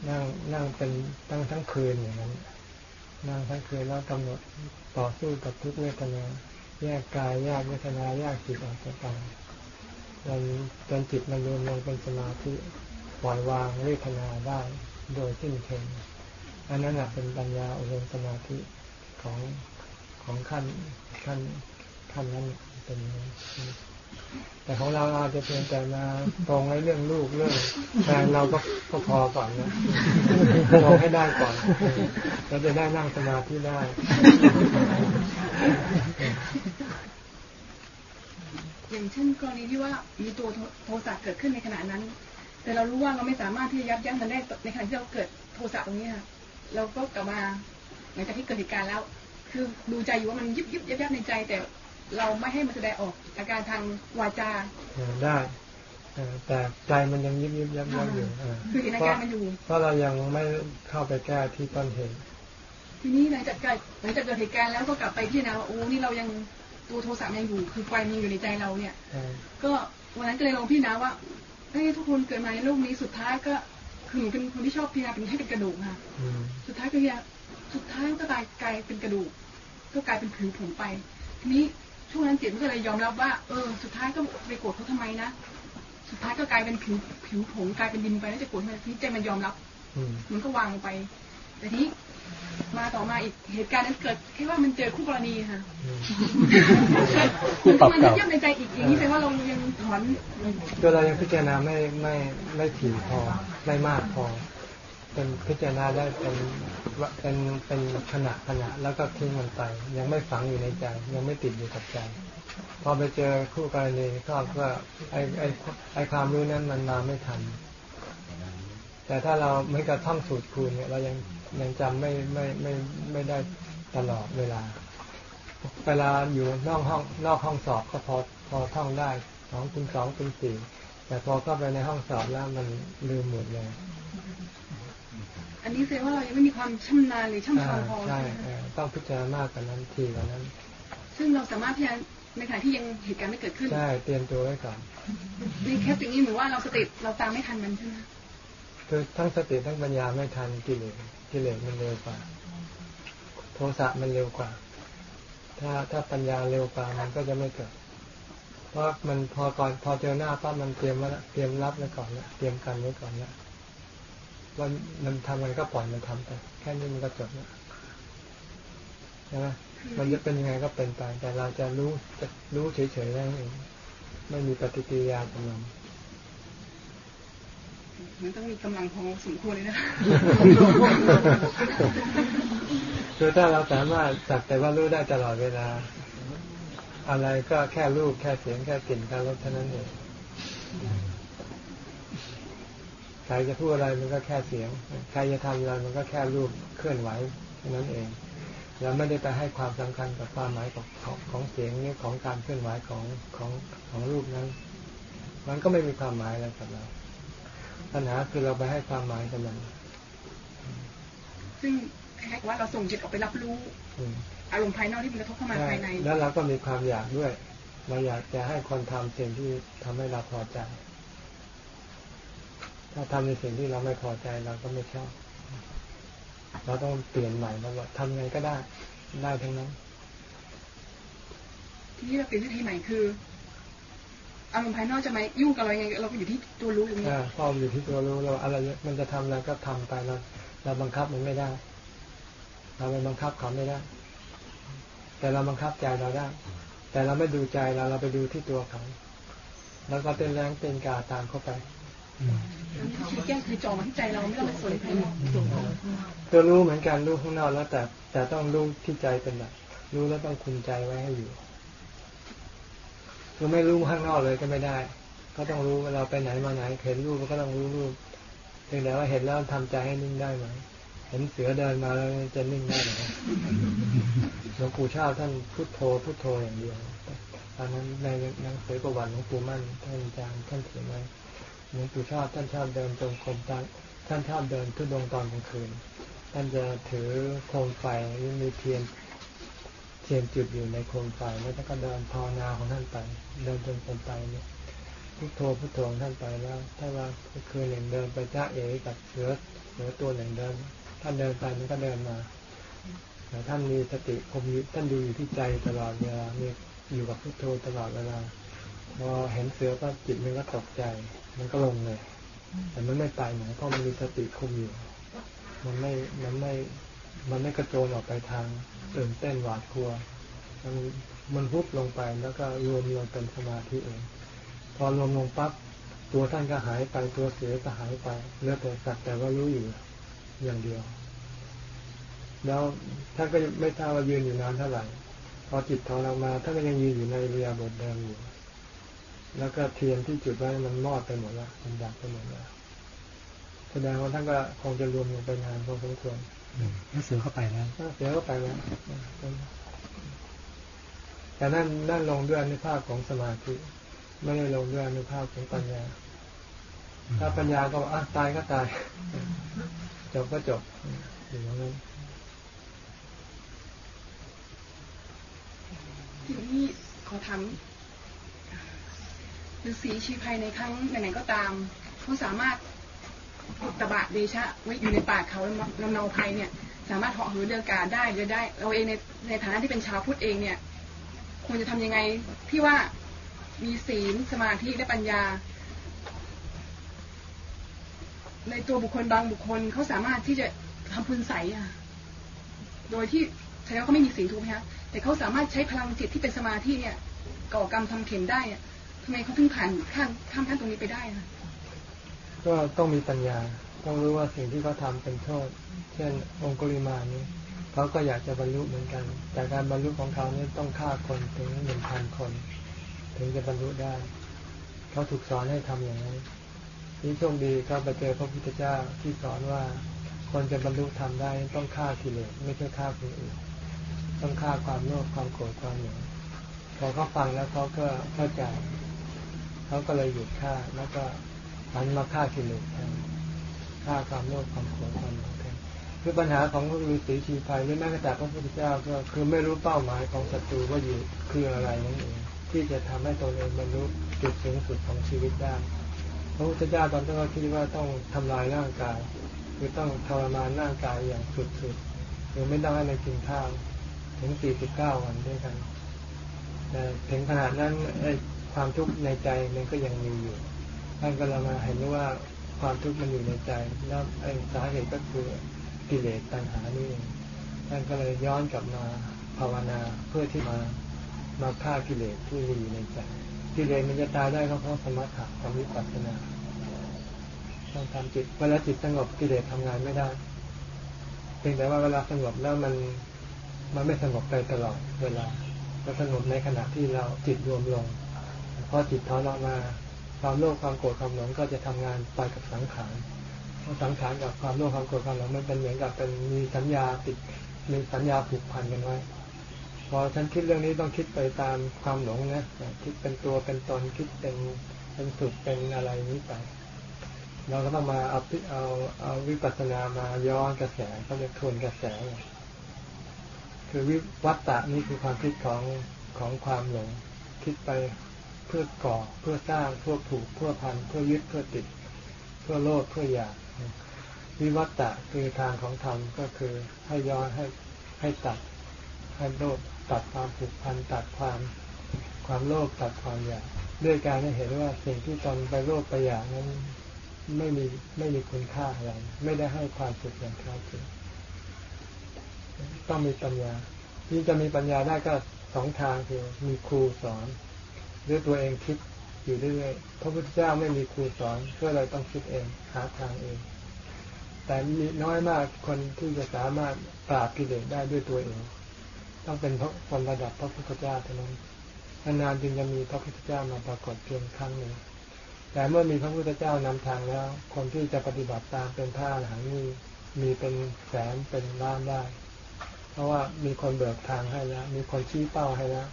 นั่งนั่งเป็นตั้งทั้งคืนอย่างนั้นนั่งทั้งคืนแล้วกำหนดต่อสู้กับทุกเวทนาแยกกายแยกเวทนาแยกจิตออกจากกันจนจนจิตมันรวมลงเป็นสมาธิปล่อยวางเวทนาได้โดยสิ้นเชิงอันนั้นแหะเป็นปัญญาอบรมสมาธิ ของของขั้นขั้นขั้นนั้นเป็นแต่ของเราอาจจะเพียงแต่มาตรงในเรื่องลูกเรื่องแฟนเราก็ก็พอก่อนนะตรงให้ได้ก่อนเราจะได้นั่งสมาธิได้อย่างเช่นกรณีที่ว่ามีตัวโทสะเกิดขึ้นในขณะนั้น แต่เรารู้ว่าเราไม่สามารถที่จะยับยั้งมันได้ในขณะที่เราเกิดโทสะตรงนี้ค่ะเราก็กลับมา ลังจากที่เกิดเหตุการณ์แล้ว คือดูใจอยู่ว่ามันยิบยิบยับยับในใจ แต่เราไม่ให้มันแสดงออกอาการทางวาจาได้แต่ใจมันยังยิบยิบยับยับอยู่คือเห็นอาการมันอยู่เพราะเรายังไม่เข้าไปแก้ที่ต้นเหตุทีนี้หลังจากเกิดหลังจากเกิดเหตุการณ์แล้วก็กลับไปที่นาว่าโอ้นี่เรายังตัวโทสะยังอยู่ คือไฟมันอยู่ในใจเราเนี่ยก็วันนั้นก็เลยลองพี่นาว่าเอ้ทุกคนเกิดมาในโลกนี้สุดท้ายก็คือหนูเป็นคนที่ชอบพิจารณาเป็นให้เป็นกระดูกค่ะ สุดท้ายก็พิจารณา สุดท้ายก็ตายกลายเป็นกระดูก ก็กลายเป็นผิวผงไป ทีนี้ช่วงนั้นจิตมันก็เลยยอมรับว่า เออ สุดท้ายก็ไปโกรธเขาทำไมนะ สุดท้ายก็กลายเป็นผิวผิวผงกลายเป็นดินไปแล้วจะโกรธทำไมทีนี้ใจมันยอมรับ มันก็วางไป แต่ทีนี้มาต่อมาอีกเหตุการณ์นั้นเกิดแค่ว่ามันเจอคู่กรณีค่ะมันเยี่ยมในใจอีกอย่างนี้แปลว่าเรายังถอนตัวเรายังพิจารณาไม่ไม่ไม่ถี่พอไม่มากพอ เป็นพิจารณาได้เป็นเป็นเป็นขณะขณะแล้วก็ทิ้งมันไป ยังไม่ฝังอยู่ในใจ ยังไม่ติดอยู่กับใจ พอไปเจอคู่กรณีก็ก็ไอไอไอความรู้นั้นมันมาไม่ทัน แต่ถ้าเราไม่กระท่องสูตรคูณเนี่ยเรายังยังจำไม่ไม่ไม่ไม่ได้ตลอดเวลา เวลาอยู่นอกห้องนอกห้องสอบก็พอพอท่องได้สองคูณสองคูณสี่แต่พอเข้าไปในห้องสอบแล้วมันลืมหมดเลย อันนี้แสดงว่าเรายังไม่มีความชำนาญหรือช่ำชองพอใช่ต้องพิจารณามากกว่านั้นทีกว่านั้น ซึ่งเราสามารถพิจารณาในขณะที่ยังเหตุการณ์ไม่เกิดขึ้น ใช่ เตรียมตัวไว้ก่อนในแคสอย่างนี้เหมือนว่าเราสติเราตามไม่ทันมันใช่ไหมคือทั้งสติทั้งปัญญาไม่ทันกิเลสกิเลสมันเร็วกว่า โทสะมันเร็วกว่า ถ้าถ้าปัญญาเร็วกว่ามันก็จะไม่เกิด เพราะมันพอก่อนพอเจอหน้าปั๊บมันเตรียมว่าเตรียมรับไว้ก่อนแล้วเตรียมกันไว้ก่อนแล้ว ว่ามันทำอะไรก็ปล่อยมันทำไปแค่นี้มันก็จบแล้วใช่ไหมมันจะเป็นยังไงก็เป็นไป แต่เราจะรู้จะรู้เฉยๆได้เองไม่มีปฏิกิริยากับมันมันต้องมีกำลังพอสมควรเลยนะคือถ้าเราสามารถสักแต่ว่ารู้ได้ตลอดเวลา อะไรก็แค่รูปแค่เสียงแค่กลิ่นแค่รสเท่านั้นเอง ใครจะพูดอะไรมันก็แค่เสียง ใครจะทำอะไรมันก็แค่รูปเคลื่อนไหวเท่านั้นเอง เราไม่ได้ไปให้ความสำคัญกับความหมายของของของเสียงนี้ของการเคลื่อนไหวของของของรูปนั้น มันก็ไม่มีความหมายอะไรกับเราปัญหาคือเราไปให้ความหมายกับมันซึ่งคล้ายๆว่าเราส่งจิตออกไปรับรู้อารมณ์ภายนอกที่มันกระทบเข้ามาภายใน แล้วเราก็มีความอยากด้วย เราอยากจะให้คนทำสิ่งที่ทำให้เราพอใจ ถ้าทำในสิ่งที่เราไม่พอใจเราก็ไม่ชอบ เราต้องเปลี่ยนใหม่มาว่าทำไงก็ได้ ได้ทั้งนั้น ทีนี้เราเปลี่ยนวิธีใหม่คืออารมณ์ภายนอกจะมายุ่งกับเรายังไงเราก็อยู่ที่ตัวรู้อย่างนี้พออยู่ที่ตัวรู้เราอะไรมันจะทำอะไรก็ทำไปเราเราบังคับมันไม่ได้ เราไปบังคับเขาไม่ได้ แต่เราบังคับใจเราได้ แต่เราไม่ดูใจเราเราไปดูที่ตัวเขา แล้วก็เต้นแรงเต้นกาตามเข้าไป คือแก้คือจอมาที่ใจเราไม่ต้องไปสนภายนอกตัวรู้เหมือนกันรู้ข้างนอกแล้วแต่ แต่ต้องรู้ที่ใจเป็นหลักรู้แล้วต้องคุมใจไว้ให้อยู่คือไม่รู้ข้างนอกเลยก็ไม่ได้ ก็ต้องรู้เราไปไหนมาไหนเห็นรูปก็ต้องรู้รูปเพียงแต่ว่าเห็นแล้วทำใจให้นิ่งได้ไหมเห็นเสือเดินมาแล้วจะนิ่งได้ไหมหลวงปู่ชาติท่านพุทโธพุทโธอย่างเดียวตอนนั้นในหนังสือประวัติหลวงปู่มั่นท่านอาจารย์ท่านเขียนไว้ หลวงปู่ชาติท่านชอบเดินตรงกรมท่านท่านชอบเดินทุดงตอนกลางคืน ท่านจะถือโคมไฟมีเทียนเทียนจุดอยู่ในโคมไฟแล้วท่านก็เดินภาวนาของท่านไป เดินจนคนไปเนี่ยพุทโธพุทโธของท่านไปแล้วถ้าว่าคืนหนึ่งเดินไปจ้าเอกับเสือเสือตัวหนึ่งเดินท่านเดินไปมันก็เดินมาแต่ท่านมีสติคมยึดท่านดูอยู่ที่ใจตลอดเวลามีอยู่กับพุทโธตลอดเวลาพอเห็นเสือก็จิตมันก็ตกใจ มันก็ลงเลย แต่มันไม่ไปไหนเพราะมันมีสติคุมอยู่ มันไม่ มันไม่ มันไม่กระโจนออกไปทางตื่นเต้นหวาดกลัว มันมันพุบลงไปแล้วก็รวมลงเป็นสมาธิเอง พอรวมลงปั๊บตัวท่านก็หายไปตัวเสือก็หายไปเหลือแต่สักแต่ว่ารู้อยู่อย่างเดียว แล้วท่านก็ไม่ทราบว่ายืนอยู่นานเท่าไหร่พอจิตถอนออกมาท่านก็ยังยืนอยู่ในเรียบทเดิมอยู่ แล้วก็เทียนที่จุดไว้มันมอดไปหมดแล้วมันดับไปหมดแล้วแสดงว่าท่านก็คงจะรวมลงไปนานพอสมควรแล้วเสือเข้าไปแล้วเสือก็ไปแล้วแต่นั่นนั่นลงด้วยอนุภาพของสมาธิไม่ได้ลงด้วยอนุภาพของปัญญา ถ้าปัญญาก็อะตายก็ตาย จบก็จบอยู่ตรงนั้นทีนี้ขอถาม ฤาษีชีภัยในครั้งไหนๆก็ตามเขาสามารถอุตบะเดชะไว้อยู่ในป่าเขาลำเนาภัยเนี่ย สามารถเหาะเหินเดินอกาได้หรือได้ เราเองในในฐานะที่เป็นชาวพุทธเองเนี่ยควรจะทำยังไงที่ว่ามีศีลสมาธิและปัญญา ในตัวบุคคลบางบุคคลเขาสามารถที่จะทำคุณใสอะโดยที่แสดงว่าเขาไม่มีศีลถูกไหมคะแต่เขาสามารถใช้พลังจิตที่เป็นสมาธิเนี่ยก่อกรรมทำเข็นได้อะำไมเขาถึงผ่านข้ามข้ามขั้นตรงนี้ไปได้อะก็ต้องมีปัญญา ต้องรู้ว่าสิ่งที่เขาทำเป็นโทษ เช่น องคุลิมานี้เขาก็อยากจะบรรลุเหมือนกัน แต่การบรรลุของเขาเนี่ยต้องฆ่าคนถึงหนึ่งพันคน ถึงจะบรรลุได้ เขาถูกสอนให้ทำอย่างนั้นนี่โชคดีเขาไปเจอพระพุทธเจ้าที่สอนว่าคนจะบรรลุทำได้ต้องฆ่ากิเลสไม่ใช่ฆ่าคนอื่นต้องฆ่าความโลภความโกรธความหลงพอเขาฟังแล้วเขาก็เข้าใจ เขาก็เลยหยุดฆ่าแล้วก็หันมาฆ่ากิเลสแทนฆ่าความโลภความโกรธความหลงแทนคือปัญหาของพระฤาษีชีภัยหรือแม้กระทั่งพระพุทธเจ้าก็คือไม่รู้เป้าหมายของศัตรูว่าอยู่คืออะไรนั่นเองที่จะทำให้ตนเองบรรลุจุดสูงสุดของชีวิตได้พระพุทธเจ้าตอนต้นก็คิดว่าต้องทำลายร่างกาย คือต้องทรมานร่างกายอย่างสุดๆคือไม่ต้องให้มันกินข้าวถึง 49 วันด้วยกันแต่ถึงขนาดนั้น ความทุกข์ในใจมันก็ยังมีอยู่ท่านก็เรามาเห็นว่าความทุกข์มันอยู่ในใจแล้วไอ้สาเหตุก็คือกิเลสตัณหานี่เองท่านก็เลยย้อนกลับมาภาวนาเพื่อที่มามาฆ่ากิเลสที่มีอยู่ในใจกิเลสมันจะตายได้ก็เพราะสมถะความวิปัสสนาต้องทำจิตเวลาจิตสงบกิเลสทำงานไม่ได้เพียงแต่ว่าเวลาสงบแล้วมันมันไม่สงบไปตลอดเวลาก็สงบในขณะที่เราจิตรวมลง พอจิตถอนออกมาความโลภความโกรธความหลงก็จะทำงานไปกับสังขารเพราะสังขารกับความโลภความโกรธความหลงมันเป็นเหมือนกับเป็นมีสัญญาติดมีสัญญาผูกพันกันไว้พอฉันคิดเรื่องนี้ต้องคิดไปตามความหลงนะคิดเป็นตัวเป็นตนคิดเป็นเป็นสุขเป็นอะไรนี้ไปเราก็ต้องมาเอาเอาเอาวิปัสสนามาย้อนกระแสเขาเรียกทวนกระแส คือวิวัตตะนี่คือความคิดของของความหลง คิดไป เพื่อก่อเพื่อสร้างเพื่อผูกเพื่อพันเพื่อยึดเพื่อติด เพื่อโลภเพื่ออยากวิวัตตะคือทางของธรรมก็คือให้ย้อนให้ให้ตัดให้โลภตัดความผูกพันตัดความความโลภตัดความอยากด้วยการให้เห็นว่าสิ่งที่ตนไปโลภไปอยากนั้นไม่มีไม่มีคุณค่าอะไร ไม่ได้ให้ความสุขอย่างแท้จริงต้องมีปัญญาที่จะมีปัญญาได้ก็สองทางคือมีครูสอน หรือตัวเองคิดอยู่เรื่อยๆพระพุทธเจ้าไม่มีครูสอนก็เลยต้องคิดเองหาทางเอง แต่มีน้อยมากคนที่จะสามารถปราบกิเลสได้ด้วยตัวเอง ต้องเป็นคนระดับพระพุทธเจ้าเท่านั้นนานๆจึงจะมีพระพุทธเจ้ามาปรากฏเพียงครั้งหนึ่งแต่เมื่อมีพระพุทธเจ้านำทางแล้ว คนที่จะปฏิบัติตามเป็นพระอรหันต์นี่มีเป็นแสนเป็นล้านได้ เพราะว่ามีคนเบิกทางให้แล้ว มีคนชี้เป้าให้แล้ว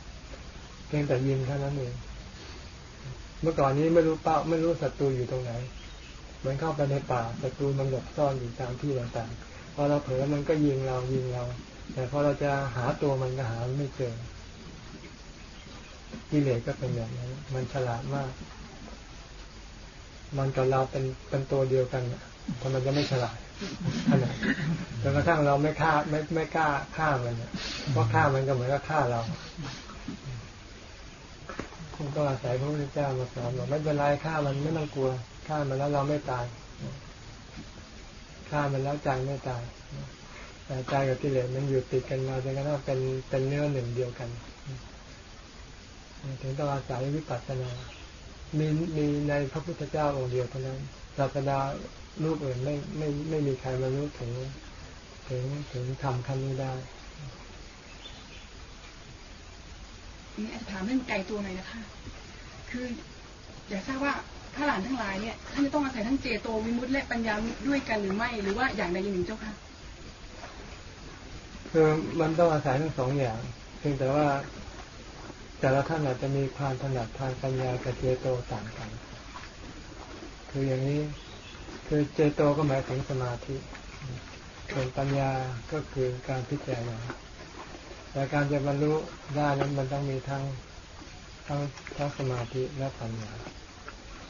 เพียงแต่ยิงเท่านั้นเอง เมื่อก่อนนี้ไม่รู้เป้าไม่รู้ศัตรูอยู่ตรงไหนมือนเข้าไปในป่าศัตรูมันหลบซ่อนอยู่ตามที่ต่างๆพอเราเผลอมันก็ยิงเรายิงเรา แต่พอเราจะหาตัวมันก็หาไม่เจอกิเลสก็เป็นอย่างนั้นมันฉลาดมาก มันกับเราเป็นเป็นตัวเดียวกันทำไมจะไม่ฉลาดขนาดจนกระทั่งเราไม่ฆ่าไม่ไม่กล้าฆ่ามันเนี่ยเพราะฆ่ามันก็เหมือนกับฆ่าเรา คงต้องอาศัยพระพุทธเจ้ามาสอนบอกไม่เป็นไรฆ่ามันไม่ต้องกลัวฆ่ามันแล้วเราไม่ตายฆ่ามันแล้วใจไม่ตายแต่ใจกับกิเลสมันอยู่ติดกันมาจนกระทั่งเป็นเป็นเนื้อหนึ่งเดียวกันถึงต้องอาศัยวิปัสสนามีมีในพระพุทธเจ้าองค์เดียวเท่านั้นศาสดารูปอื่นไม่ไม่ไม่มีใครมารู้ถึงถึงถึงทำคำนี้ได้ นี่อาจจะถามเรื่องไกลตัวหน่อยนะคะ คืออยากทราบว่าพระหลานทั้งหลายเนี่ยท่านจะต้องอาศัยทั้งเจโตวิมุตติและปัญญาด้วยกันหรือไม่ หรือว่าอย่างใดอย่างหนึ่งเจ้าค่ะคือมันต้องอาศัยทั้งสองอย่างเพียงแต่ว่าแต่ละท่านอาจจะมีความถนัดทางปัญญากับเจโตต่างกัน คืออย่างนี้คือเจโตก็หมายถึงสมาธิส่วนปัญญาก็คือการพิจารณา แต่การจะบรรลุได้นั้นมันต้องมีทั้งทั้งทั้งสมาธิและปัญญา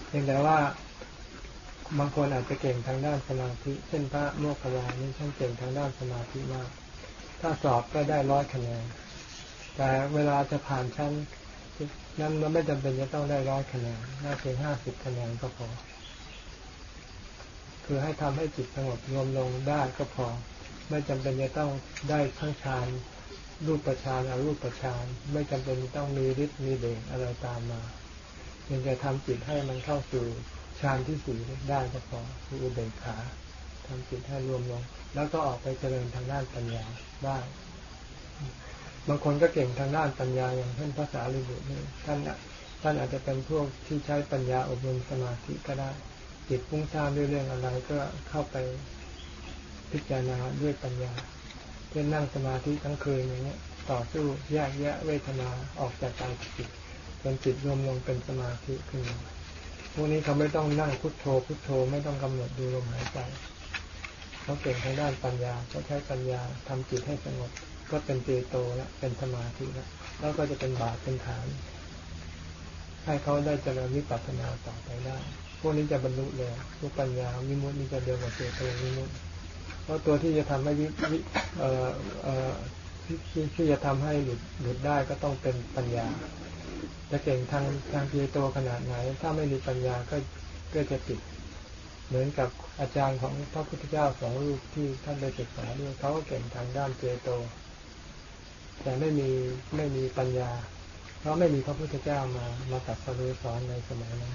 เพียงแต่ว่าบางคนอาจจะเก่งทางด้านสมาธิ เช่นพระโมคคัลลานี่ท่านเก่งทางด้านสมาธิมาก ถ้าสอบก็ได้ร้อยคะแนน แต่เวลาจะผ่านชั้นนั้นมันไม่จำเป็นจะต้องได้ร้อยคะแนนน่าเพียงห้าสิบคะแนนก็พอ คือให้ทำให้จิตสงบรวมลงได้ก็พอ ไม่จำเป็นจะต้องได้ทั้งฌาน รูปประชานอารูปประชานไม่จำเป็นต้องมีฤทธิ์มีเดชอะไรตามมาเพียงแต่ทำจิตให้มันเข้าสู่ฌานที่สี่ได้ก็พอคืออุเบกขาทำจิตให้รวมลง แล้วก็ออกไปเจริญทางด้านปัญญาได้บางคนก็เก่งทางด้านปัญญาอย่างเช่นภาษาลิบุตรนี่ท่านท่านอาจจะเป็นพวกที่ใช้ปัญญาอบรมสมาธิก็ได้จิตฟุ้งซ่านด้วยเรื่องอะไรก็เข้าไปพิจารณาด้วยปัญญา ช่นนั่งสมาธิทั้งคืนอย่างเงี้ย ต่อสู้แยกแยะเวทนาออกจากใจจิตจนจิตรวมลงเป็นสมาธิขึ้นมาพวกนี้เขาไม่ต้องนั่งพุทโธ พุทโธไม่ต้องกำหนดดูลมหายใจเขาเก่งทางด้านปัญญาเขาใช้ปัญญาทำจิตให้สงบก็เป็นเจโตแล้วเป็นสมาธิแล้วแล้วก็จะเป็นบาตเป็นฐาน ให้เขาได้เจริญวิปัสสนาต่อไปได้ พวกนี้จะบรรลุเลยพวกปัญญาวิมุตตินี่จะเดียวกับเจโตวิมุตติ เพราะตัวที่จะทำให้วิวิเอ่อเอ่อที่ที่จะทำให้หลุดหลุดได้ก็ต้องเป็นปัญญา จะเก่งทางทางเจโตขนาดไหน ถ้าไม่มีปัญญาก็ก็จะติด เหมือนกับอาจารย์ของพระพุทธเจ้าสองรูปที่ท่านได้ศึกษาด้วยเขาก็เก่งทางด้านเจโต แต่ไม่มีไม่มีปัญญา เพราะไม่มีพระพุทธเจ้ามามาตัดสรุสอนในสมัยนั้น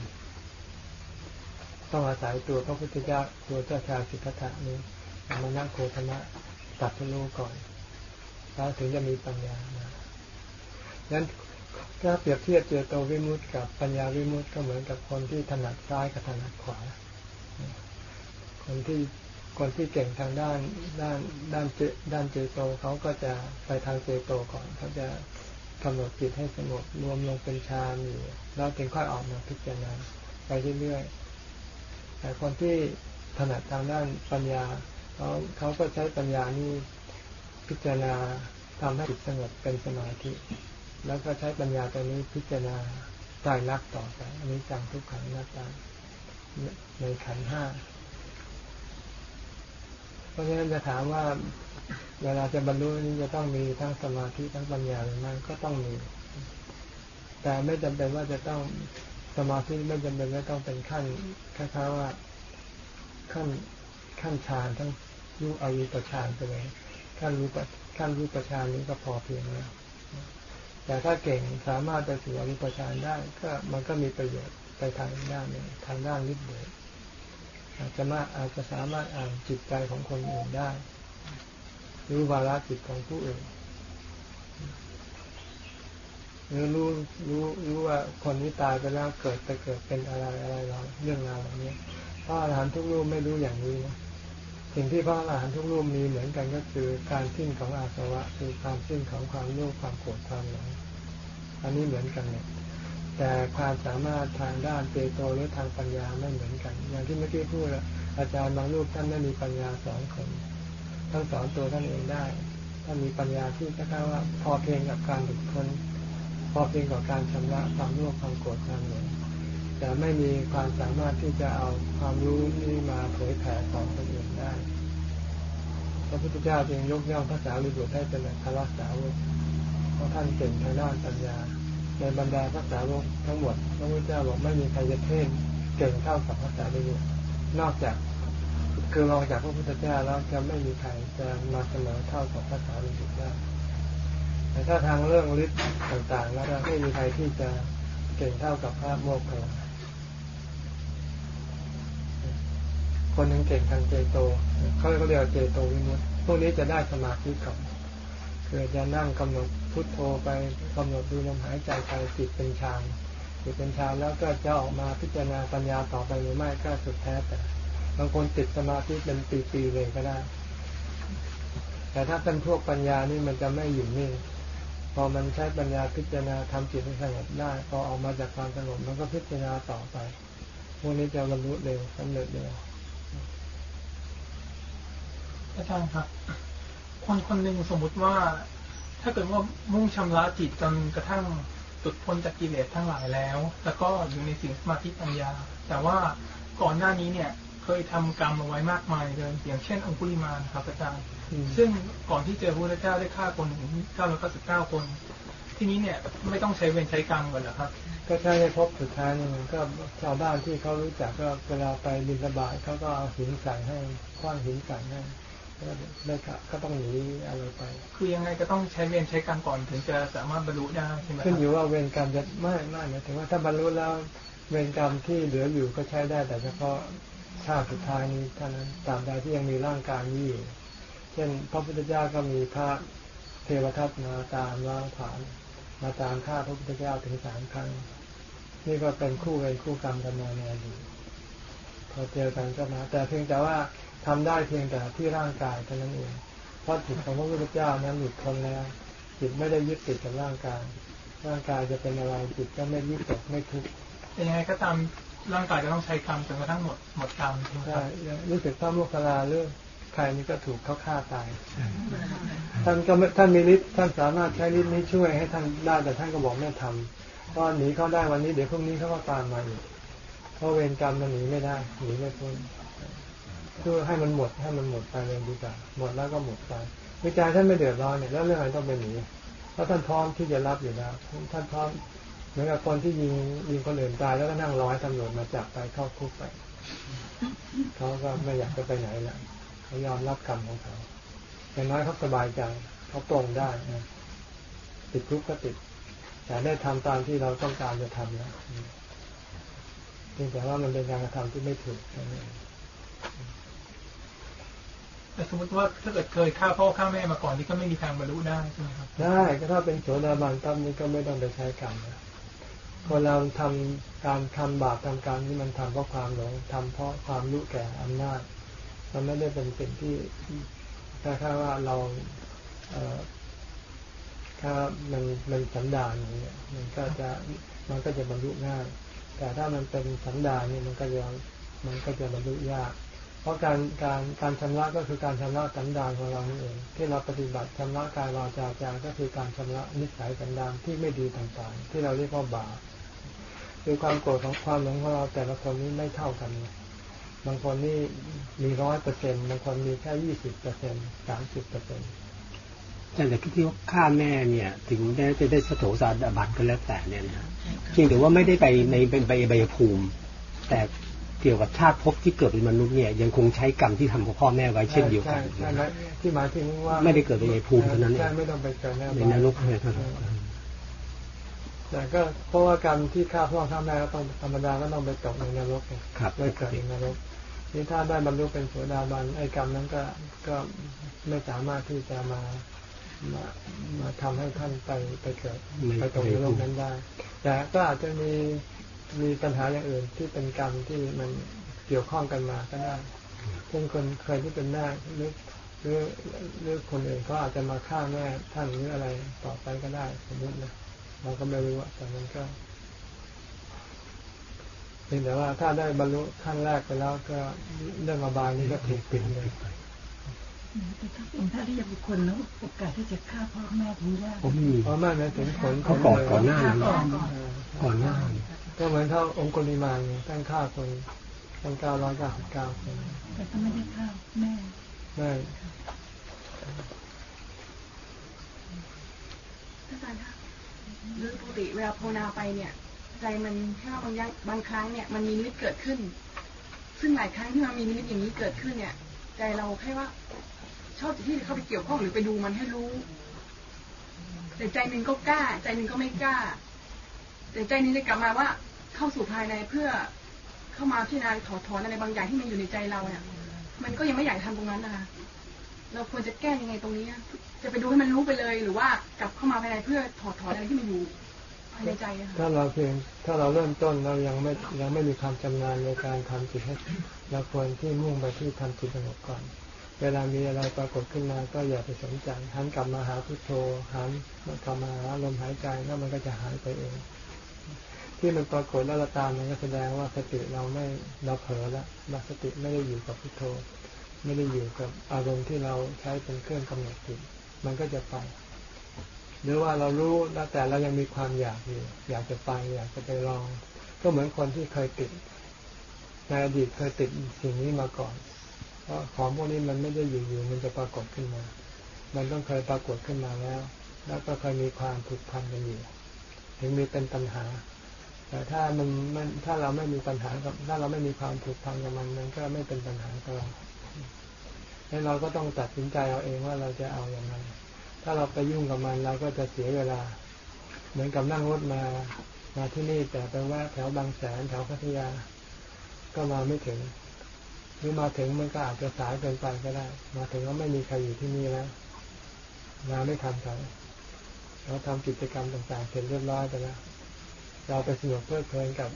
ต้องอาศัยตัวพระพุทธเจ้าตัวเจ้าชายสิทธัตถะนี้ มานั่งโคธนะตัดสรุก่อนแล้วถึงจะมีปัญญามาดังนั้นถ้าเปรียบเทียบเจโตวิมุตติกับปัญญาวิมุตติก็เหมือนกับคนที่ถนัดซ้ายกับถนัดขวา คนที่คนที่เก่งทางด้านด้านด้านเจด้านเจโตเขาก็จะไปทางเจโตก่อนเขาจะกำหนดจิตให้สงบรวมลงเป็นฌานอยู่แล้วถึงค่อยออกมาพิจารณาไปเรื่อยๆแต่คนที่ถนัดทางด้านปัญญา เขาเขาก็ใช้ปัญญานี้พิจารณาทำให้จิตสงบเป็นสมาธิ แล้วก็ใช้ปัญญาตัวนี้พิจารณาตายรักต่อไปอันนี้จังทุกขังน้าตาในขันห้าเพราะฉะนั้นจะถามว่า เวลาจะบรรลุนี้จะต้องมีทั้งสมาธิทั้งปัญญาหรือไม่ก็ต้องมี แต่ไม่จำเป็นว่าจะต้องสมาธิไม่จำเป็นว่าต้องเป็นขั้นคล้ายๆว่าขั้นขั้นฌานทั้ง รู้อวิปฌานไปเลยขั้นรู้ขั้นรู้ประชานนี้ก็พอเพียงแล้ว แต่ถ้าเก่งสามารถไปสู่อวิปฌานได้ ก็มันก็มีประโยชน์ไปทางด้านนี้ทางด้านฤทธิ์เดชอาจจะมาอาจจะสามารถอ่านจิตใจของคนอื่นได้รู้วาระจิตของผู้อื่นหรือรู้รู้รู้ว่าคนนี้ตายไปแล้วเกิดไปเกิดเป็นอะไรอะไรเราเรื่องราวแบบนี้พระอรหันต์ทุกรูปไม่รู้อย่างนี้นะ สิ่งที่พระอรหันต์ทุกรูปมีเหมือนกันก็คือการสิ้นของอาสวะคือความสิ้นของความโลภความโกรธความหลงอันนี้เหมือนกันเนี่ยแต่ความสามารถทางด้านเจโตหรือทางปัญญาไม่เหมือนกัน อย่างที่เมื่อกี้พูดอาจารย์บางรูปท่านไม่มีปัญญาสอนคนทั้งสอนตัวท่านเองได้ท่านมีปัญญาที่ค่าว่า พอเพียงกับการหลุดพ้นพอเพียงกับการชำระความโลภความโกรธความหลง แต่ไม่มีความสามารถที่จะเอาความรู้นี้มาเผยแผ่ต่อคนอื่นได้ พระพุทธเจ้าจึงยกย่องภาษาลิบุตรให้เป็นพระสาวกเพราะท่านเก่งทางด้านปัญญา ในบรรดาภาษาวกทั้งหมด พระพุทธเจ้าบอกไม่มีใครจะเทศเก่งเท่ากับภาษาลิบุตรนอกจากคือรองจากพระพุทธเจ้าแล้วจะไม่มีใครจะมาเสมอเท่ากับภาษาลิบุตรได้แต่ถ้าทางเรื่องฤทธิ์ต่างๆ แล้วไม่มีใครที่จะเก่งเท่ากับพระโมกขลา คนหนึ่งเก่งทางเจโตเขาเรียกว่าเจโตวิมุตติพวกนี้จะได้สมาธิก่อนคือจะนั่งกำหนดพุทโธไปกำหนดดูลมหายใจไปจิตเป็นฌานจิตเป็นฌานแล้วก็จะออกมาพิจารณาปัญญาต่อไปหรือไม่ก็สุดแท้แต่บางคนติดสมาธิเป็นปีๆเลยก็ได้ แต่ถ้าเป็นพวกปัญญานี่มันจะไม่อยู่นิ่งพอมันใช้ปัญญาพิจารณาทำจิตให้สงบได้พอออกมาจากความสงบมันก็พิจารณาต่อไปพวกนี้จะบรรลุเร็วสำเร็จเร็ว อาจารย์ครับ คนคนหนึ่งสมมุติว่า ถ้าเกิดว่ามุ่งชำระจิตจนกระทั่งจุดพ้นจากกิเลสทั้งหลายแล้ว แล้วก็อยู่ในสิ่งสมาธิปัญญา แต่ว่าก่อนหน้านี้เนี่ย เคยทำกรรมเอาไว้มากมายเลยอย่างเช่นองคุลิมานครับอาจารย์ ซึ่งก่อนที่เจอพระพุทธเจ้าได้ฆ่าคนถึงเก้าร้อยเก้าสิบเก้าคน ที่นี้เนี่ยไม่ต้องใช้เวรใช้กรรมกันเหรอครับ ก็ใช่ในพบสุดท้ายนี่มันก็ชาวบ้านที่เขารู้จักก็เวลาไปบินสบายเขาก็เอาหินใส่ให้คว้างหินใส่ให้ก็ ได้ก็ต้องหนีอะไรไป คือยังไงก็ต้องใช้เวรใช้กรรมก่อนถึงจะสามารถบรรลุได้ใช่ไหมขึ้นอยู่ว่าเวรกรรมจะไม่ไม่หมายถึงว่าถ้าบรรลุแล้วเวรกรรมที่เหลืออยู่ก็ใช้ได้ แต่เฉพาะชาติสุดท้ายนี้เท่านั้นตามใดที่ยังมีร่างกายนี้อยู่เช่นพระพุทธเจ้าก็มีพระเทวทัตมาตามล้างผลาญมาตามฆ่าพระพุทธเจ้าถึงสามครั้ง นี่ก็เป็นคู่เวรคู่กรรมกันมาในอดีตพอเจอกันก็มาแต่เพียงแต่ว่า ทำได้เพียงแต่ที่ร่างกายเท่านั้นเอง เพราะจิตของพระพุทธเจ้านั้นหลุดพ้นแล้ว จิตไม่ได้ยึดติดกับร่างกาย ร่างกายจะเป็นอะไรจิตก็ไม่ยึดติดไม่ทุกข์แต่ยังไงก็ตามร่างกายจะต้องใช้กรรมจนกระทั่งหมดหมดกรรมใช่ไหมคใช่รับรู้สึกพระโมคคัลลาเรื่องใครนี่ก็ถูกเขาฆ่าตาย ท่านก็ไม่ท่านมีฤทธิ์ท่านสามารถใช้ฤทธิ์นี้ช่วยให้ท่านได้แต่ท่านก็บอกไม่ทำเพราะหนีเขาได้วันนี้เดี๋ยวพรุ่งนี้เขาก็ตามมาอีกเพราะเวรกรรมมันหนีไม่ได้หนีไม่พ้น เพื่อให้มันหมดให้มันหมดไปเลยดีกว่าหมดแล้วก็หมดไปวิจารณ์ท่านไม่เดือดร้อนเนี่ยแล้วเรื่องอะไรต้องไปหนีเพราะท่านพร้อมที่จะรับอยู่แล้วท่านพร้อมเหมือนกับคนที่ยิงยิงคนอื่นตายแล้วก็นั่งร้อให้ตำรวจมาจับไปเข้าคุกไปเขาก็ไม่อยากจะไปไหนแล้วเขายอมรับกรรมของเขาอย่างน้อยเขาสบายใจเขาปรงได้นะติดคุกก็ติด แต่ได้ทำตามที่เราต้องการจะทำแล้วเพียงแต่ว่ามันเป็นการกระทำที่ไม่ถูกนั่นเอง แต่สมมติว่าถ้าเกิดเคยฆ่าพ่อฆ่าแม่มาก่อนนี่ก็ไม่มีทางบรรลุได้ใช่ไหมครับได้ก็ถ้าเป็นโสดาบันตั้มนี่ก็ไม่ต้องไปใช้กรรมนะคนเราทำการทำบาปทำกรรมที่มันทำเพราะความหลงทำเพราะความรู้แก่อำนาจ มันไม่ได้เป็นสิ่งที่ถ้าแค่ว่าเราเอถ้ามันมันสันดานอย่างเงี้ยมันก็จะมันก็จะบรรลุง่าย แต่ถ้ามันเป็นสันดานนี่มันก็จะมันก็จะบรรลุยาก เพราะการการการชำระก็คือการชำระสันดานของเราเอง ที่เราปฏิบัติชำระกายวาจาใจก็คือการชำระนิสัยสันดานที่ไม่ดีต่างๆ ที่เราเรียกว่าบาปคือความโกรธของความหลงของเราแต่ละคนนี้ไม่เท่ากันบางคนนี่มีร้อยเปอร์เซ็นบางคนมีแค่ยี่สิบเปอร์เซ็นสามสิบเปอร์เซ็นแต่แต่ที่ว่าฆ่าแม่เนี่ย ถึงได้จะได้สโถสารบัตก็แล้วแต่เนี่ยนะเพียงแต่ว่าไม่ได้ไปในเป็นใบใบภูมิ แต่ เกี่ยวกับชาติภพที่เกิดเป็นมนุษย์เนี่ยยังคงใช้กรรมที่ทำกับพ่อแม่ไว้เช่นเดียวกันใช่ใช่ที่หมายถึงว่าไม่ได้เกิดในภูมิเท่านั้นเองใช่ไม่ต้องไปเกิดในในนรกเลยครับแต่ก็เพราะว่ากรรมที่ฆ่าพ่อฆ่าแม่ก็ต้องธรรมดาก็ต้องไปตกในนรกไงครับไปเกิดในนรกนี่ถ้าได้บรรลุเป็นโสดาบันไอ้กรรมนั้นก็ก็ไม่สามารถที่จะมามามาทำให้ท่านไปไปเกิดไม่ไปตรงโลกนั้นได้ แต่ก็อาจจะมี มีปัญหาอย่างอื่นที่เป็นกรรมที่มันเกี่ยวข้องกันมาก็ได้เช่นคนเคยที่เป็นแม่หรือหรือหรือคนอื่นก็อาจจะมาฆ่าแม่ท่านหรืออะไรต่อไปก็ได้สมมตินะเราก็ไม่รู้อะแต่มันก็เพียงแต่ว่าถ้าได้บรรลุขั้นแรกไปแล้วก็เรื่องอบายนี้ก็ถูกปิดเลยแต่ถ้าเป็นพระริยบุคคลแล้วโอกาสที่จะฆ่าพ่อแม่ถึงยากผมมีเพราะไม่นะถึงผลเขาก่อนก่อนหน้านั้นก่อนเออก่อนหน้า ก็เหมือนเท่าองคุลิมานไงตั้งฆ่าคนตั้งเก้าร้อยเก้าสิบเก้าคนแต่ก็ไม่ได้ฆ่าแม่ไม่ท่านอาจารย์คะหรือปกติเวลาภาวนาไปเนี่ย ใจมันแค่ว่าบางอย่างบางครั้งเนี่ยมันมีนิมิตเกิดขึ้น ซึ่งหลายครั้งที่มันมีนิมิตอย่างนี้เกิดขึ้นเนี่ย ใจเราแค่ว่า ชอบที่จะเข้าไปเกี่ยวข้องหรือไปดูมันให้รู้แต่ใจหนึ่งก็กล้า ใจหนึ่งก็ไม่กล้า แต่ใจหนึงจะกลับมาว่า เข้าสู่ภายในเพื่อเข้ามาพิจารณาถอดถอนอะไรบางอย่างที่มันอยู่ในใจเราเนี่ยมันก็ยังไม่อยากทำตรงนั้นนะคะเราควรจะแก้ยังไงตรงนี้ จะไปดูให้มันรู้ไปเลยหรือว่ากลับเข้ามาภายในเพื่อถอดถอนอะไรที่มันอยู่ภายในใจค่ะถ้าเราเพียงถ้าเราเริ่มต้นเรายังไม่ยังไม่มีความชำนาญในการทำจิตให้เราควรที่มุ่งไปที่ทำจิตสงบก่อน เวลามีอะไรปรากฏขึ้นมาก็อย่าไปสนใจหันกลับมาหาพุทโธหันกลับมาหาลมหายใจแล้วมันก็จะหายไปเอง ที่มันปรากฏแล้วเราตามมันก็แสดงว่าสติเราไม่เราเผลอแล้วเราสติไม่ได้อยู่กับพุทโธ ไม่ได้อยู่กับอารมณ์ที่เราใช้เป็นเครื่องกำหนดจิตมันก็จะไป หรือว่าเรารู้แล้วแต่เรายังมีความอยากอยู่อยากจะไป อยากจะไปลอง ก็เหมือนคนที่เคยติดในอดีตเคยติดสิ่งนี้มาก่อนเพราะของพวกนี้มันไม่ได้อยู่ๆมันจะปรากฏขึ้นมา มันต้องเคยปรากฏขึ้นมาแล้ว แล้วก็เคยมีความผูกพันกันอยู่ถึงมีเป็นปัญหา แต่ถ้ามันมันถ้าเราไม่มีปัญหากับ ถ้าเราไม่มีความผูกพันกับมันมันก็ไม่เป็นปัญหากับเราแล้วเราก็ต้องตัดสินใจเอาเองว่าเราจะเอาอย่างไรถ้าเราไปยุ่งกับมันเราก็จะเสียเวลา เหมือนกับนั่งรถมามาที่นี่แต่ไปแวะแถวบางแสนแถวพัทยา ก็มาไม่ถึง หรือมาถึงมันก็อาจจะสายเกินไปก็ได้ มาถึงก็ไม่มีใครอยู่ที่นี่แล้วมาไม่ทันเขาเราทำกิจกรรมต่างๆเสร็จเรียบร้อยไปแล้ว เราไปสนุกเพลิดเพลินกับ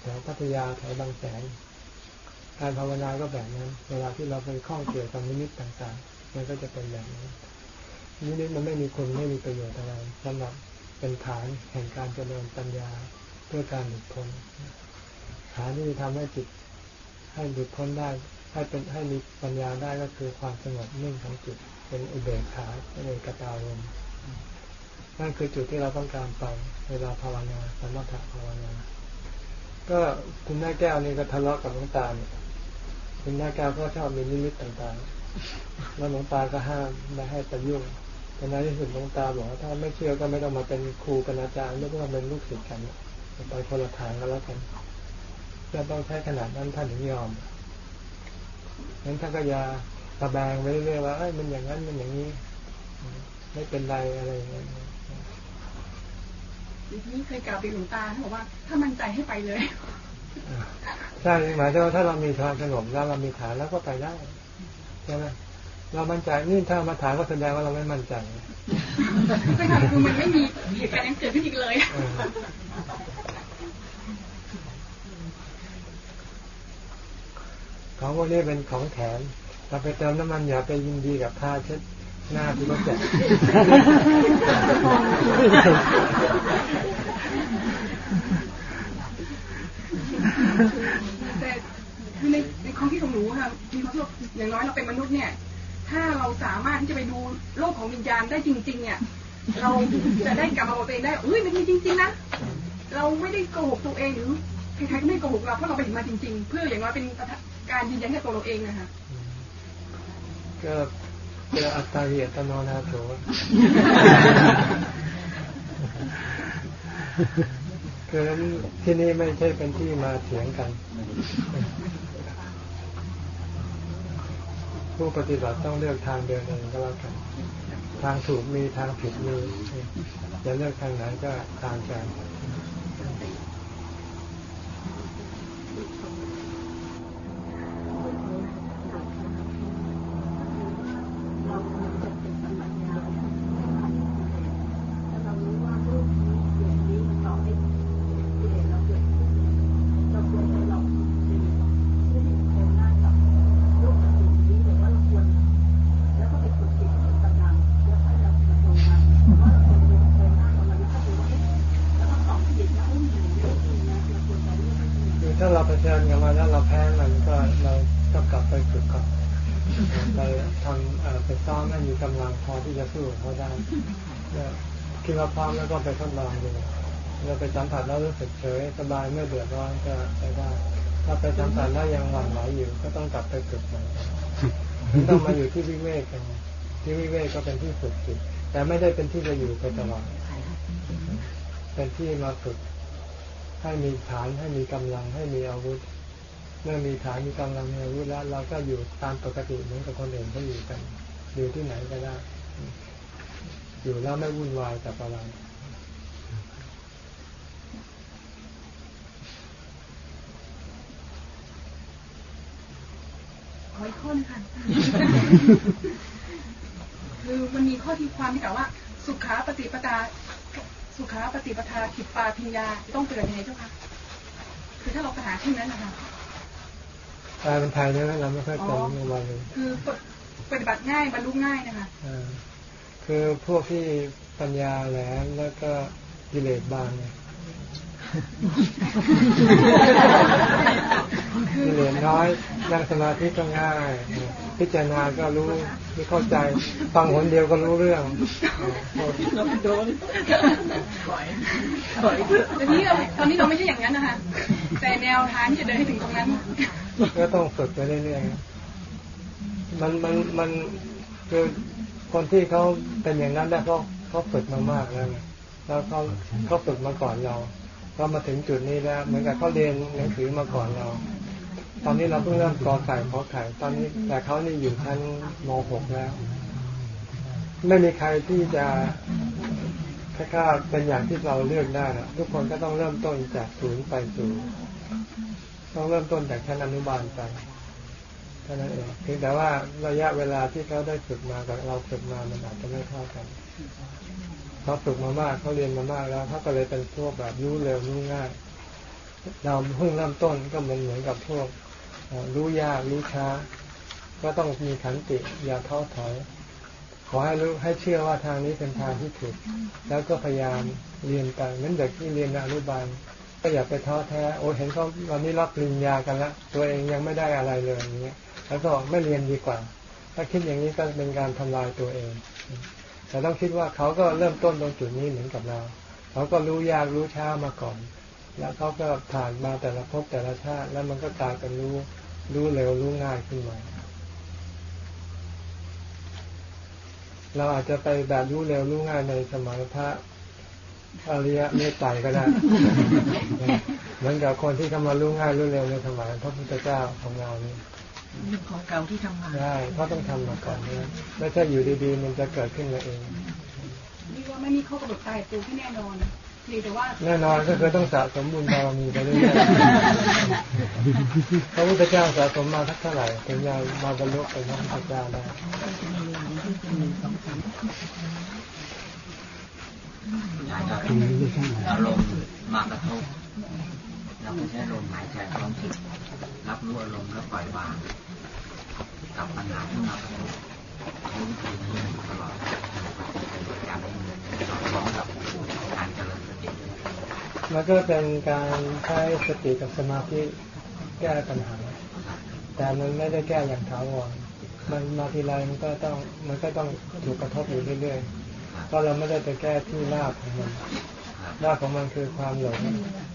แถวพัทยาแถวบางแสนการภาวนาก็แบบนั้น เวลาที่เราไปข้องเกี่ยวกับนิมิตต่างๆ มันก็จะเป็นแบบนั้นนิมิตมันไม่มีคุณไม่มีประโยชน์อะไรสำหรับเป็นฐานแห่งการเจริญปัญญาเพื่อการหลุดพ้นฐานที่จะทำให้จิตให้หลุดพ้นได้ให้เป็นให้มีปัญญาได้ก็คือความสงบนิ่งของจิตเป็นอุเบกขาเป็นกตารมณ์ นั่นคือจุดที่เราต้องการไปเวลาภาวนาสมถะภาวนา ก็คุณแม่แก้วนี่ก็ทะเลาะกับหลวงตาเนี่ยคุณแม่แก้วก็ชอบมีนิมิตต่างๆ แล้วหลวงตาก็ห้ามไม่ให้ไปยุ่งแต่นที่สุดหลวงตาบอกว่าถ้าไม่เชื่อก็ไม่ต้องมาเป็นครูเป็นอาจารย์ไม่ต้องมาเป็นลูกศิษย์กันไปคนละทางกันแล้วกันจะต้องใช้ขนาดนั้นท่านถึงยอมงั้นท่านก็อย่าตะแบงไปเรื่อยๆว่าเอ้ยมันอย่างนั้นมันอย่างนี้ ไม่เป็นไรอะไรอย่างเงี้ย นี้เคยกล่าวไปหลวงตาท่านบอกว่า ถ้ามั่นใจให้ไปเลยใช่หมายถึงว่าถ้าเรามีความสงบแล้วเรามีฐานแล้วก็ไปได้ใช่ไหมเรามั่นใจนี่ถ้ามาถามก็แสดงว่าเราไม่มั่นใจไม่ค่ะคือมันไม่มีเหตุการณ์นั้นเกิดขึ้นอีกเลยเออของพวกนี้เป็นของแถมเราไปเติมน้ำมันอย่าไปยินดีกับผ้าเช็ด หน้าที่เขาแจกแต่คือในในความคิดของหนูค่ะมีความคิดว่าอย่างน้อยเราเป็นมนุษย์เนี่ย ถ้าเราสามารถที่จะไปดูโลกของวิญญาณได้จริง ๆ เนี่ย เราจะได้กลับมาบอกตัวเองได้เอ้ยมันมีจริง ๆ นะ เราไม่ได้โกหกตัวเองหรือใครๆก็ไม่โกหกเราเพราะเราไปถึงมาจริง ๆ เพื่ออย่างน้อยเป็นการยืนยันให้ตัวเราเองนะคะก็ เจออัตตาเหตุตโนนาโถคือที่นี่ไม่ใช่เป็นที่มาเถียงกัน ผู้ปฏิบัติต้องเลือกทางเดินเองก็แล้วกัน ทางถูกมีทางผิดมีจะเลือกทางไหนก็ตามใจ เราควรจะเป็นปัญญา ไปซ้อมให้มีกำลังพอที่จะสู้กับเขาได้เนี่ยคิดว่าพร้อม แล้วก็ไปทดลองดูเราไปสัมผัสแล้วรู้สึกเฉยสบายไม่เดือดร้อนก็ไปได้ถ้าไปสัมผัสแล้วยังหวั่นไหวอยู่ ก็ต้องกลับไปฝึกใหม่ต้องมาอยู่ที่วิเวกกันที่วิเวกก็เป็นที่ฝึกจิตแต่ไม่ได้เป็นที่จะอยู่ไปตลอดเป็นที่มาฝึก ให้มีฐานให้มีกำลังให้มีอาวุธ เมื่อมีฐานมีกำลังมีอาวุธแล้ว เราก็อยู่ตามปกติเหมือนกับคนอื่นเขาอยู่กัน อยู่ที่ไหนก็ได้ อยู่แล้วไม่วุ่นวายกับอะไร ขออีกข้อหนึงค่ะ คือมันมีข้อที่ความที่กล่าวว่า สุขาปฏิปทาสุขาปฏิปทาขิปปาพิญญาต้องเตือนยังไงเจ้าคะคือถ้าเราไปหาที่นั้นนะคะแปลเป็นไทยเนี่ยเราไม่ค่อยจำในวันเลยคือปฏิบัติง่ายบรรลุง่ายนะคะอ่าคือพวกที่ปัญญาแหลมแล้วก็กิเลสบางเนี่ย กิเลสน้อยนั่งสมาธิก็ง่าย พิจารณาก็รู้ไม่เข้าใจ ฟังหนเดียวก็รู้เรื่องโดนต่นี้เราตอนนี้เราไม่ใช่อย่างนั้นนะคะแต่แนวทางที่จะเดินให้ถึงตรงนั้น ก็ต้องฝึกไปเรื่อยๆมันมันมันคือคนที่เขาเป็นอย่างนั้นได้เขาเขาฝึกมามากแล้วแล้วเขาเขาฝึกมาก่อนเราเรามาถึงจุดนี้แล้ว เหมือนกับเขาเรียนหนังสือมาก่อนเรา ตอนนี้เราเพิ่งเริ่มกอไก่ขอไข่ตอนนี้ แต่เขานี่อยู่ชั้นม .6 แล้ว ไม่มีใครที่จะแค่าเป็นอย่างที่เราเลือกได้นะทุกคนก็ต้องเริ่มต้นจากศูนย์ไปสู่ต้องเริ่มต้นจากชั้นอนุบาลไปเท่านั้นเองเพียงแต่ว่าระยะเวลาที่เขาได้ฝึกมากับเราฝึกมามันอาจจะไม่เท่ากันเขาฝึกมามากเขาเรียนมามากแล้วเขาก็เลยเป็นพวกแบบรู้เร็วรู้ง่ายเราเพิ่งเริ่มต้นก็เหมือนเหมือนกับพวก รู้ยากรู้ช้า ก็ต้องมีขันติอย่าท้อถอย ขอให้รู้ให้เชื่อว่าทางนี้เป็นทางที่ถูก แล้วก็พยายามเรียนไปเหมือนเด็กที่เรียนอนุบาลก็อย่าไปท้อแท้ โอ้เห็นเขาวันนี้รับปริญญากันแล้วตัวเองยังไม่ได้อะไรเลยอย่างเงี้ยแล้วก็ไม่เรียนดีกว่า ถ้าคิดอย่างนี้ก็เป็นการทำลายตัวเอง แต่ต้องคิดว่าเขาก็เริ่มต้นตรงจุดนี้เหมือนกับเรา เขาก็รู้ยากรู้ช้ามาก่อน แล้วเขาก็ผ่านมาแต่ละภพแต่ละชาติ แล้วมันก็กลายเป็นรู้รู้เร็วรู้ง่ายขึ้นมาเราอาจจะไปแบบรู้เร็วรู้ง่ายในสมัยพระอริยะเมตไตรก็ได้ เหมือนกับคนที่เข้ามารู้ง่ายรู้เร็วในสมัยพระพุทธเจ้าของเรานี่ของเก่าที่ทำมาใช่เพราะต้องทำมาก่อนนะไม่ใช่อยู่ดีๆมันจะเกิดขึ้นมาเองนี่ว่าไม่มีข้อกำหนดตายตัวที่แน่นอนเพียง แต่ว่าแน่นอนก็คือต้องสะสมบุญบารมีไปเรื่อยๆพระพุทธเจ้าสะสมมาสักเท่าไหร่ถึงจะมาบรรลุเป็นพระพุทธเจ้าได้อารมณ์มากระทบเราก็ใช้ลมหายใจพร้อมจิตรับรู้อารมณ์แล้วปล่อยวางกับปัญหาที่มากระทบใช้วิธีนี้ตลอดเป็นประจำสอดคล้องกับการเจริญสติ มันก็เป็นการใช้สติกับสมาธิแก้ปัญหา แต่มันไม่ได้แก้อย่างถาวรมันมาทีไรมันก็ต้องมันก็ต้องถูกกระทบอยู่เรื่อยๆเพราะเราไม่ได้ไปแก้ที่รากของมันรากของมันคือความหลง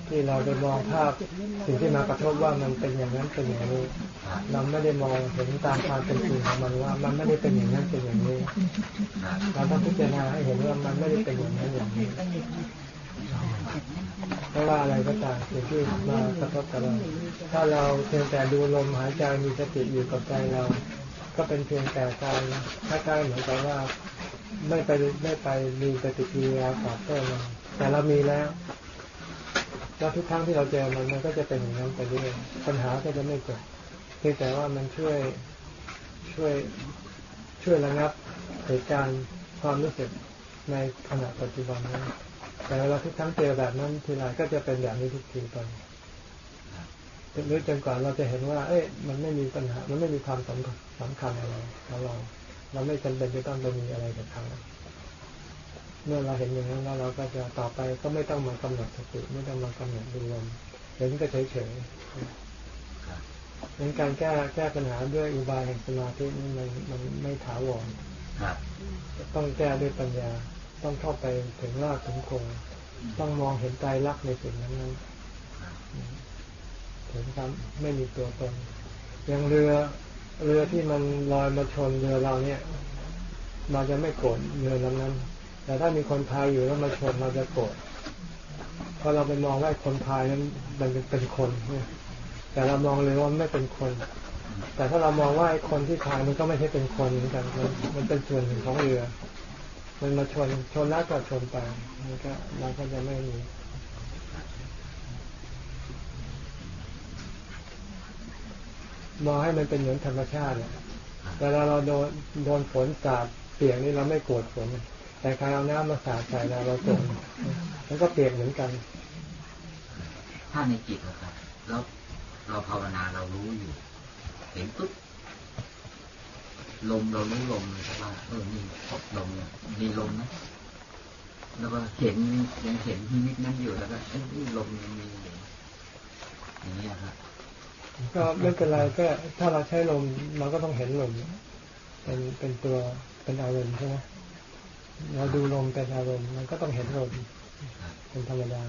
ที่เราไปมองภาพสิ่งที่มากระทบว่ามันเป็นอย่างนั้นเป็นอย่างนี้ เราไม่ได้มองเห็นตามความเป็นจริงของมันว่ามันไม่ได้เป็นอย่างนั้นเป็นอย่างนี้ เราต้องพิจารณาให้เห็นว่ามันไม่ได้เป็นอย่างนั้นอย่างนี้ ไม่ว่าอะไรก็ตามสิ่งที่มากระทบกับเราถ้าเราเพียงแต่ดูลมหายใจมีสติอยู่กับใจเรา ก็เป็นเพียงแต่การคล้ายๆเหมือนกับว่า ไม่ไปไม่ไปมีปฏิกิริยาตอบโต้มันแต่เรามีแล้วแล้วทุกครั้งที่เราเจอมันมันก็จะเป็นอย่างนั้นไปเรื่อยปัญหาก็จะไม่เกิดเพียงแต่ว่ามันช่วยช่วยช่วยระงับเหตุการณ์ความรู้สึกในขณะปัจจุบันนั้น แต่เวลาทุกครั้งเจอแบบนั้นทีไรก็จะเป็นแบบนี้ทุกทีไปหรือจนกว่าเราจะเห็นว่า เอ้ยมันไม่มีปัญหา มันไม่มีความสำคัญสำคัญอะไรกับเราเราไม่จำเป็นจะต้องไปมีอะไรกับเขาเมื่อเราเห็นอย่างนั้นแล้วเราก็จะต่อไปก็ไม่ต้องมากำหนดสติไม่ต้องมากำหนดดูลมเห็นก็เฉยๆเหมือนการแก้แก้ปัญหาด้วยอุบายแห่งสมาธินี่มันมันไม่ถาวรครับต้องแก้ด้วยปัญญา ต้องเข้าไปถึงรากถึงโคนต้องมองเห็นใจรักในสิ่งนั้นนั้นถึงความไม่มีตัวตนอย่างเรือเรือที่มันลอยมาชนเรือเราเนี่ย เราจะไม่โกรธเรือลำนั้น แต่ถ้ามีคนพายอยู่แล้วมาชนเราจะโกรธเพราะเราไปมองว่าคนพายนั้นมันเป็นคนเนี่ยแต่เรามองเลยว่าไม่เป็นคน แต่ถ้าเรามองว่าไอ้คนที่พายมันก็ไม่ใช่เป็นคนเหมือนกันมันมันเป็นส่วนหนึ่งของเรือ มันมาชนชนแล้วก็ชนไปมันก็เราก็จะไม่มีมองให้มันเป็นเหมือนธรรมชาติเนี่ยเวลาเราโดนโดนฝนสาดเปียกนี่เราไม่โกรธฝน แต่ใครเอาน้ำมาสาดใส่เราเราโกรธมันก็เปียกเหมือนกัน ถ้าในจิตนะครับแล้วเราภาวนาเรารู้อยู่ เห็นปุ๊บ ลมเรารู้ลมเลยครับว่าเออนี่ลมเนี่ยมีลมนะแล้วก็เห็นยังเห็นที่นิดนั้นอยู่แล้วก็เอ้ยนี่ลมยังมีอยู่อย่างนี้ยครับก็ไม่เป็นไรก็ถ้าเราใช้ลมเราก็ต้องเห็นลมเป็นเป็นตัวเป็นอารมณ์ใช่ไหมเราดูลมเป็นอารมณ์มันก็ต้องเห็นลมเป็นธรรมดา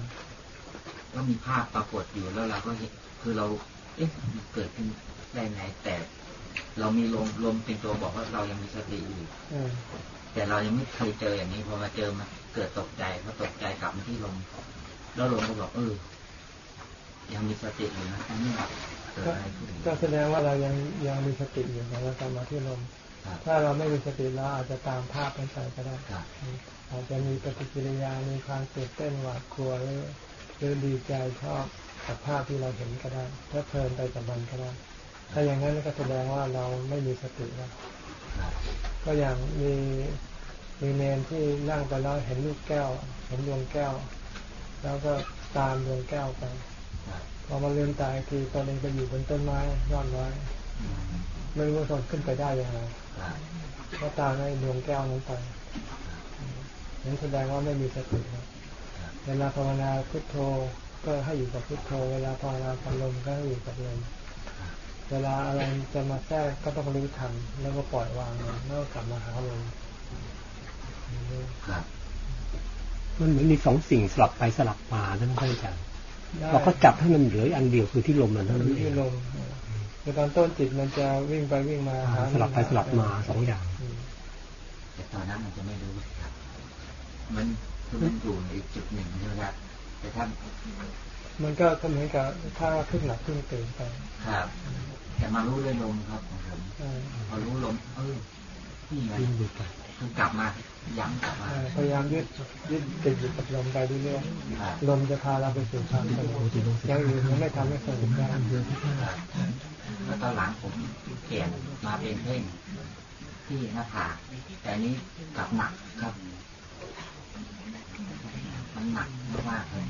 ก็มีภาพปรากฏอยู่แล้วเราก็เห็นคือเราเอ๊ะมันเกิดขึ้นได้ไงแต่ เรามีลมลมเป็นตัวบอกว่าเรายังมีสติอยู่เออแต่เรายังไม่เคยเจออย่างนี้พอมาเจอมาเกิดตกใจพอตกใจกลับมาที่ลมแล้วลมก็บอกเออยังมีสติอยู่นะอันนี้เกิดก็อะไรขึ้นก็แสดงว่าเรายังยังมีสติอยู่แต่เรากลับมาที่ลมครับถ้าเราไม่มีสติเราอาจจะตามภาพนั้นไปก็ได้ครับอาจจะมีปฏิกิริยามีความตื่นเต้นหวาดกลัวหรือหรือดีใจชอบกับภาพที่เราเห็นก็ได้ถ้าเพลินไปกับมันก็ได้ ถ้าอย่างนั้นก็แสดงว่าเราไม่มีสติแล้วครับก็อย่างมีมีเนนที่นั่งไปแล้วเห็นลูกแก้ว เห็นดวงแก้ว แล้วก็ตามดวงแก้วไปพอมาลืมตาอีกทีตอนเองไปอยู่บนต้นไม้ยอดไม้อืมไม่รู้ว่าตนขึ้นไปได้ยังไงครับก็ตามให้ดวงแก้วนั้นไปนั้นแสดงว่าไม่มีสติเวลาภาวนาพุทโธก็ให้อยู่กับพุทโธ เวลาภาวนาพลมก็ให้อยู่กับลม เวลาอะไรจะมาแทรกก็ต้องรู้ทันแล้วก็ปล่อยวางมันแล้วก็กลับมาหาลมครับมันเหมือนมีสองสิ่งสลับไปสลับมาท่านพระอาจารย์ได้เราก็จับให้มันเหลืออันเดียวคือที่ลมนั่นเท่าอนั้นยู่เอที่งลมในตอนต้นจิตมันจะวิ่งไปวิ่งมาหาสลับไปสลับมาสองอย่างอืมแต่ตอนนั้นมันจะไม่รู้ครับ มันคือมันอยู่ในอีกจุดหนึ่งใช่ไหมครับแต่ถ้ามันก็เหมือนกับถ้าขึ้นหลับขึ้นตื่นไปครับ แต่มารู้ด้วยลมครับของผมเออพอรู้ลม เออนี่ไงวิ่งหลุดไปคือกลับมาย้ำกลับมาเออพยายามยึดยึดติดอยู่กับลมไปเรื่อยครับๆลมจะพาเราไปสู่ความสงบอย่างอื่นมันไม่ทำให้สงบได้ครับแล้วตอนหลังผมเปลี่ยนมาเป็นเพ่งที่หน้าผากแต่อันนี้กลับหนักครับ มันหนักมากๆเลย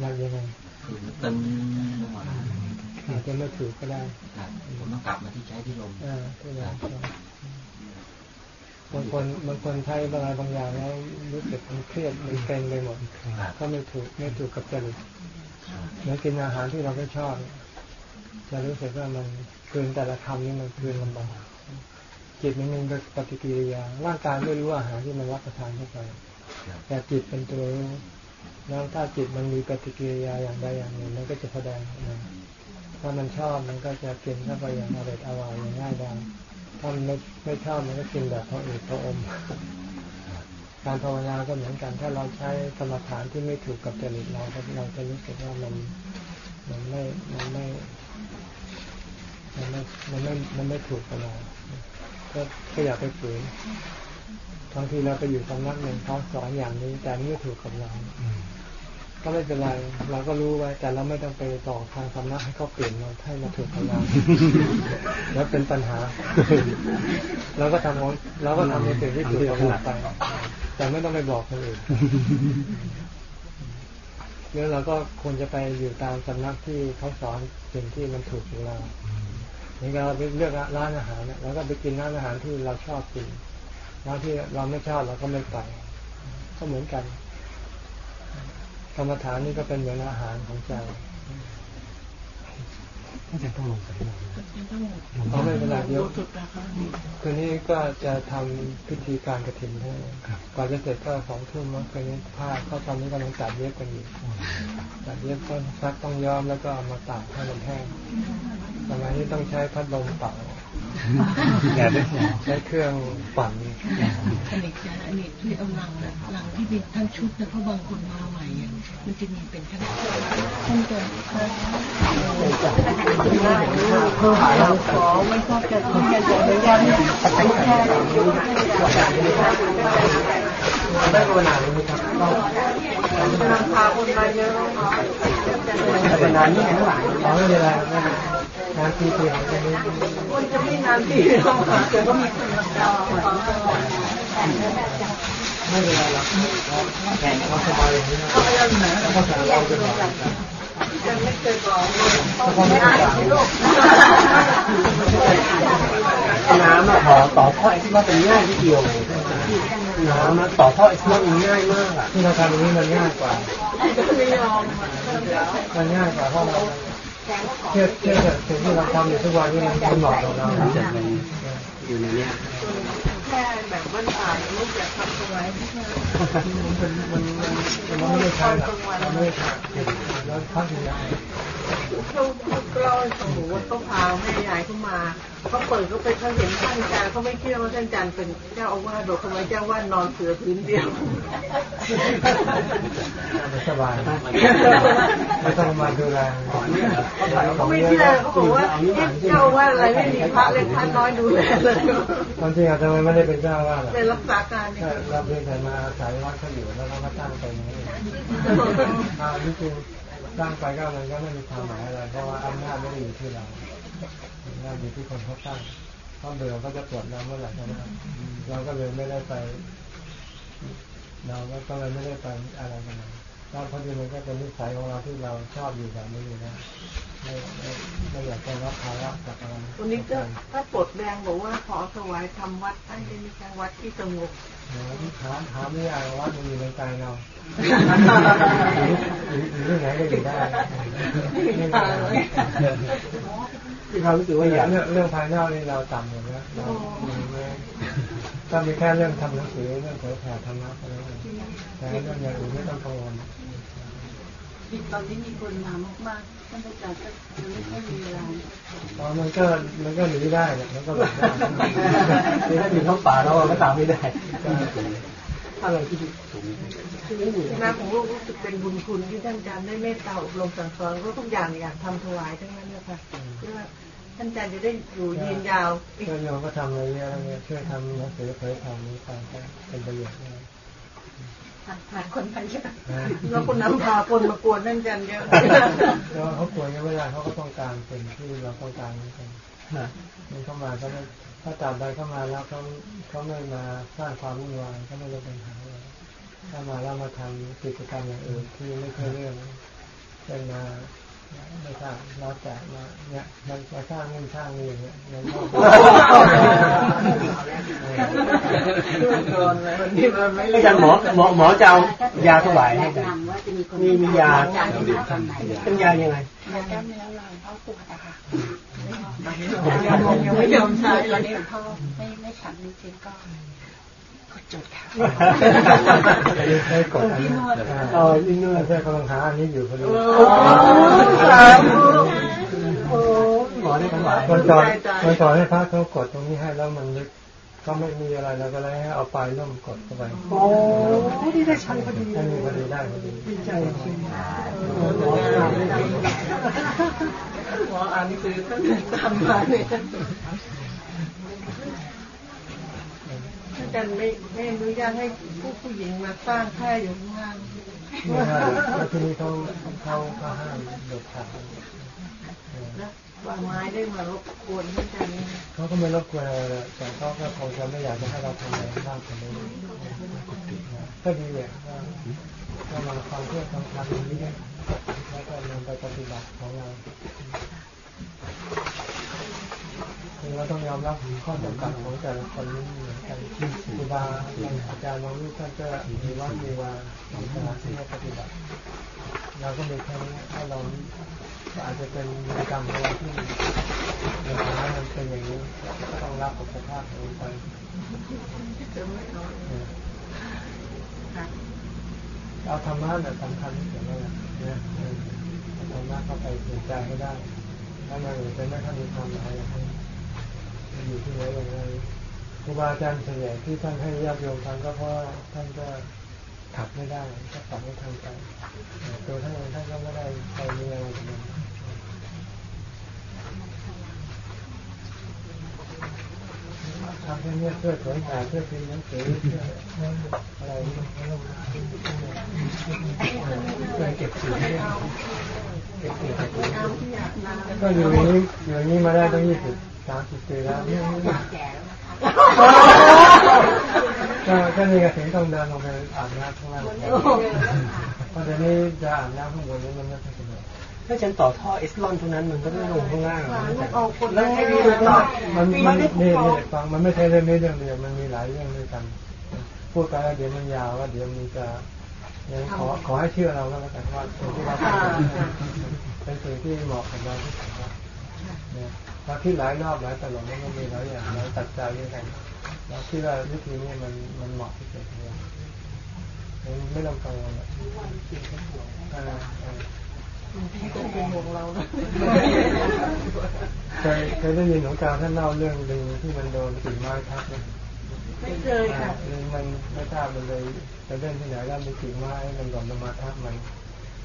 หลักยังไงคือตึงไปหมดเลย อาจจะไม่ถูกก็ได้ครับผมต้องกลับมาที่ใช้ที่ลมเออที่เราชอบบางคนบางคนใช้อะไรบางอย่างแล้วรู้สึกมันเครียดมันเกร็งไปหมดครับก็ไม่ถูกไม่ถูกกับจริตครับเหมือนกินอาหารที่เราไม่ชอบเนี่ยจะรู้สึกว่ามันคืนแต่ละคำนี่มันคืนลำบากจิตมันมีปฏิกิริยาร่างกายไม่รู้อาหารที่มันรับประทานเข้าไปครับแต่จิตเป็นตัวรู้แล้วถ้าจิตมันมีปฏิกิริยาอย่างใดอย่างหนึ่งมันก็จะแสดงออกมา ถ้ามันชอบมันก็จะกินเข้าไปอย่างอร่อยอร่อยอย่างง่ายดายถ้ามันไม่ไม่ชอบมันก็กินแบบพออืดพออม การภาวนาก็เหมือนกัน ถ้าเราใช้กรรมฐานที่ไม่ถูกกับจริตเราเราจะรู้สึกว่ามันมันไม่มันไม่มันไม่มันไม่มันไม่ถูกกับเราก็ก็อยากไปฝืนบางทีเราไปอยู่สำนักหนึ่งเขาสอนอย่างนี้ แต่ไม่ถูกกับเรา ก็ไม่เป็นไร เราก็รู้ไว้ แต่เราไม่ต้องไปต่อทางสำนักให้เขาเปลี่ยนเราให้มาถูกกับเราแล้วเป็นปัญหาเราก็ทำของเราก็ทำในสิ่งที่ถูกกับเราไปแต่ไม่ต้องไปบอกคนอื่นแล้วเราก็ควรจะไปอยู่ตามสำนักที่เขาสอนสิ่งที่มันถูกกับเราอย่างเราไปเลือกร้านอาหารเนี่ยเราก็ไปกินร้านอาหารที่เราชอบกินร้านที่เราไม่ชอบเราก็ไม่ไปก็เหมือนกัน กรรมฐานนี่ก็เป็นเหมือนอาหารของใจอาจารย์ต้องลงไปหน่อยนะเพราะไม่เป็นไรเดี๋ยวสุดแล้วครับคืนนี้ก็จะทำพิธีการกระถิ่นให้ก่อนจะเสร็จก็สองทุ่มแล้วคืนนี้ผ้าเข้าตอนนี้กำลังตัดเย็บกันอยู่ตัดเย็บต้นซักต้องย้อมแล้วก็เอามาตากให้มันแห้งสมัยนี้ต้องใช้พัดลมเป่า แก่ด้ใช้เครื่องปั่นอันนี้จะอันนี้ที่เอาลังนะลังที่เป็นทั้งชุดนะเพราะบางคนมาใหม่มันจะมีเป็นทั้งขั้นตอนขอไม่ชอบจะคุยกันแต่ยังไม่แค่ได้เวลาไหมครับพาคนมาเยอะเป็นนานนี่เท่าไหร่อ๋อไม่เป็นไรไม่เป็ นไรงานทีเดียวคนจะไม่นานทีต้องหาเจอก็มีคนมาจองไม่เป็นไรหรอกเราสบายอย่างนี้นะแล้วก็สบายจะบอกยังไม่เคยบอกถ้าเขาไม่อ่านลูกน้ำอะต่อต่อท่อไอ้ที่ว่าเป็นง่ายที่เดียวน้ำอะต่อท่อไอ้ที่ว่ามันง่ายมากอะที่เราทำนี้มันง่ายกว่าไม่ยอมมันง่ายกว่าเพราะเรา เชื่อเชื่อแต่สิ่งที่เราทำอยู่ทุกวันนี้มันเหมาะกับเราอยู่ในเนี้ยแค่แบบว่าอ่ายลูกอยากทำตรงไหนมันมันมันมันไม่ได้ใช้หรอกเราไม่ได้ใช้แล้วพักอย่างนี้เขา เขาเล่าให้ฟังบอกว่าเขาพาแม่ยายเขามาเขาเปิดเขาไปเขาเห็นท่านอาจารย์เขาไม่เชื่อว่าท่านอาจารย์เป็นเจ้าอาวาสบอกทำไมเจ้าอาวาสนอนเสือพื้นเดียวสบายไม่ต้องมาดูแลเขาไม่เชื่อเขาบอกว่าเจ้าอาวาสอะไรไม่มีพระเล็กพระน้อยดูแลเลยความจริงอาจจะไม่ได้เป็นเจ้าว่าเป็นรักษาการเนี่ยเราเพียงแต่มาอาศัยวัดเขาอยู่แล้วเราก็ตั้งไปนี้อ่านี่คือ ตั้างไปก็มันก็ไม่มีความหมายอะไรเพราะว่าอำนาจไม่ได้อยู่ที่เราอำนาจอยู่ที่คนเขาตั้างเขาเบื่อก็จะตรวจน้ำเมื่อไหร่ก็ได้เราก็เลยไม่ได้ไป เราก็เลยไม่ได้ไปอะไรกันเลยก็พอดีมันก็เป็นนิสัยของเราที่เราชอบอยู่แบบนี้อยู่แล้วไม่ไม่อยากจะรับภาระจากอะไรวันนี้ก็ถ้าปลดแดงบอกว่าขอถวายทำวัดให้ได้มีการวัดที่สงบ หาหาไม่ยากว่ามันอยู่ในใจเราอยู่ที่ไหนก็อยู่ได้ที่เขารู้สึกว่าอยากเรื่องเรื่องภายนอกนี่เราต่ำอยู่แล้วเราถ้ามีแค่เรื่องทำหนังสือเรื่องเผยแผ่ธรรมะเท่านั้นแต่เรื่องอย่างอื่นไม่ต้องกังวลตอนนี้มีคนมามากๆ มันก็มันก็หนีได้มันก็หลบได้คือถ้าอยู่ท้องป่าเราก็ตามไม่ได้ถ้าเราที่สูงคณะของลูกรู้สึกเป็นบุญคุณที่ท่านอาจารย์ได้เมตตาอบรมสั่งสอนก็ทุกอย่างอยากทำถวายทั้งนั้นนะคะเพื่อท่านอาจารย์จะได้อยู่ยืนยาวก็โยมก็ทำอะไรเยอะแล้วเนี่ยช่วยทำหนังสือเผยแผ่นี้ไปเป็นประโยชน์ มากหาคนพันเยอะแล้วคนน้ำพาคนมากวนท่านอาจารย์เยอะแล้วเขาป่วยกันไม่ได้เขาก็ต้องการสิ่งที่เราต้องการเหมือนกันมันเข้ามาก็ไม่ถ้าตามใดเข้ามาแล้วเขาเขาไม่มาสร้างความวุ่นวายก็ไม่ได้ปัญหาอะไรถ้ามาแล้วมาทำกิจกรรมอย่างอื่นที่ไม่ใช่เรื่องเป็นมา ไม่ทราบนอกจากมาเนี่ยมันมาสร้างเงินสร้างนี่อย่างเงี้ยมันก็อาจารย์หมอหมอหมอจะเอายาถวายให้กันมีมียาเป็นยายังไงยาแก้เนื้อลายเข้าปวดอะค่ะยังไม่ยอมใช้ตอนนี้พ่อไม่ไม่ฉันจริงๆก็กด จุดค่ะได้กดอันนี้เออยิ่งเงื่อนใช่กำลังหาอันนี้อยู่พอดีสามหมอได้ถวายมันสอนมันสอนให้พระเขากดตรงนี้ให้แล้วมันนึกก็ไม่มีอะไรเราก็เลยให้เอาปลายล่มกดเข้าไป โอ้ที่ได้ชันพอดีให้มีพอดีได้พอดีดีใจจริงหมออ่านหนังสือตั้งแต่ตามมาเนี่ยอา จารย์ไม่ไม่อนุญาตให้ผู้ผู้หญิงมาสร้างแค่อยู่ข้างล่างไม่ได้แล้วทีนี้เขาเขาเขาห้ามเด็ดขาดนะวางไม้ได้มารบกวนอาจารย์เขาก็ไม่รบกวนอะไรเลยแต่เขาก็คงจะไม่อยากจะให้เราทำอะไรมากกว่านี้ก็ดีอะก็มาฟังเพื่อทำทำอย่างนี้แล้วก็นำไปปฏิบัติของเรา เราต้องยอมรับข้อจำกัดของแต่ละคนไม่เหมือนกันครูบาอาจารย์บางรูปท่านก็มีว่ามีวามีสมาธิให้ปฏิบัติเราก็มีแค่นี้ถ้าเราอาจจะเป็นกรรมของเราที่ในฐานะมันเป็นอย่างนี้ก็ต้องรับกับสภาพของมันไปเอาธรรมะเนี่ยสำคัญที่สุดแล้วนะเอาธรรมะเข้าไปสนใจให้ได้ถ้ามันอื่นจะไม่ค่อยมีความหมายอะไร อยู่ที่ไหนอย่างไรครูบาอาจารย์ส่วนใหญ่ที่ท่านให้ญาติโยมฟังก็เพราะท่านก็ขับไม่ได้ก็ขับไม่ทันไปตัวท่านเองท่านก็ไม่ได้ไปมีอะไรกับมันทำแค่นี้เพื่อสวยงามเพื่อพิมพ์หนังสือเพื่ออะไรเพื่อเก็บสีเก็บสีก็อยู่นี้อยู่นี้มาได้ตั้งยี่สิบ สามสิบปีแล้วก็ก็นี่ก็ถึงต้องเดินลงไปอาบน้ำข้างล่างเพราะเดี๋ยวนี้จะอาบน้ำข้างบนนี้มันไม่ค่อยสะดวกถ้าฉันต่อท่อเอสลอนตรงนั้นมันก็ไม่ลงข้างล่างหรอกนะแล้วให้ดูต่อมันมันนี่นี่ฟังมันไม่ใช่เรื่องนี้เรื่องเดียวมันมีหลายเรื่องด้วยกันพูดไปแล้วเดี๋ยวมันยาวแล้วเดี๋ยวมันจะยังขอขอให้เชื่อเราแล้วกันว่าสิ่งที่เราทำเป็นสิ่งที่เหมาะกับเราที่สุดเนี่ย เราคิดหลายรอบหลายตลบมันมีหลายอย่างหลายตัดใจด้วยกันเราคิดว่าวิธีนี้มันมันเหมาะที่สุดเลยไม่ต้องกังวลอะเคยเคยได้ยินหลวงตาท่านเล่าเรื่องลิงที่มันโดนกิ่งไม้ทับไหมไม่เคยค่ะลิงมันไม่ทราบมันเลยไปเล่นที่ไหนแล้วมีกิ่งไม้มันหล่นลงมาทับมัน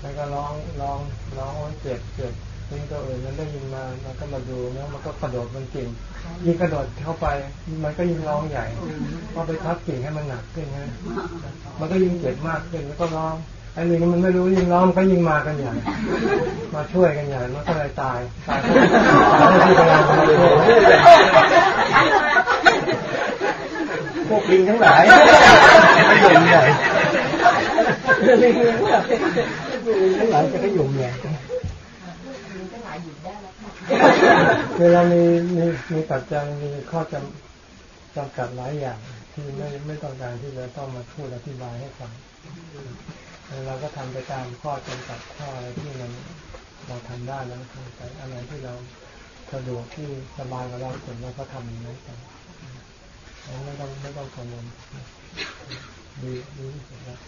มันก็ร้องร้องร้องว่าเจ็บเจ็บ ลิงตัวอื่นมันได้ยินมามันก็มาดูแล้วมันก็กระโดดบนกิ่งยิ่งกระโดดเข้าไป มันก็ยิ่งร้องใหญ่พอไปทับกิ่งให้มันหนักขึ้นนะมันก็ยิ่งเจ็บมากขึ้นแล้วก็ร้องไอ้ลิงมันไม่รู้ยิ่งร้องก็ยิ่งมากันใหญ่มาช่วยกันใหญ่มันก็เลยตายตายตายที่พยายามมาช่วยพวกลิงทั้งหลายไม่ยมใหญ่ลิงทั้งหลายทั้งหลายจะขยมใหญ่ เวลามีมีมีปัจจัยมีข้อจำจำกัดหลายอย่างที่ไม่ไม่ต้องการที่จะต้องมาพูดอธิบายให้ฟังเราก็ทำไปตามข้อจำกัดข้ออะไรที่มันเราทำได้แล้วทำไปอะไรที่เราสะดวกที่สบายกับเราส่วนเราก็ทำอย่างนั้นไปไม่ต้องไม่ต้องกังวลดีดีที่สุดแล้ว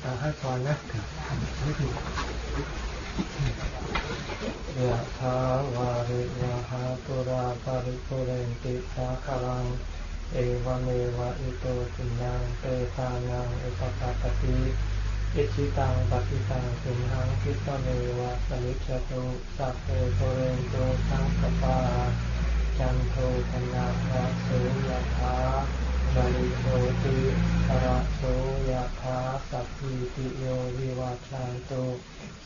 เอาให้พรนะ ยะถาวาริวะหา ปูราปะริปูเรนติสาคะรัง เอวะเมวะอิโต ทินนังเปตานังอุปะกัปปะติอิจฉิตังปัตถิตัง ตุมหัง ขิปปะเมวะ สะมิชฌะตุสัพเพ ปูเรนตุ สังกัปปาจันโทปัณณะระโสยะถา บริโภติสระโสยะถาสัพพิติโยวิวัชชันตุ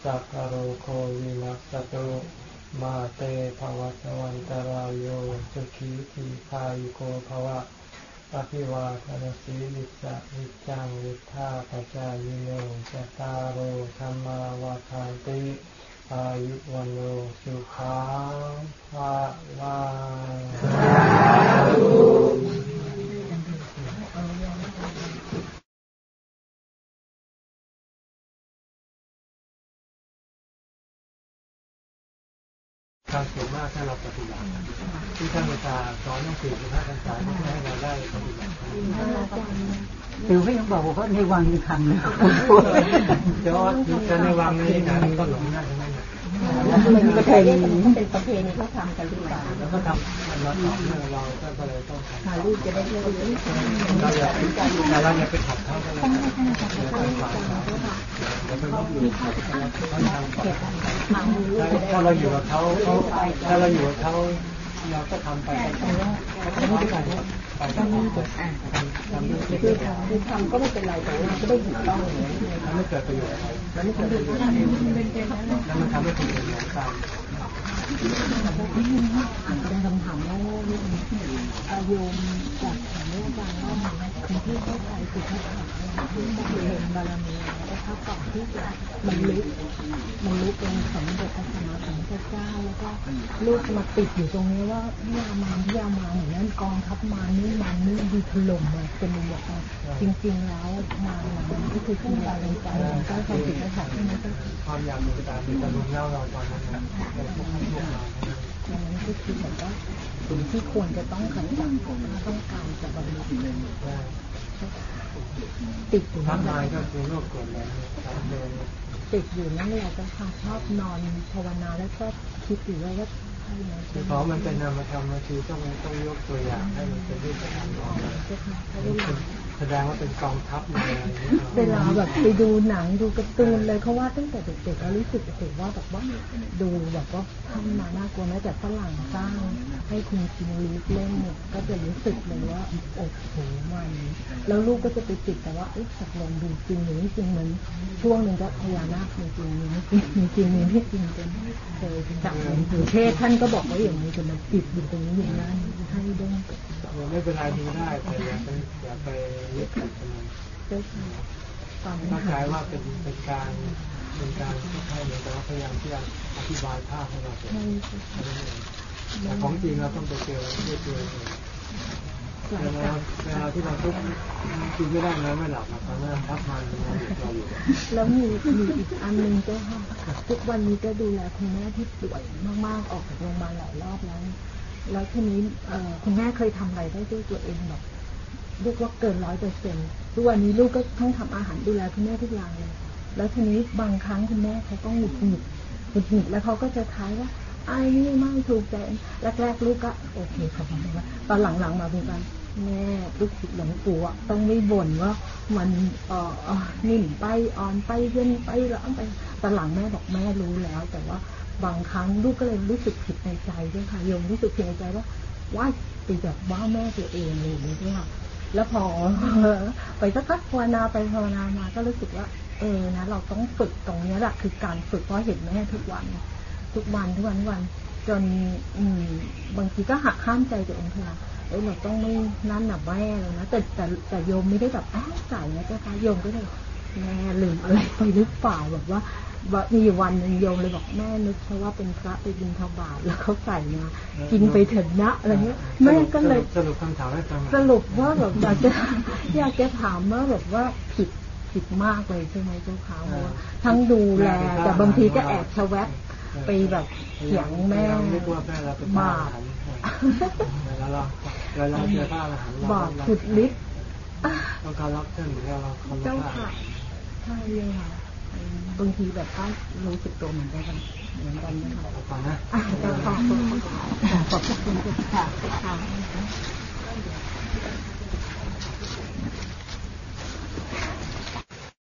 สัพพโรโควินัสตุมาเตภวัตวันตรายโยสุขีทีพายุโกภวะอภิวาทนสีลิสะนิจังวิธาปจายโยจตารโรธรรมาวาทานติอายุวันโนสุขังภาลัง ความสุขมากถ้าเราปฏิบัติที่ท่านอาจารย์สอนหนังสือพระอาจารย์ที่ให้เราได้ปฏิบัติติวก็ยังบอกว่าในวังมีคำเลยเดี๋ยวจะในวังนี้นะก็หลงได้ใช่ไหมเนี่ย มันประเพณีเป็นประเพณีเขาทำกันหรือเปล่าแล้วก็ทำเราสอนให้เราก็เลยต้องหาลูกจะได้เรื่อยเราอย่าไปแต่เราอย่าไปขัดเขาก็แล้วกันอย่าไปขวางเขาอย่าไปขาเขาทำก่อนถ้าเราอยู่กับเขาเขาถ้าเราอยู่กับเขา เราก็ทำไปทำไปไปไปทำด้วยทำด้วยๆคือทำคือทำก็ไม่เป็นไรแต่ว่าจะได้ถูกต้องอย่างนี้ทำให้เกิดประโยชน์แล้วนี่คือแล้วมันทำให้คนอื่นหลงตามเป็นคำถามว่าโยมจากถามว่าอาจารย์ว่าคุณที่เข้าใจคือเขาถาม ที่เห็นบารมีแล้วก็ก่อนที่จะบรรลุบรรลุเป็นสมเด็จพระสัมมาสัมพุทธเจ้าแล้วก็ลูกมาติดอยู่ตรงนี้ว่าพี่ยามาพี่ยามาอย่างนั้นกองทัพมานี่มันนี่ดีถล่มมาเป็นหมดเลยจริง ๆ แล้วมาเนี่ยมันก็คือขึ้นบารมีใจมันก็ความติดกระถางที่มันก็ความอยากมีแต่มีแต่ลุมเล่าเราตอนนั้นนะเราพวกพวกเราอย่างนั้นก็คือแบบว่าสิ่งที่ควรจะต้องขัดจังต้องการจะบรรลุได้ ติดอยู่ทันั่กนแหมาละยก็คือโรคกดแล้วทำเลยติดอยู่นั่นแหละเจ้าค่ะชอบนอนภาวนาแล้วก็คิดอยู่ว่าว่าใช่ไหมคือเพราะมันเป็นนามธรรมบางทีต้องต้องยกตัวอย่างให้มันเป็นรูปธรรมออก แสดงว่าเป็นกองทัพมาอะไรอย่างเงี้ยเวลาแบบไปดูหนังดูการ์ตูนเลยเพราว่าตั้งแต่เด็กๆเรารู้สึกโอ้โหว่าแบบว่าดูแบบว่าทำมาน่ากลัวแม้แต่ฝรั่งสร้างให้คุณคิงลีฟเล่นเนี่ยก็จะรู้สึกเลยว่าโอ้โหมันแล้วลูกก็จะไปติดแต่ว่าเอ๊ะสักลงดูจริงหรือจริงเหมือนช่วงหนึ่งก็พญานาคจริงจริงมีจริงมีไม่จริงจนเคยจับหลวงปู่เทศท่านก็บอกว่าอย่างนี้จนมันติดอยู่ตรงนี้อย่างนั้นให้ด้ง ไม่เป็นไรดูได้แต่อย่าไปอย่าไปยึดติดกับมันเจ้าค่ะตอนเข้าใจว่าเป็นเป็นการเป็นการที่ให้เหมือนกับว่าพยายามที่จะอธิบายภาพให้เราเห็นแต่ของจริงเราต้องไปเจอด้วยตัวเองเวลาเวลาที่เราทุกข์กินไม่ได้นอนไม่หลับตอนนั้นทักมันอยู่เราอยู่แล้วมีมีอีกอันหนึ่งเจ้าค่ะทุกวันนี้ก็ดูแลคุณแม่ที่ป่วยมากๆออกจากโรงพยาบาลหลายรอบแล้ว แล้วทีนี้เอคุณแม่เคยทำอะไรได้ด้วยตัวเองแบบเรียกว่าเกินร้อยเปอร์เซ็นต์ทุกวันนี้ลูกก็ต้องทำอาหารดูแลคุณแม่ทุกอย่างเลย แล้วทีนี้บางครั้งคุณแม่เขาก็หงุดหงิดหงุดหงิดแล้วเขาก็จะท้ายว่าไอ้นี่ไม่ถูกใจแรกๆลูกก็โอเคเขาบอกว่าตอนหลังๆมาเป็นกันแม่ลูกศิษย์หลวงปู่ต้องไม่บ่นว่ามันเอ่อเอ่อนิ่มไปอ่อนไปเย็นไปร้อนไปตอนหลังแม่บอกแม่รู้แล้ว แต่ว่า บางครั้งลูกก็เลยรู้สึกผิดในใจด้วยค่ะโยมรู้สึกผิดในใจว่าว่าไปแบบว่าแม่ตัวเองเลยด้วยค่ะแล้วพอไปสักพักภาวนาไปภาวนามาก็รู้สึกว่า เออนะเราต้องฝึกตรงนี้แหละคือการฝึกเพราะเห็นแม่ทุกวัน ทุกวันทุกวันวัน จนอืมบางทีก็หักข้ามใจตัวเองค่ะเอ้ยเราต้องไม่นั่นหนับแม่เลยนะแต่แต่แต่โยมไม่ได้แบบอ้าวใส่นะเจ้าค่ะโยมก็เลยแม่ลืมอะไรไปหรือเปล่าแบบว่า มีอยู่วันหนึ่งโยมเลยบอกแม่นึกเพราะว่าเป็นพระไปบินทบาทแล้วเขาใส่มากินไปเถิดนะอะไรเงี้ยแม่ก็เลยสรุปคำถามให้ฟังหน่อยสรุปว่าแบบอยากจะอยากจะถามว่าแบบว่าผิดผิดมากเลยใช่ไหมเจ้าค่ะเพราะว่าทั้งดูแลแต่บางทีก็แอบชะแวบไปแบบเถียงแม่เราไม่กลัวแม่เราเป็นบาปเวลาเราเวลาเจอพระอรหันต์เราบาปสุดฤทธิ์ต้องการรับเช่นเราเคารพเจ้าพระค่ะใช่เลยค่ะ บางทีแบบก็รู้สึกตัวเหมือนกันเหมือนกันนะคะฟังนะอะเจ้าค่ะขอบคุณเจ้าค่ะค่ะ